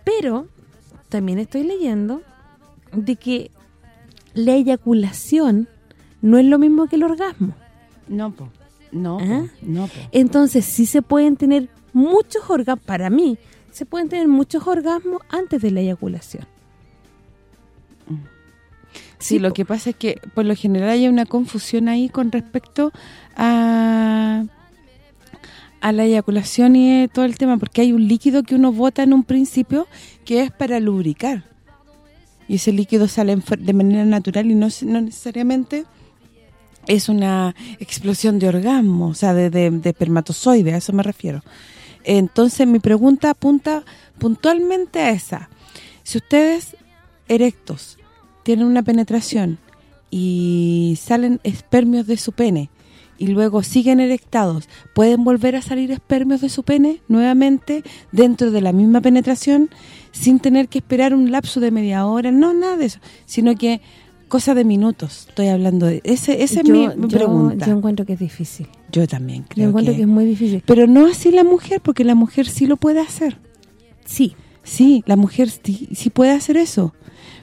Pero también estoy leyendo de que la eyaculación no es lo mismo que el orgasmo. No, po. No, po. ¿Ah? no, po. Entonces sí se pueden tener muchos orgasmos, para mí, se pueden tener muchos orgasmos antes de la eyaculación. Sí, Sí, lo que pasa es que por lo general hay una confusión ahí con respecto a a la eyaculación y eh, todo el tema, porque hay un líquido que uno bota en un principio que es para lubricar. Y ese líquido sale de manera natural y no, no necesariamente es una explosión de orgasmo, o sea, de, de, de espermatozoide, a eso me refiero. Entonces mi pregunta apunta puntualmente a esa. Si ustedes erectos tienen una penetración y salen espermios de su pene y luego siguen erectados, ¿pueden volver a salir espermios de su pene nuevamente dentro de la misma penetración sin tener que esperar un lapso de media hora? No, nada de eso, sino que cosa de minutos, estoy hablando de... ese Esa es Yo- mi yo- pregunta. Yo encuentro que es difícil. Yo también Yo creo encuentro que... que... es muy difícil. Pero no así la mujer, porque la mujer sí lo puede hacer. Sí, Sí, la mujer sí, sí puede hacer eso.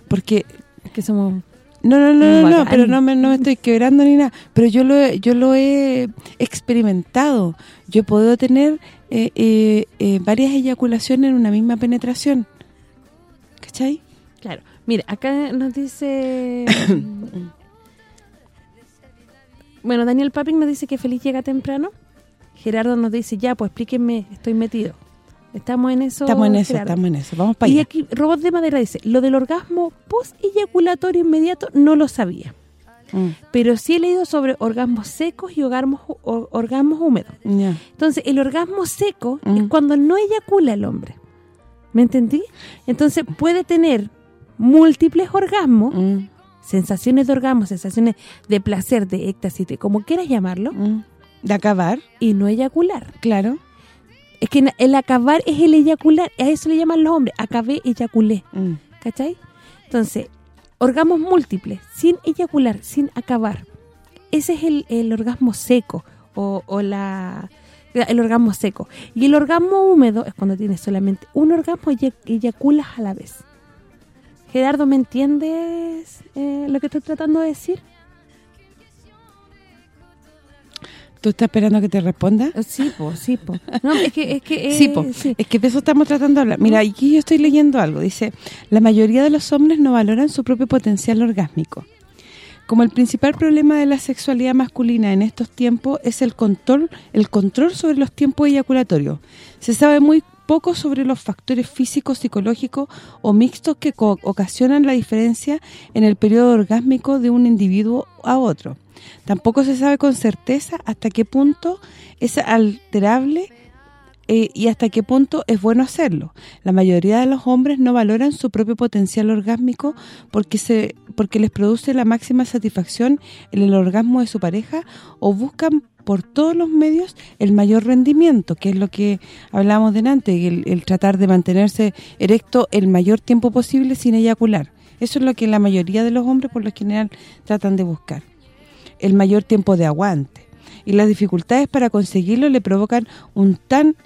Porque es que somos... no, no, no, no, no, pero no me, no me estoy quebrando ni nada. Pero yo lo he, yo lo he experimentado. Yo podido tener eh, eh, eh, varias eyaculaciones en una misma penetración. ¿Cachai? Claro. Mira, acá nos dice... [coughs] bueno, Daniel Papin nos dice que feliz llega temprano. Gerardo nos dice, ya, pues explíquenme, estoy metido. Estamos en eso, Estamos en eso, estamos en eso. Vamos para Y allá. aquí Robot de Madera dice, lo del orgasmo post-eyaculatorio inmediato no lo sabía. Mm, Pero sí he leído sobre orgasmos secos y orgasmos, or- orgasmos húmedos. Entonces, el orgasmo seco es Mm. cuando no eyacula el hombre. ¿Me entendí? Entonces, puede tener múltiples orgasmos, Mm, sensaciones de orgasmo, sensaciones de placer, de éxtasis, de como quieras llamarlo. De acabar, y no eyacular. claro. Es que el acabar es el eyacular, a eso le llaman los hombres, acabé, eyaculé. Mm, ¿cachai? Entonces, orgasmos múltiples, sin eyacular, sin acabar. Ese es el, orgasmo seco o, o, la el orgasmo seco. Y el orgasmo húmedo es cuando tienes solamente un orgasmo y eyaculas a la vez. Gerardo, ¿me entiendes eh, lo que estoy tratando de decir? ¿Tú estás esperando que te responda? Eh, sí, pues, sí, pues. No, es que... Es que sí, sí, es que de eso estamos tratando de hablar. Mira, aquí yo estoy leyendo algo. Dice, la mayoría de los hombres no valoran su propio potencial orgásmico. Como el principal problema de la sexualidad masculina en estos tiempos es el control el control sobre los tiempos eyaculatorios. Se sabe muy poco sobre los factores físicos, psicológicos o mixtos que ocasionan la diferencia en el periodo orgásmico de un individuo a otro. Tampoco se sabe con certeza hasta qué punto es alterable eh, y hasta qué punto es bueno hacerlo. La mayoría de los hombres no valoran su propio potencial orgásmico porque se porque les produce la máxima satisfacción en el orgasmo de su pareja o buscan por todos los medios el mayor rendimiento, que es lo que hablamos delante, el, el tratar de mantenerse erecto el mayor tiempo posible sin eyacular. Eso es lo que la mayoría de los hombres por lo general tratan de buscar el mayor tiempo de aguante. Y las dificultades para conseguirlo le provocan un tan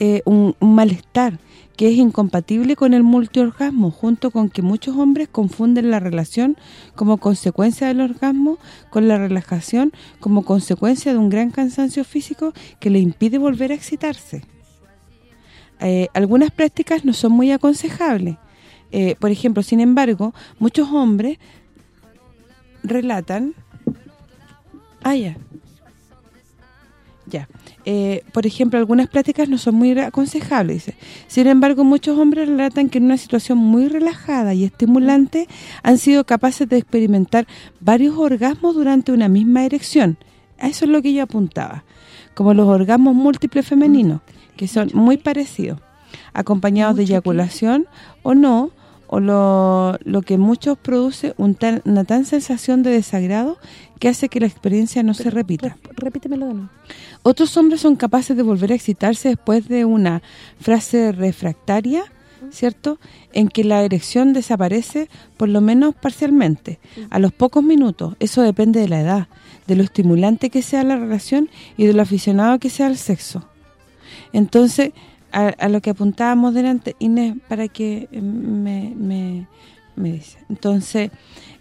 eh, un, malestar que es incompatible con el multiorgasmo, junto con que muchos hombres confunden la relación como consecuencia del orgasmo con la relajación como consecuencia de un gran cansancio físico que le impide volver a excitarse. Eh, algunas prácticas no son muy aconsejables. Eh, por ejemplo, sin embargo, muchos hombres relatan Ah, ya. Ya. Eh, por ejemplo, algunas prácticas no son muy aconsejables. Sin embargo, muchos hombres relatan que en una situación muy relajada y estimulante han sido capaces de experimentar varios orgasmos durante una misma erección. Eso es lo que yo apuntaba. Como los orgasmos múltiples femeninos, que son muy parecidos, acompañados de eyaculación o no, o lo, lo que muchos produce una tan sensación de desagrado que hace que la experiencia no se repita. Repítemelo de nuevo. Otros hombres son capaces de volver a excitarse después de una frase refractaria, ¿cierto? En que la erección desaparece por lo menos parcialmente, a los pocos minutos. Eso depende de la edad, de lo estimulante que sea la relación y de lo aficionado que sea el sexo. Entonces, a, lo que apuntábamos delante, Inés, para que eh, me, me, me dice. Entonces,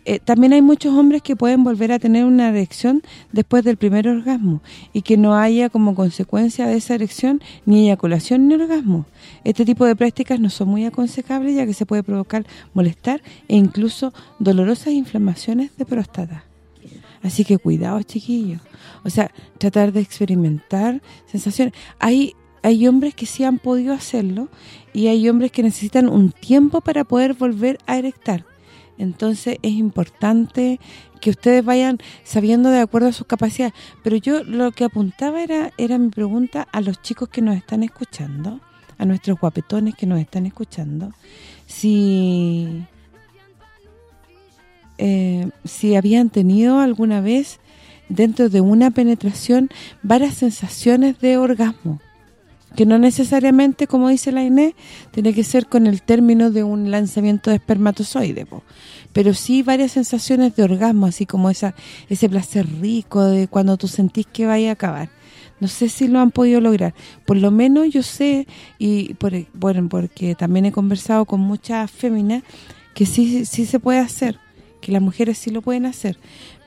eh, también hay muchos hombres que pueden volver a tener una erección después del primer orgasmo y que no haya como consecuencia de esa erección ni eyaculación ni orgasmo. Este tipo de prácticas no son muy aconsejables ya que se puede provocar molestar e incluso dolorosas inflamaciones de próstata. Así que cuidado, chiquillos. O sea, tratar de experimentar sensaciones. Hay hay hombres que sí han podido hacerlo y hay hombres que necesitan un tiempo para poder volver a erectar. Entonces es importante que ustedes vayan sabiendo de acuerdo a sus capacidades. Pero yo lo que apuntaba era era mi pregunta a los chicos que nos están escuchando, a nuestros guapetones que nos están escuchando, si eh, si habían tenido alguna vez dentro de una penetración varias sensaciones de orgasmo que no necesariamente, como dice la Inés, tiene que ser con el término de un lanzamiento de espermatozoide, pero sí varias sensaciones de orgasmo, así como esa ese placer rico de cuando tú sentís que vaya a acabar. No sé si lo han podido lograr. Por lo menos yo sé, y por, bueno, porque también he conversado con muchas féminas, que sí, sí se puede hacer, que las mujeres sí lo pueden hacer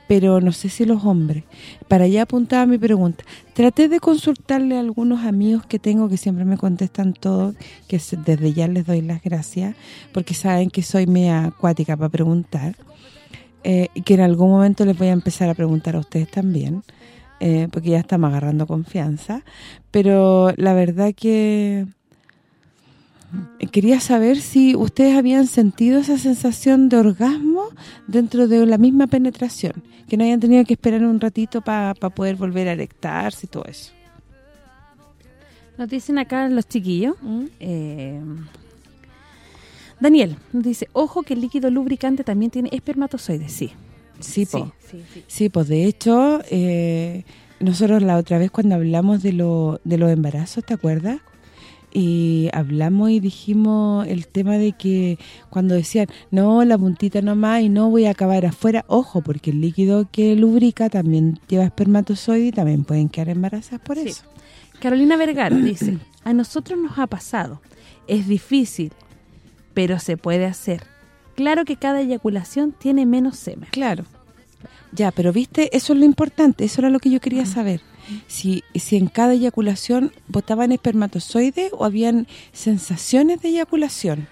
pero no sé si los hombres. Para allá apuntaba mi pregunta. Traté de consultarle a algunos amigos que tengo que siempre me contestan todo, que desde ya les doy las gracias, porque saben que soy media acuática para preguntar, eh, y que en algún momento les voy a empezar a preguntar a ustedes también, eh, porque ya estamos agarrando confianza, pero la verdad que quería saber si ustedes habían sentido esa sensación de orgasmo dentro de la misma penetración, que no hayan tenido que esperar un ratito para poder volver a erectarse y todo eso. Nos dicen acá los chiquillos. ¿Mm? Eh, Daniel nos dice, ojo que el líquido lubricante también tiene espermatozoides, sí. Sí, sí, pues de hecho, eh, nosotros la otra vez cuando hablamos de, lo, de los embarazos, ¿te acuerdas? Y hablamos y dijimos el tema de que cuando decían, no, la puntita nomás y no voy a acabar afuera, ojo, porque el líquido que lubrica también lleva espermatozoide y también pueden quedar embarazadas por eso. Carolina Vergara [clears throat] dice, a nosotros nos ha pasado, es difícil, pero se puede hacer. Claro que cada eyaculación tiene menos semen. Claro. Ya, pero viste, eso es lo importante, eso era lo que yo quería saber. Si, si en cada eyaculación botaban espermatozoides o habían sensaciones de eyaculación.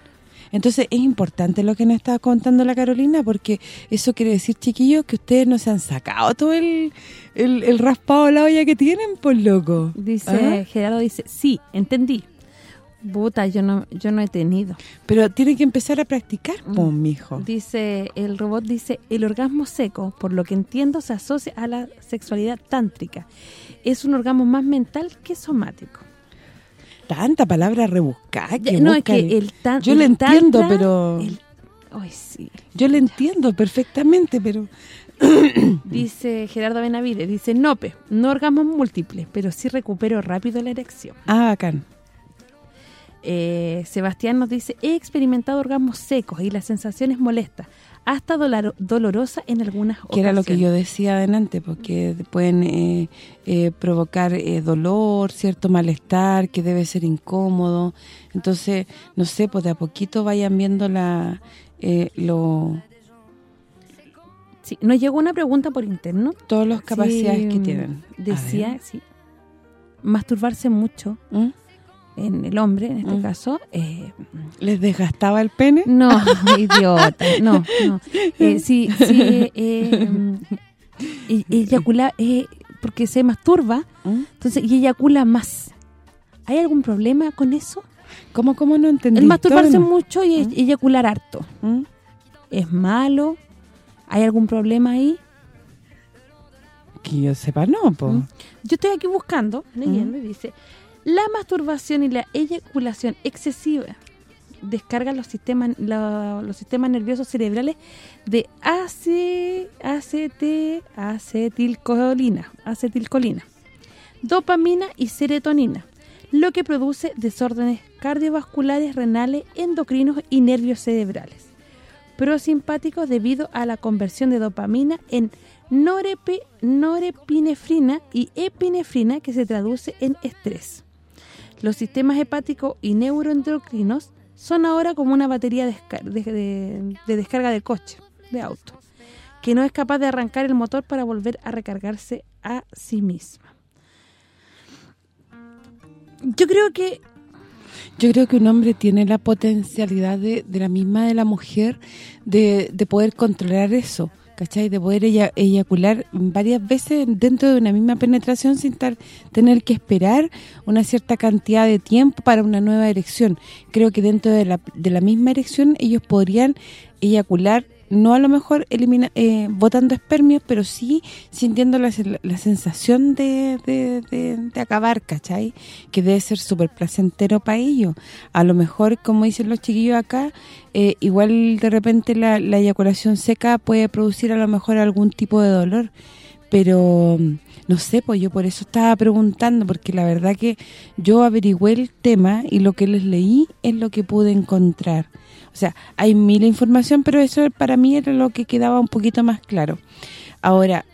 Entonces es importante lo que nos estaba contando la Carolina porque eso quiere decir, chiquillos, que ustedes no se han sacado todo el, el, raspado de la olla que tienen, por loco. Dice, ¿Ah? Gerardo dice, sí, entendí. Puta, yo no yo no he tenido. Pero tiene que empezar a practicar, pues, mijo. Dice, el robot dice, el orgasmo seco, por lo que entiendo, se asocia a la sexualidad tántrica. Es un orgasmo más mental que somático. Tanta palabra rebuscada que No, es que el tan, Yo lo entiendo, pero... ay, sí. Yo lo entiendo perfectamente, pero... [coughs] dice Gerardo Benavides, dice, nope, no orgasmos múltiples, pero sí recupero rápido la erección. Ah, bacán. Eh, Sebastián nos dice, he experimentado orgasmos secos y la sensación es molesta, hasta dolorosa en algunas ocasiones. Que era lo que yo decía adelante, porque pueden eh, eh, provocar dolor, cierto malestar, que debe ser incómodo. Entonces, no sé, pues de a poquito vayan viendo la lo... Sí, nos llegó una pregunta por interno. Todas las capacidades que tienen. Decía, sí, masturbarse mucho. ¿Mm? En el hombre, en este mm. caso. Eh, ¿Les desgastaba el pene? No, [laughs] idiota, no, no. Eh, sí, sí, eh, mm, eyacula, eh, porque se masturba, ¿Mm? entonces, y eyacula más. ¿Hay algún problema con eso? ¿Cómo, cómo no entendí? El masturbarse mucho y eyacular harto. ¿Es malo? ¿Hay algún problema ahí? Que yo sepa, no, po. Yo estoy aquí buscando, leyendo, y dice... La masturbación y la eyaculación excesiva descargan los sistemas los sistemas nerviosos cerebrales de AC, ACT, acetilcolina, acetilcolina, dopamina y serotonina, lo que produce desórdenes cardiovasculares, renales, endocrinos y nervios cerebrales. Prosimpáticos debido a la conversión de dopamina en norepinefrina y epinefrina que se traduce en estrés. Los sistemas hepáticos y neuroendocrinos son ahora como una batería de, descarga de coche, de auto, que no es capaz de arrancar el motor para volver a recargarse a sí misma. Yo creo que yo creo que un hombre tiene la potencialidad de, la misma de la mujer de, de poder controlar eso. ¿Cachai? De poder eyacular varias veces dentro de una misma penetración sin tener que esperar una cierta cantidad de tiempo para una nueva erección. Creo que dentro de la, de la misma erección ellos podrían eyacular no a lo mejor elimina, eh, botando espermios, pero sí sintiendo la, sensación de, de, acabar, ¿cachai? Que debe ser súper placentero para ellos. A lo mejor, como dicen los chiquillos acá, eh, igual de repente la, la eyaculación seca puede producir a lo mejor algún tipo de dolor, pero no sé, pues yo por eso estaba preguntando, porque la verdad que yo averigüé el tema y lo que les leí es lo que pude encontrar. O sea, hay mil información, pero eso para mí era lo que quedaba un poquito más claro. Ahora,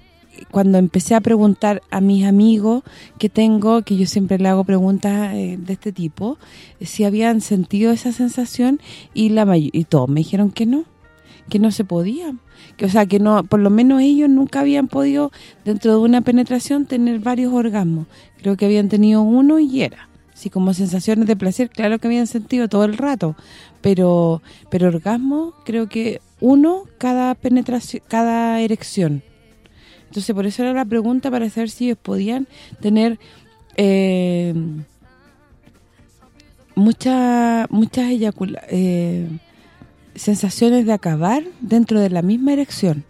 cuando empecé a preguntar a mis amigos que tengo, que yo siempre le hago preguntas eh, de este tipo, si habían sentido esa sensación y la y todos me dijeron que no, que no se podía. Que, o sea, que no por lo menos ellos nunca habían podido, dentro de una penetración, tener varios orgasmos. Creo que habían tenido uno y era. Así como sensaciones de placer, claro que habían sentido todo el rato, pero pero orgasmo creo que uno cada penetración cada erección. Entonces por eso era la pregunta para saber si ellos podían tener eh, muchas eh, sensaciones de acabar dentro de la misma erección.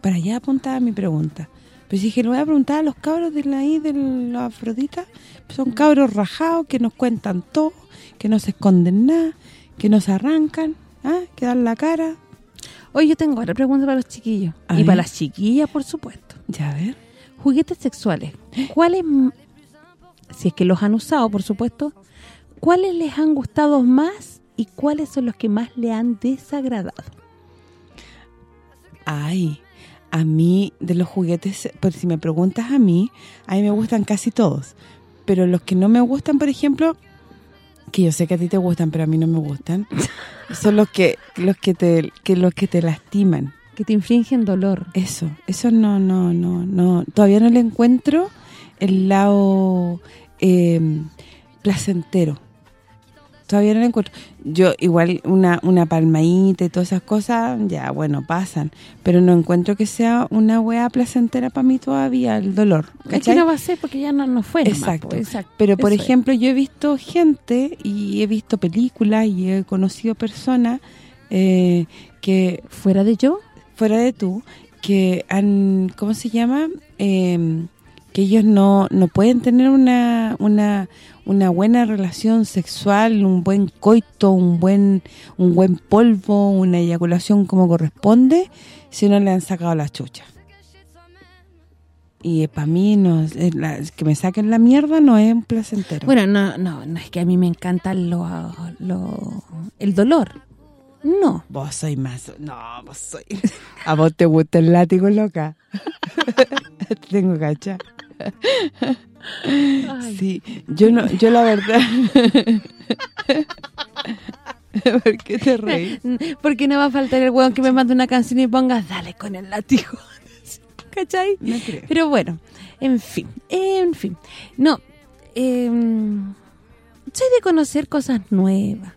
Para allá apuntaba mi pregunta. Pues dije, le voy a preguntar a los cabros de la I de la Afrodita. Son cabros rajados que nos cuentan todo que no se esconden nada, que no se arrancan, ¿ah? que dan la cara. Hoy yo tengo otra pregunta para los chiquillos. y para las chiquillas, por supuesto. Ya, a ver. Juguetes sexuales. ¿Cuáles, si es que los han usado, por supuesto, ¿cuáles les han gustado más y cuáles son los que más le han desagradado? Ay, a mí, de los juguetes, por si me preguntas a mí, a mí me gustan casi todos. Pero los que no me gustan, por ejemplo, que yo sé que a ti te gustan, pero a mí no me gustan, son los que los que te que los que te lastiman, que te infringen dolor. Eso, eso no no no no todavía no le encuentro el lado eh, placentero todavía no la encuentro. Yo igual una una palmadita y todas esas cosas, ya bueno, pasan, pero no encuentro que sea una weá placentera para mí todavía el dolor, ¿cachai? Es que no va a ser porque ya no, no fue exacto. exacto. Pero por ejemplo, yo he visto gente y he visto películas y he conocido personas eh, que fuera de yo, fuera de tú, que han ¿cómo se llama? Eh, que ellos no, no pueden tener una, una, una buena relación sexual, un buen coito, un buen un buen polvo, una eyaculación como corresponde, si no le han sacado las chuchas. Y para mí, no que me saquen la mierda no es un placentero. Bueno, no, no, no es que a mí me encanta lo, lo, el dolor. No. Vos soy más... No, vos soy... A vos te gusta el látigo, loca. [laughs] Tengo cacha. Sí, yo no, yo la verdad... [laughs] ¿Por qué te reí? Porque no va a faltar el hueón que me mande una canción y ponga dale con el látigo. [laughs] ¿Cachai? No creo. Pero bueno, en fin, en fin. No, em, soy de conocer cosas nuevas.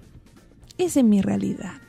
Esa es mi realidad.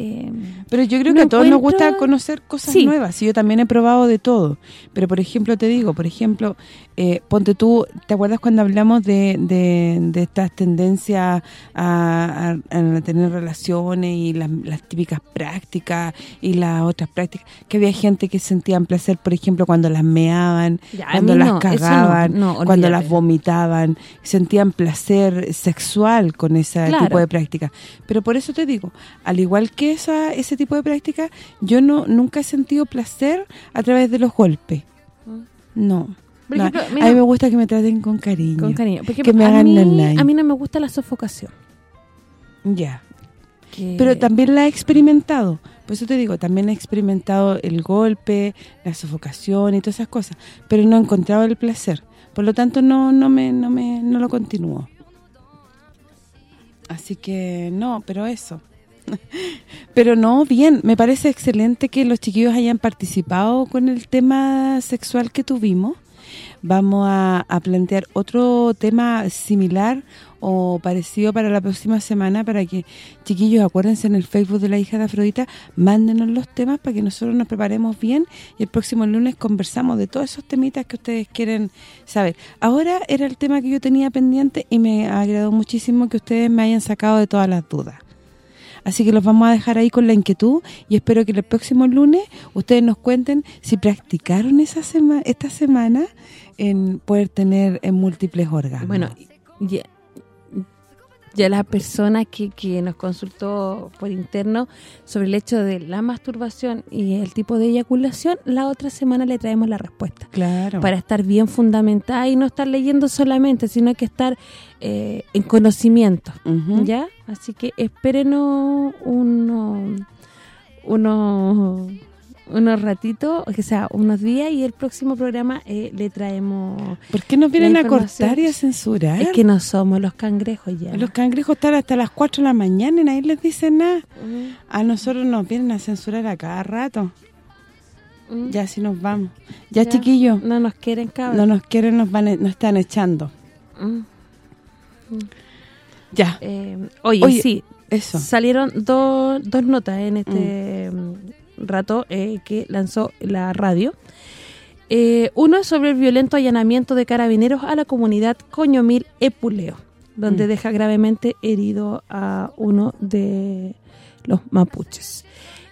Em, pero yo creo que a todos nos gusta conocer cosas nuevas. Y yo también he probado de todo. Pero, por ejemplo, te digo, por ejemplo, eh, ponte tú, ¿te acuerdas cuando hablamos de, de, estas tendencias a, tener relaciones y las, típicas prácticas y las otras prácticas? Que había gente que sentían placer, por ejemplo, cuando las meaban, cuando las cagaban, cuando las vomitaban, sentían placer sexual con ese tipo de práctica. Pero por eso te digo, al igual que esa ese tipo de práctica, yo no nunca he sentido placer a través de los golpes. Mm. No a mí me gusta que me traten con cariño. Con cariño. que me hagan mí, A mí no me gusta la sofocación. Ya. Pero también la he experimentado. Por eso te digo, también he experimentado el golpe, la sofocación y todas esas cosas. Pero no he encontrado el placer. Por lo tanto, no no me no me no lo continúo. Así que no, pero eso. [laughs] Pero no, bien, me parece excelente que los chiquillos hayan participado con el tema sexual que tuvimos vamos a, plantear otro tema similar o parecido para la próxima semana para que, chiquillos, acuérdense en el Facebook de la hija de Afrodita, mándenos los temas para que nosotros nos preparemos bien y el próximo lunes conversamos de todos esos temitas que ustedes quieren saber. Ahora era el tema que yo tenía pendiente y me ha agradado muchísimo que ustedes me hayan sacado de todas las dudas. Así que los vamos a dejar ahí con la inquietud y espero que el próximo lunes ustedes nos cuenten si practicaron esa semana esta semana en poder tener en múltiples órganos. Bueno, ya, ya la persona que, que nos consultó por interno sobre el hecho de la masturbación y el tipo de eyaculación, la otra semana le traemos la respuesta. Claro. Para estar bien fundamentada y no estar leyendo solamente, sino que estar eh, en conocimiento, ¿ya? Así que espérenos uno, uno unos ratitos, o sea, unos días y el próximo programa eh, le traemos... ¿Por qué nos vienen a cortar y a censurar? Es que no somos los cangrejos ya. Los cangrejos están hasta las 4 de la mañana y nadie les dice nada. Mm. A nosotros nos vienen a censurar a cada rato. Mm. Ya si nos vamos. Ya, chiquillos. No nos quieren, cabrón. No nos quieren, nos van nos están echando. Mm. Ya. Eh, oye, sí. Eso. Salieron dos, dos notas en este rato eh, que lanzó la radio. Eh, uno sobre el violento allanamiento de carabineros a la comunidad Coñomil Epuleo, donde mm. deja gravemente herido a uno de los mapuches.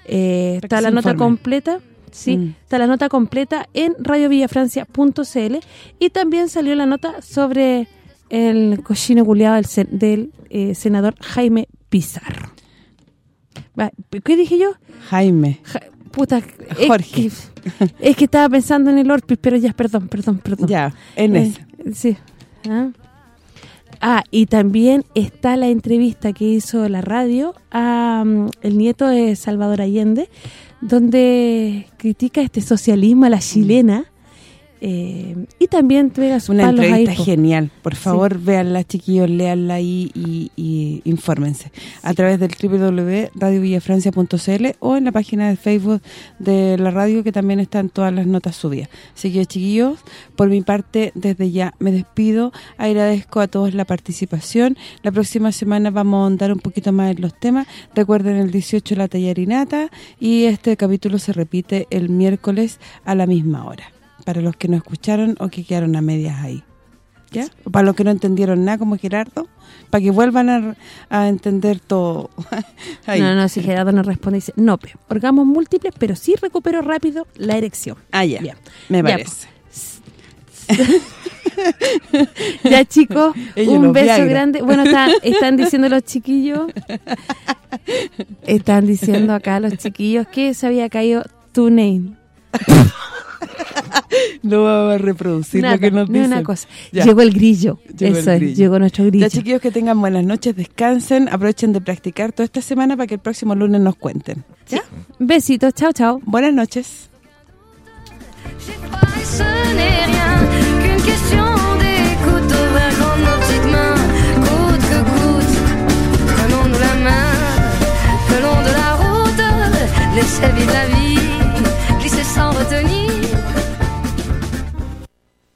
Eh, está la nota completa, sí, mm. está la nota completa en radiovillafrancia.cl y también salió la nota sobre el cochino culiado del, senador Jaime Pizarro. ¿Qué dije yo? Jaime. puta, Jorge. Es que, estaba pensando en el Orpis, pero ya, perdón, perdón, perdón. Ya, en eh, Sí. ¿Ah? Ah, y también está la entrevista que hizo la radio a mm, el nieto de Salvador Allende, donde critica este socialismo a la chilena, eh, y también su Una entrevista genial. Por favor, veanla, chiquillos, leanla ahí y, y, infórmense. A través del www.radiovillafrancia.cl o en la página de Facebook de la radio que también están todas las notas subidas. Así que, chiquillos, por mi parte, desde ya me despido. Agradezco a todos la participación. La próxima semana vamos a ahondar un poquito más en los temas. Recuerden el 18 la tallarinata y este capítulo se repite el miércoles a la misma hora para los que no escucharon o que quedaron a medias ahí. ¿Ya? O para los que no entendieron nada como Gerardo, para que vuelvan a, entender todo. [laughs] No, no, si Gerardo nos responde, dice, no, orgamos múltiples, pero sí recupero rápido la erección. Ah, ya, me parece. [laughs] ya, chicos, [laughs] un beso grande. Bueno, están diciendo los chiquillos, están diciendo acá los chiquillos que se había caído tu name. [laughs] no va a reproducir lo que nos dicen. una cosa. Llegó el grillo. Llegó Eso Es, llegó nuestro grillo. Ya, chiquillos, que tengan buenas noches, descansen, aprovechen de practicar toda esta semana para que el próximo lunes nos cuenten. ¿Ya? Besitos, chao, chao. Buenas noches.